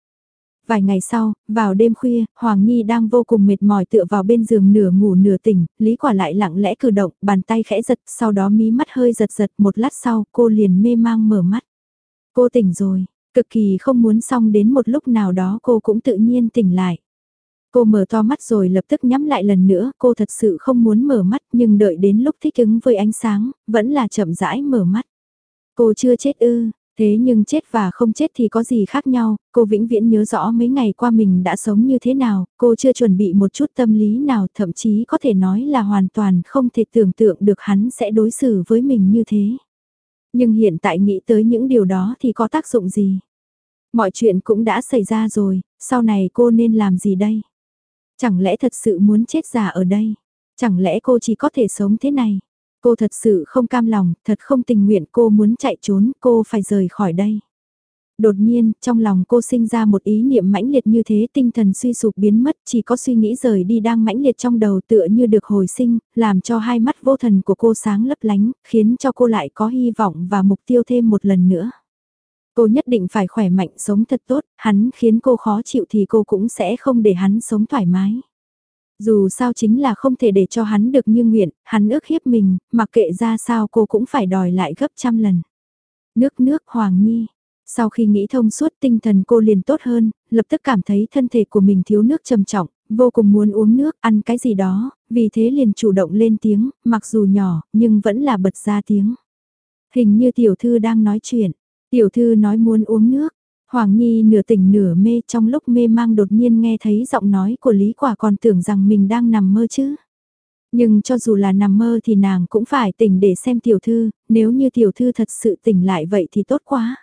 Vài ngày sau, vào đêm khuya, Hoàng Nhi đang vô cùng mệt mỏi tựa vào bên giường nửa ngủ nửa tỉnh, Lý Quả lại lặng lẽ cử động, bàn tay khẽ giật, sau đó mí mắt hơi giật giật, một lát sau cô liền mê mang mở mắt. Cô tỉnh rồi, cực kỳ không muốn xong đến một lúc nào đó cô cũng tự nhiên tỉnh lại. Cô mở to mắt rồi lập tức nhắm lại lần nữa, cô thật sự không muốn mở mắt nhưng đợi đến lúc thích ứng với ánh sáng, vẫn là chậm rãi mở mắt. Cô chưa chết ư, thế nhưng chết và không chết thì có gì khác nhau, cô vĩnh viễn nhớ rõ mấy ngày qua mình đã sống như thế nào, cô chưa chuẩn bị một chút tâm lý nào thậm chí có thể nói là hoàn toàn không thể tưởng tượng được hắn sẽ đối xử với mình như thế. Nhưng hiện tại nghĩ tới những điều đó thì có tác dụng gì? Mọi chuyện cũng đã xảy ra rồi, sau này cô nên làm gì đây? Chẳng lẽ thật sự muốn chết già ở đây? Chẳng lẽ cô chỉ có thể sống thế này? Cô thật sự không cam lòng, thật không tình nguyện cô muốn chạy trốn, cô phải rời khỏi đây. Đột nhiên, trong lòng cô sinh ra một ý niệm mãnh liệt như thế tinh thần suy sụp biến mất, chỉ có suy nghĩ rời đi đang mãnh liệt trong đầu tựa như được hồi sinh, làm cho hai mắt vô thần của cô sáng lấp lánh, khiến cho cô lại có hy vọng và mục tiêu thêm một lần nữa. Cô nhất định phải khỏe mạnh sống thật tốt, hắn khiến cô khó chịu thì cô cũng sẽ không để hắn sống thoải mái. Dù sao chính là không thể để cho hắn được như nguyện, hắn ước hiếp mình, mặc kệ ra sao cô cũng phải đòi lại gấp trăm lần. Nước nước Hoàng Nhi. Sau khi nghĩ thông suốt tinh thần cô liền tốt hơn, lập tức cảm thấy thân thể của mình thiếu nước trầm trọng, vô cùng muốn uống nước, ăn cái gì đó, vì thế liền chủ động lên tiếng, mặc dù nhỏ, nhưng vẫn là bật ra tiếng. Hình như tiểu thư đang nói chuyện, tiểu thư nói muốn uống nước, Hoàng Nhi nửa tỉnh nửa mê trong lúc mê mang đột nhiên nghe thấy giọng nói của Lý Quả còn tưởng rằng mình đang nằm mơ chứ. Nhưng cho dù là nằm mơ thì nàng cũng phải tỉnh để xem tiểu thư, nếu như tiểu thư thật sự tỉnh lại vậy thì tốt quá.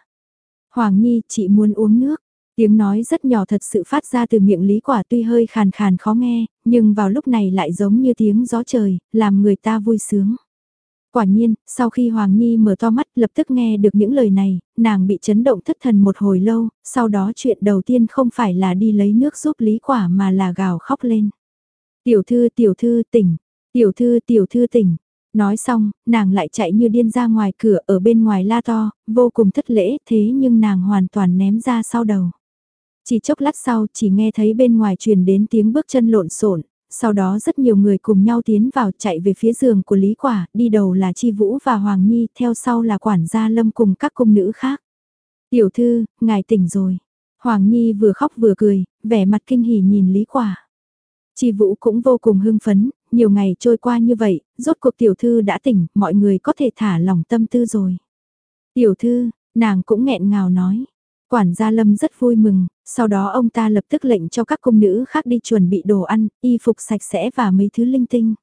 Hoàng Nhi, chị muốn uống nước. Tiếng nói rất nhỏ thật sự phát ra từ miệng Lý Quả tuy hơi khàn khàn khó nghe, nhưng vào lúc này lại giống như tiếng gió trời, làm người ta vui sướng. Quả nhiên, sau khi Hoàng Nhi mở to mắt lập tức nghe được những lời này, nàng bị chấn động thất thần một hồi lâu, sau đó chuyện đầu tiên không phải là đi lấy nước giúp Lý Quả mà là gào khóc lên. Tiểu thư tiểu thư tỉnh, tiểu thư tiểu thư tỉnh. Nói xong, nàng lại chạy như điên ra ngoài cửa ở bên ngoài la to, vô cùng thất lễ thế nhưng nàng hoàn toàn ném ra sau đầu. Chỉ chốc lát sau chỉ nghe thấy bên ngoài truyền đến tiếng bước chân lộn xộn sau đó rất nhiều người cùng nhau tiến vào chạy về phía giường của Lý Quả, đi đầu là Chi Vũ và Hoàng Nhi, theo sau là quản gia Lâm cùng các cung nữ khác. Tiểu thư, ngài tỉnh rồi. Hoàng Nhi vừa khóc vừa cười, vẻ mặt kinh hỉ nhìn Lý Quả. Chi Vũ cũng vô cùng hưng phấn, nhiều ngày trôi qua như vậy, rốt cuộc tiểu thư đã tỉnh, mọi người có thể thả lòng tâm tư rồi. Tiểu thư, nàng cũng nghẹn ngào nói. Quản gia Lâm rất vui mừng, sau đó ông ta lập tức lệnh cho các công nữ khác đi chuẩn bị đồ ăn, y phục sạch sẽ và mấy thứ linh tinh.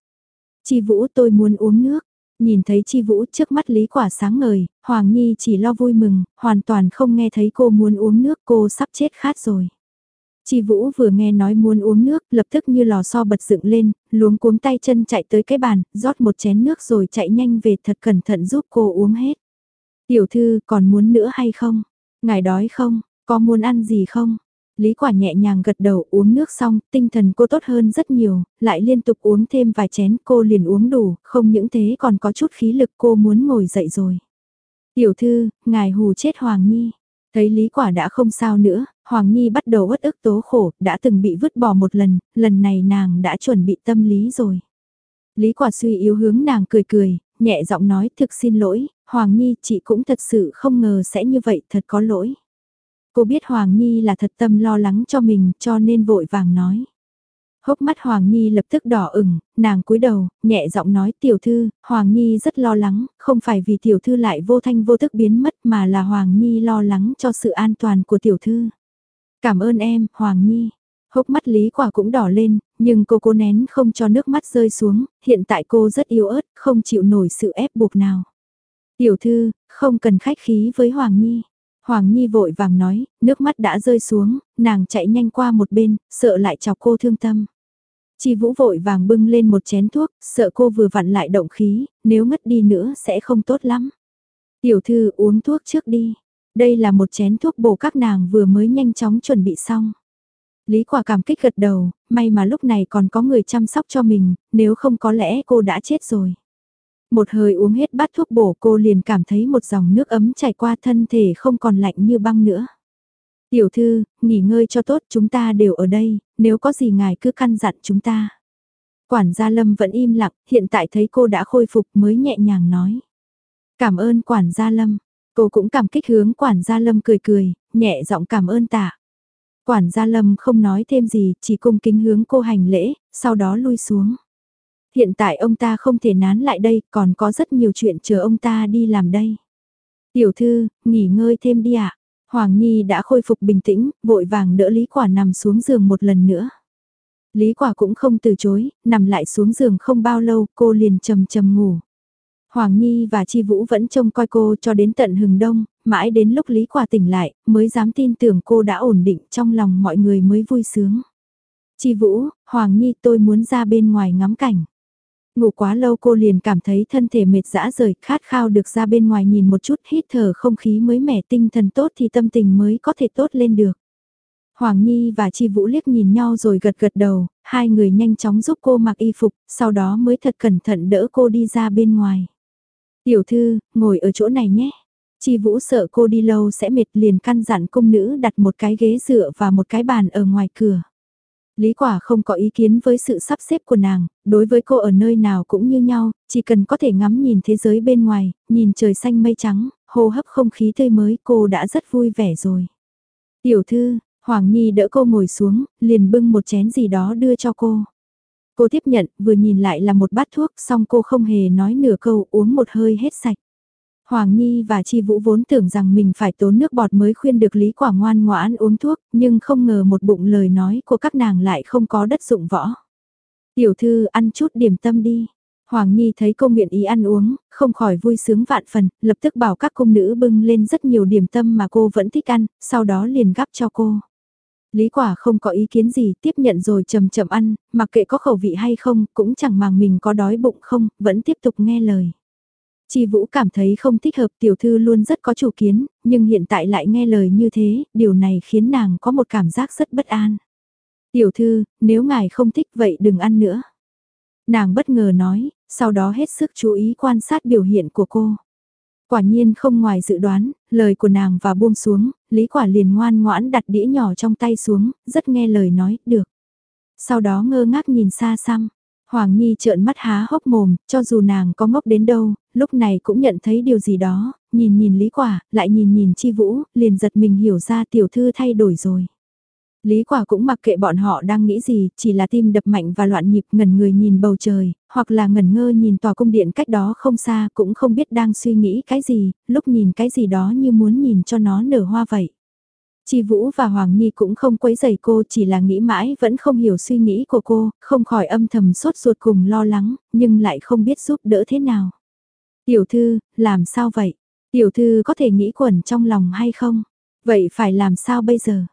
Chi Vũ tôi muốn uống nước. Nhìn thấy Chi Vũ trước mắt Lý Quả sáng ngời, Hoàng Nhi chỉ lo vui mừng, hoàn toàn không nghe thấy cô muốn uống nước cô sắp chết khát rồi. Chi Vũ vừa nghe nói muốn uống nước, lập tức như lò xo bật dựng lên, luống cuống tay chân chạy tới cái bàn, rót một chén nước rồi chạy nhanh về thật cẩn thận giúp cô uống hết. Tiểu thư còn muốn nữa hay không? Ngài đói không? Có muốn ăn gì không? Lý quả nhẹ nhàng gật đầu uống nước xong, tinh thần cô tốt hơn rất nhiều, lại liên tục uống thêm vài chén cô liền uống đủ, không những thế còn có chút khí lực cô muốn ngồi dậy rồi. Tiểu thư, ngài hù chết Hoàng Nhi. Thấy Lý quả đã không sao nữa, Hoàng Nhi bắt đầu uất ức tố khổ, đã từng bị vứt bỏ một lần, lần này nàng đã chuẩn bị tâm lý rồi. Lý quả suy yếu hướng nàng cười cười, nhẹ giọng nói thực xin lỗi, Hoàng Nhi chị cũng thật sự không ngờ sẽ như vậy, thật có lỗi. Cô biết Hoàng Nhi là thật tâm lo lắng cho mình cho nên vội vàng nói. Hốc mắt Hoàng Nhi lập tức đỏ ửng, nàng cúi đầu, nhẹ giọng nói tiểu thư, Hoàng Nhi rất lo lắng, không phải vì tiểu thư lại vô thanh vô thức biến mất mà là Hoàng Nhi lo lắng cho sự an toàn của tiểu thư. Cảm ơn em, Hoàng Nhi. Hốc mắt Lý Quả cũng đỏ lên, nhưng cô cố nén không cho nước mắt rơi xuống, hiện tại cô rất yếu ớt, không chịu nổi sự ép buộc nào. Tiểu thư, không cần khách khí với Hoàng Nhi. Hoàng Nhi vội vàng nói, nước mắt đã rơi xuống, nàng chạy nhanh qua một bên, sợ lại chọc cô thương tâm. Chi Vũ vội vàng bưng lên một chén thuốc, sợ cô vừa vặn lại động khí, nếu ngất đi nữa sẽ không tốt lắm. Tiểu thư uống thuốc trước đi. Đây là một chén thuốc bổ các nàng vừa mới nhanh chóng chuẩn bị xong. Lý quả cảm kích gật đầu, may mà lúc này còn có người chăm sóc cho mình, nếu không có lẽ cô đã chết rồi. Một hơi uống hết bát thuốc bổ cô liền cảm thấy một dòng nước ấm chảy qua thân thể không còn lạnh như băng nữa. Tiểu thư, nghỉ ngơi cho tốt chúng ta đều ở đây, nếu có gì ngài cứ căn dặn chúng ta. Quản gia Lâm vẫn im lặng, hiện tại thấy cô đã khôi phục mới nhẹ nhàng nói. Cảm ơn quản gia Lâm, cô cũng cảm kích hướng quản gia Lâm cười cười, nhẹ giọng cảm ơn tạ. Quản gia Lâm không nói thêm gì, chỉ cung kính hướng cô hành lễ, sau đó lui xuống. Hiện tại ông ta không thể nán lại đây, còn có rất nhiều chuyện chờ ông ta đi làm đây. Tiểu thư, nghỉ ngơi thêm đi ạ. Hoàng Nhi đã khôi phục bình tĩnh, vội vàng đỡ Lý Quả nằm xuống giường một lần nữa. Lý Quả cũng không từ chối, nằm lại xuống giường không bao lâu cô liền trầm trầm ngủ. Hoàng Nhi và Chi Vũ vẫn trông coi cô cho đến tận hừng đông, mãi đến lúc Lý Quả tỉnh lại, mới dám tin tưởng cô đã ổn định trong lòng mọi người mới vui sướng. Chi Vũ, Hoàng Nhi tôi muốn ra bên ngoài ngắm cảnh. Ngủ quá lâu cô liền cảm thấy thân thể mệt dã rời, khát khao được ra bên ngoài nhìn một chút hít thở không khí mới mẻ tinh thần tốt thì tâm tình mới có thể tốt lên được. Hoàng Nhi và Chi Vũ liếc nhìn nhau rồi gật gật đầu, hai người nhanh chóng giúp cô mặc y phục, sau đó mới thật cẩn thận đỡ cô đi ra bên ngoài. Tiểu thư, ngồi ở chỗ này nhé. Chi Vũ sợ cô đi lâu sẽ mệt liền căn dặn cung nữ đặt một cái ghế dựa và một cái bàn ở ngoài cửa. Lý quả không có ý kiến với sự sắp xếp của nàng, đối với cô ở nơi nào cũng như nhau, chỉ cần có thể ngắm nhìn thế giới bên ngoài, nhìn trời xanh mây trắng, hô hấp không khí tươi mới cô đã rất vui vẻ rồi. Tiểu thư, Hoàng Nhi đỡ cô ngồi xuống, liền bưng một chén gì đó đưa cho cô. Cô tiếp nhận, vừa nhìn lại là một bát thuốc, xong cô không hề nói nửa câu uống một hơi hết sạch. Hoàng Nhi và Chi Vũ vốn tưởng rằng mình phải tốn nước bọt mới khuyên được Lý Quả ngoan ngoãn uống thuốc, nhưng không ngờ một bụng lời nói của các nàng lại không có đất dụng võ. Tiểu thư ăn chút điểm tâm đi. Hoàng Nhi thấy cô nguyện ý ăn uống, không khỏi vui sướng vạn phần, lập tức bảo các công nữ bưng lên rất nhiều điểm tâm mà cô vẫn thích ăn, sau đó liền gắp cho cô. Lý quả không có ý kiến gì, tiếp nhận rồi chậm chậm ăn, mặc kệ có khẩu vị hay không, cũng chẳng màng mình có đói bụng không, vẫn tiếp tục nghe lời. Chi Vũ cảm thấy không thích hợp tiểu thư luôn rất có chủ kiến, nhưng hiện tại lại nghe lời như thế, điều này khiến nàng có một cảm giác rất bất an. Tiểu thư, nếu ngài không thích vậy đừng ăn nữa. Nàng bất ngờ nói, sau đó hết sức chú ý quan sát biểu hiện của cô. Quả nhiên không ngoài dự đoán, lời của nàng và buông xuống, Lý Quả liền ngoan ngoãn đặt đĩa nhỏ trong tay xuống, rất nghe lời nói, được. Sau đó ngơ ngác nhìn xa xăm, Hoàng Nhi trợn mắt há hốc mồm, cho dù nàng có ngốc đến đâu, lúc này cũng nhận thấy điều gì đó, nhìn nhìn Lý Quả, lại nhìn nhìn Chi Vũ, liền giật mình hiểu ra tiểu thư thay đổi rồi. Lý Quả cũng mặc kệ bọn họ đang nghĩ gì, chỉ là tim đập mạnh và loạn nhịp ngẩn người nhìn bầu trời, hoặc là ngẩn ngơ nhìn tòa cung điện cách đó không xa cũng không biết đang suy nghĩ cái gì, lúc nhìn cái gì đó như muốn nhìn cho nó nở hoa vậy. Chi Vũ và Hoàng Nhi cũng không quấy rầy cô chỉ là nghĩ mãi vẫn không hiểu suy nghĩ của cô, không khỏi âm thầm sốt ruột cùng lo lắng, nhưng lại không biết giúp đỡ thế nào. Tiểu thư, làm sao vậy? Tiểu thư có thể nghĩ quẩn trong lòng hay không? Vậy phải làm sao bây giờ?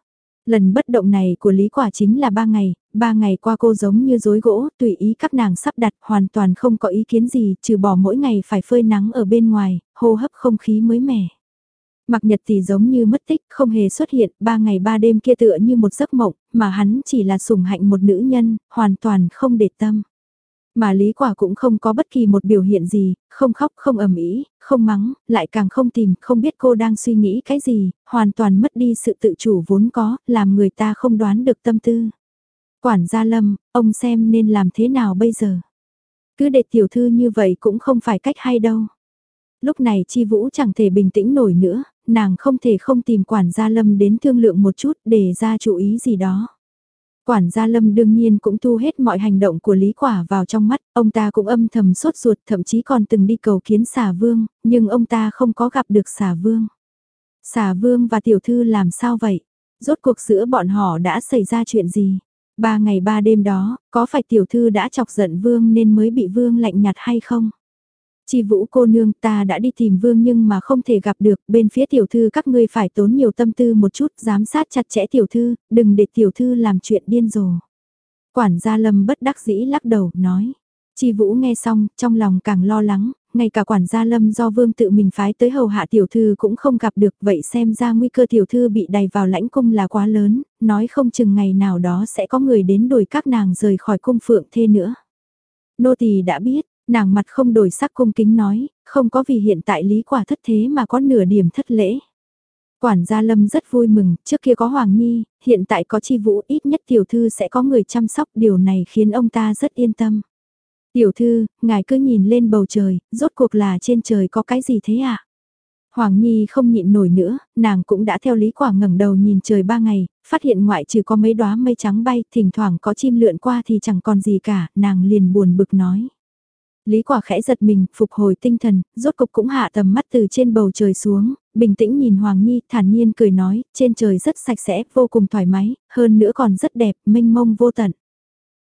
Lần bất động này của Lý Quả chính là ba ngày, ba ngày qua cô giống như rối gỗ, tùy ý các nàng sắp đặt hoàn toàn không có ý kiến gì, trừ bỏ mỗi ngày phải phơi nắng ở bên ngoài, hô hấp không khí mới mẻ. Mặc nhật thì giống như mất tích, không hề xuất hiện, ba ngày ba đêm kia tựa như một giấc mộng, mà hắn chỉ là sủng hạnh một nữ nhân, hoàn toàn không để tâm. Mà Lý Quả cũng không có bất kỳ một biểu hiện gì, không khóc, không ầm ĩ, không mắng, lại càng không tìm, không biết cô đang suy nghĩ cái gì, hoàn toàn mất đi sự tự chủ vốn có, làm người ta không đoán được tâm tư. Quản gia Lâm, ông xem nên làm thế nào bây giờ? Cứ để tiểu thư như vậy cũng không phải cách hay đâu. Lúc này Chi Vũ chẳng thể bình tĩnh nổi nữa, nàng không thể không tìm quản gia Lâm đến thương lượng một chút để ra chú ý gì đó. Quản gia Lâm đương nhiên cũng thu hết mọi hành động của Lý Quả vào trong mắt, ông ta cũng âm thầm sốt ruột thậm chí còn từng đi cầu kiến xà vương, nhưng ông ta không có gặp được xà vương. Xà vương và tiểu thư làm sao vậy? Rốt cuộc giữa bọn họ đã xảy ra chuyện gì? Ba ngày ba đêm đó, có phải tiểu thư đã chọc giận vương nên mới bị vương lạnh nhạt hay không? Chi vũ cô nương ta đã đi tìm vương nhưng mà không thể gặp được, bên phía tiểu thư các ngươi phải tốn nhiều tâm tư một chút, giám sát chặt chẽ tiểu thư, đừng để tiểu thư làm chuyện điên rồ. Quản gia lâm bất đắc dĩ lắc đầu, nói. Chi vũ nghe xong, trong lòng càng lo lắng, ngay cả quản gia lâm do vương tự mình phái tới hầu hạ tiểu thư cũng không gặp được, vậy xem ra nguy cơ tiểu thư bị đày vào lãnh cung là quá lớn, nói không chừng ngày nào đó sẽ có người đến đuổi các nàng rời khỏi cung phượng thê nữa. Nô tỳ đã biết, Nàng mặt không đổi sắc cung kính nói, không có vì hiện tại lý quả thất thế mà có nửa điểm thất lễ. Quản gia Lâm rất vui mừng, trước kia có Hoàng Nhi, hiện tại có chi vũ ít nhất tiểu thư sẽ có người chăm sóc, điều này khiến ông ta rất yên tâm. Tiểu thư, ngài cứ nhìn lên bầu trời, rốt cuộc là trên trời có cái gì thế ạ? À? Hoàng Nhi không nhịn nổi nữa, nàng cũng đã theo Lý Quả ngẩng đầu nhìn trời ba ngày, phát hiện ngoại trừ có mấy đóa mây trắng bay, thỉnh thoảng có chim lượn qua thì chẳng còn gì cả, nàng liền buồn bực nói. Lý quả khẽ giật mình, phục hồi tinh thần, rốt cục cũng hạ tầm mắt từ trên bầu trời xuống, bình tĩnh nhìn Hoàng Nhi, thản nhiên cười nói, trên trời rất sạch sẽ, vô cùng thoải mái, hơn nữa còn rất đẹp, mênh mông vô tận.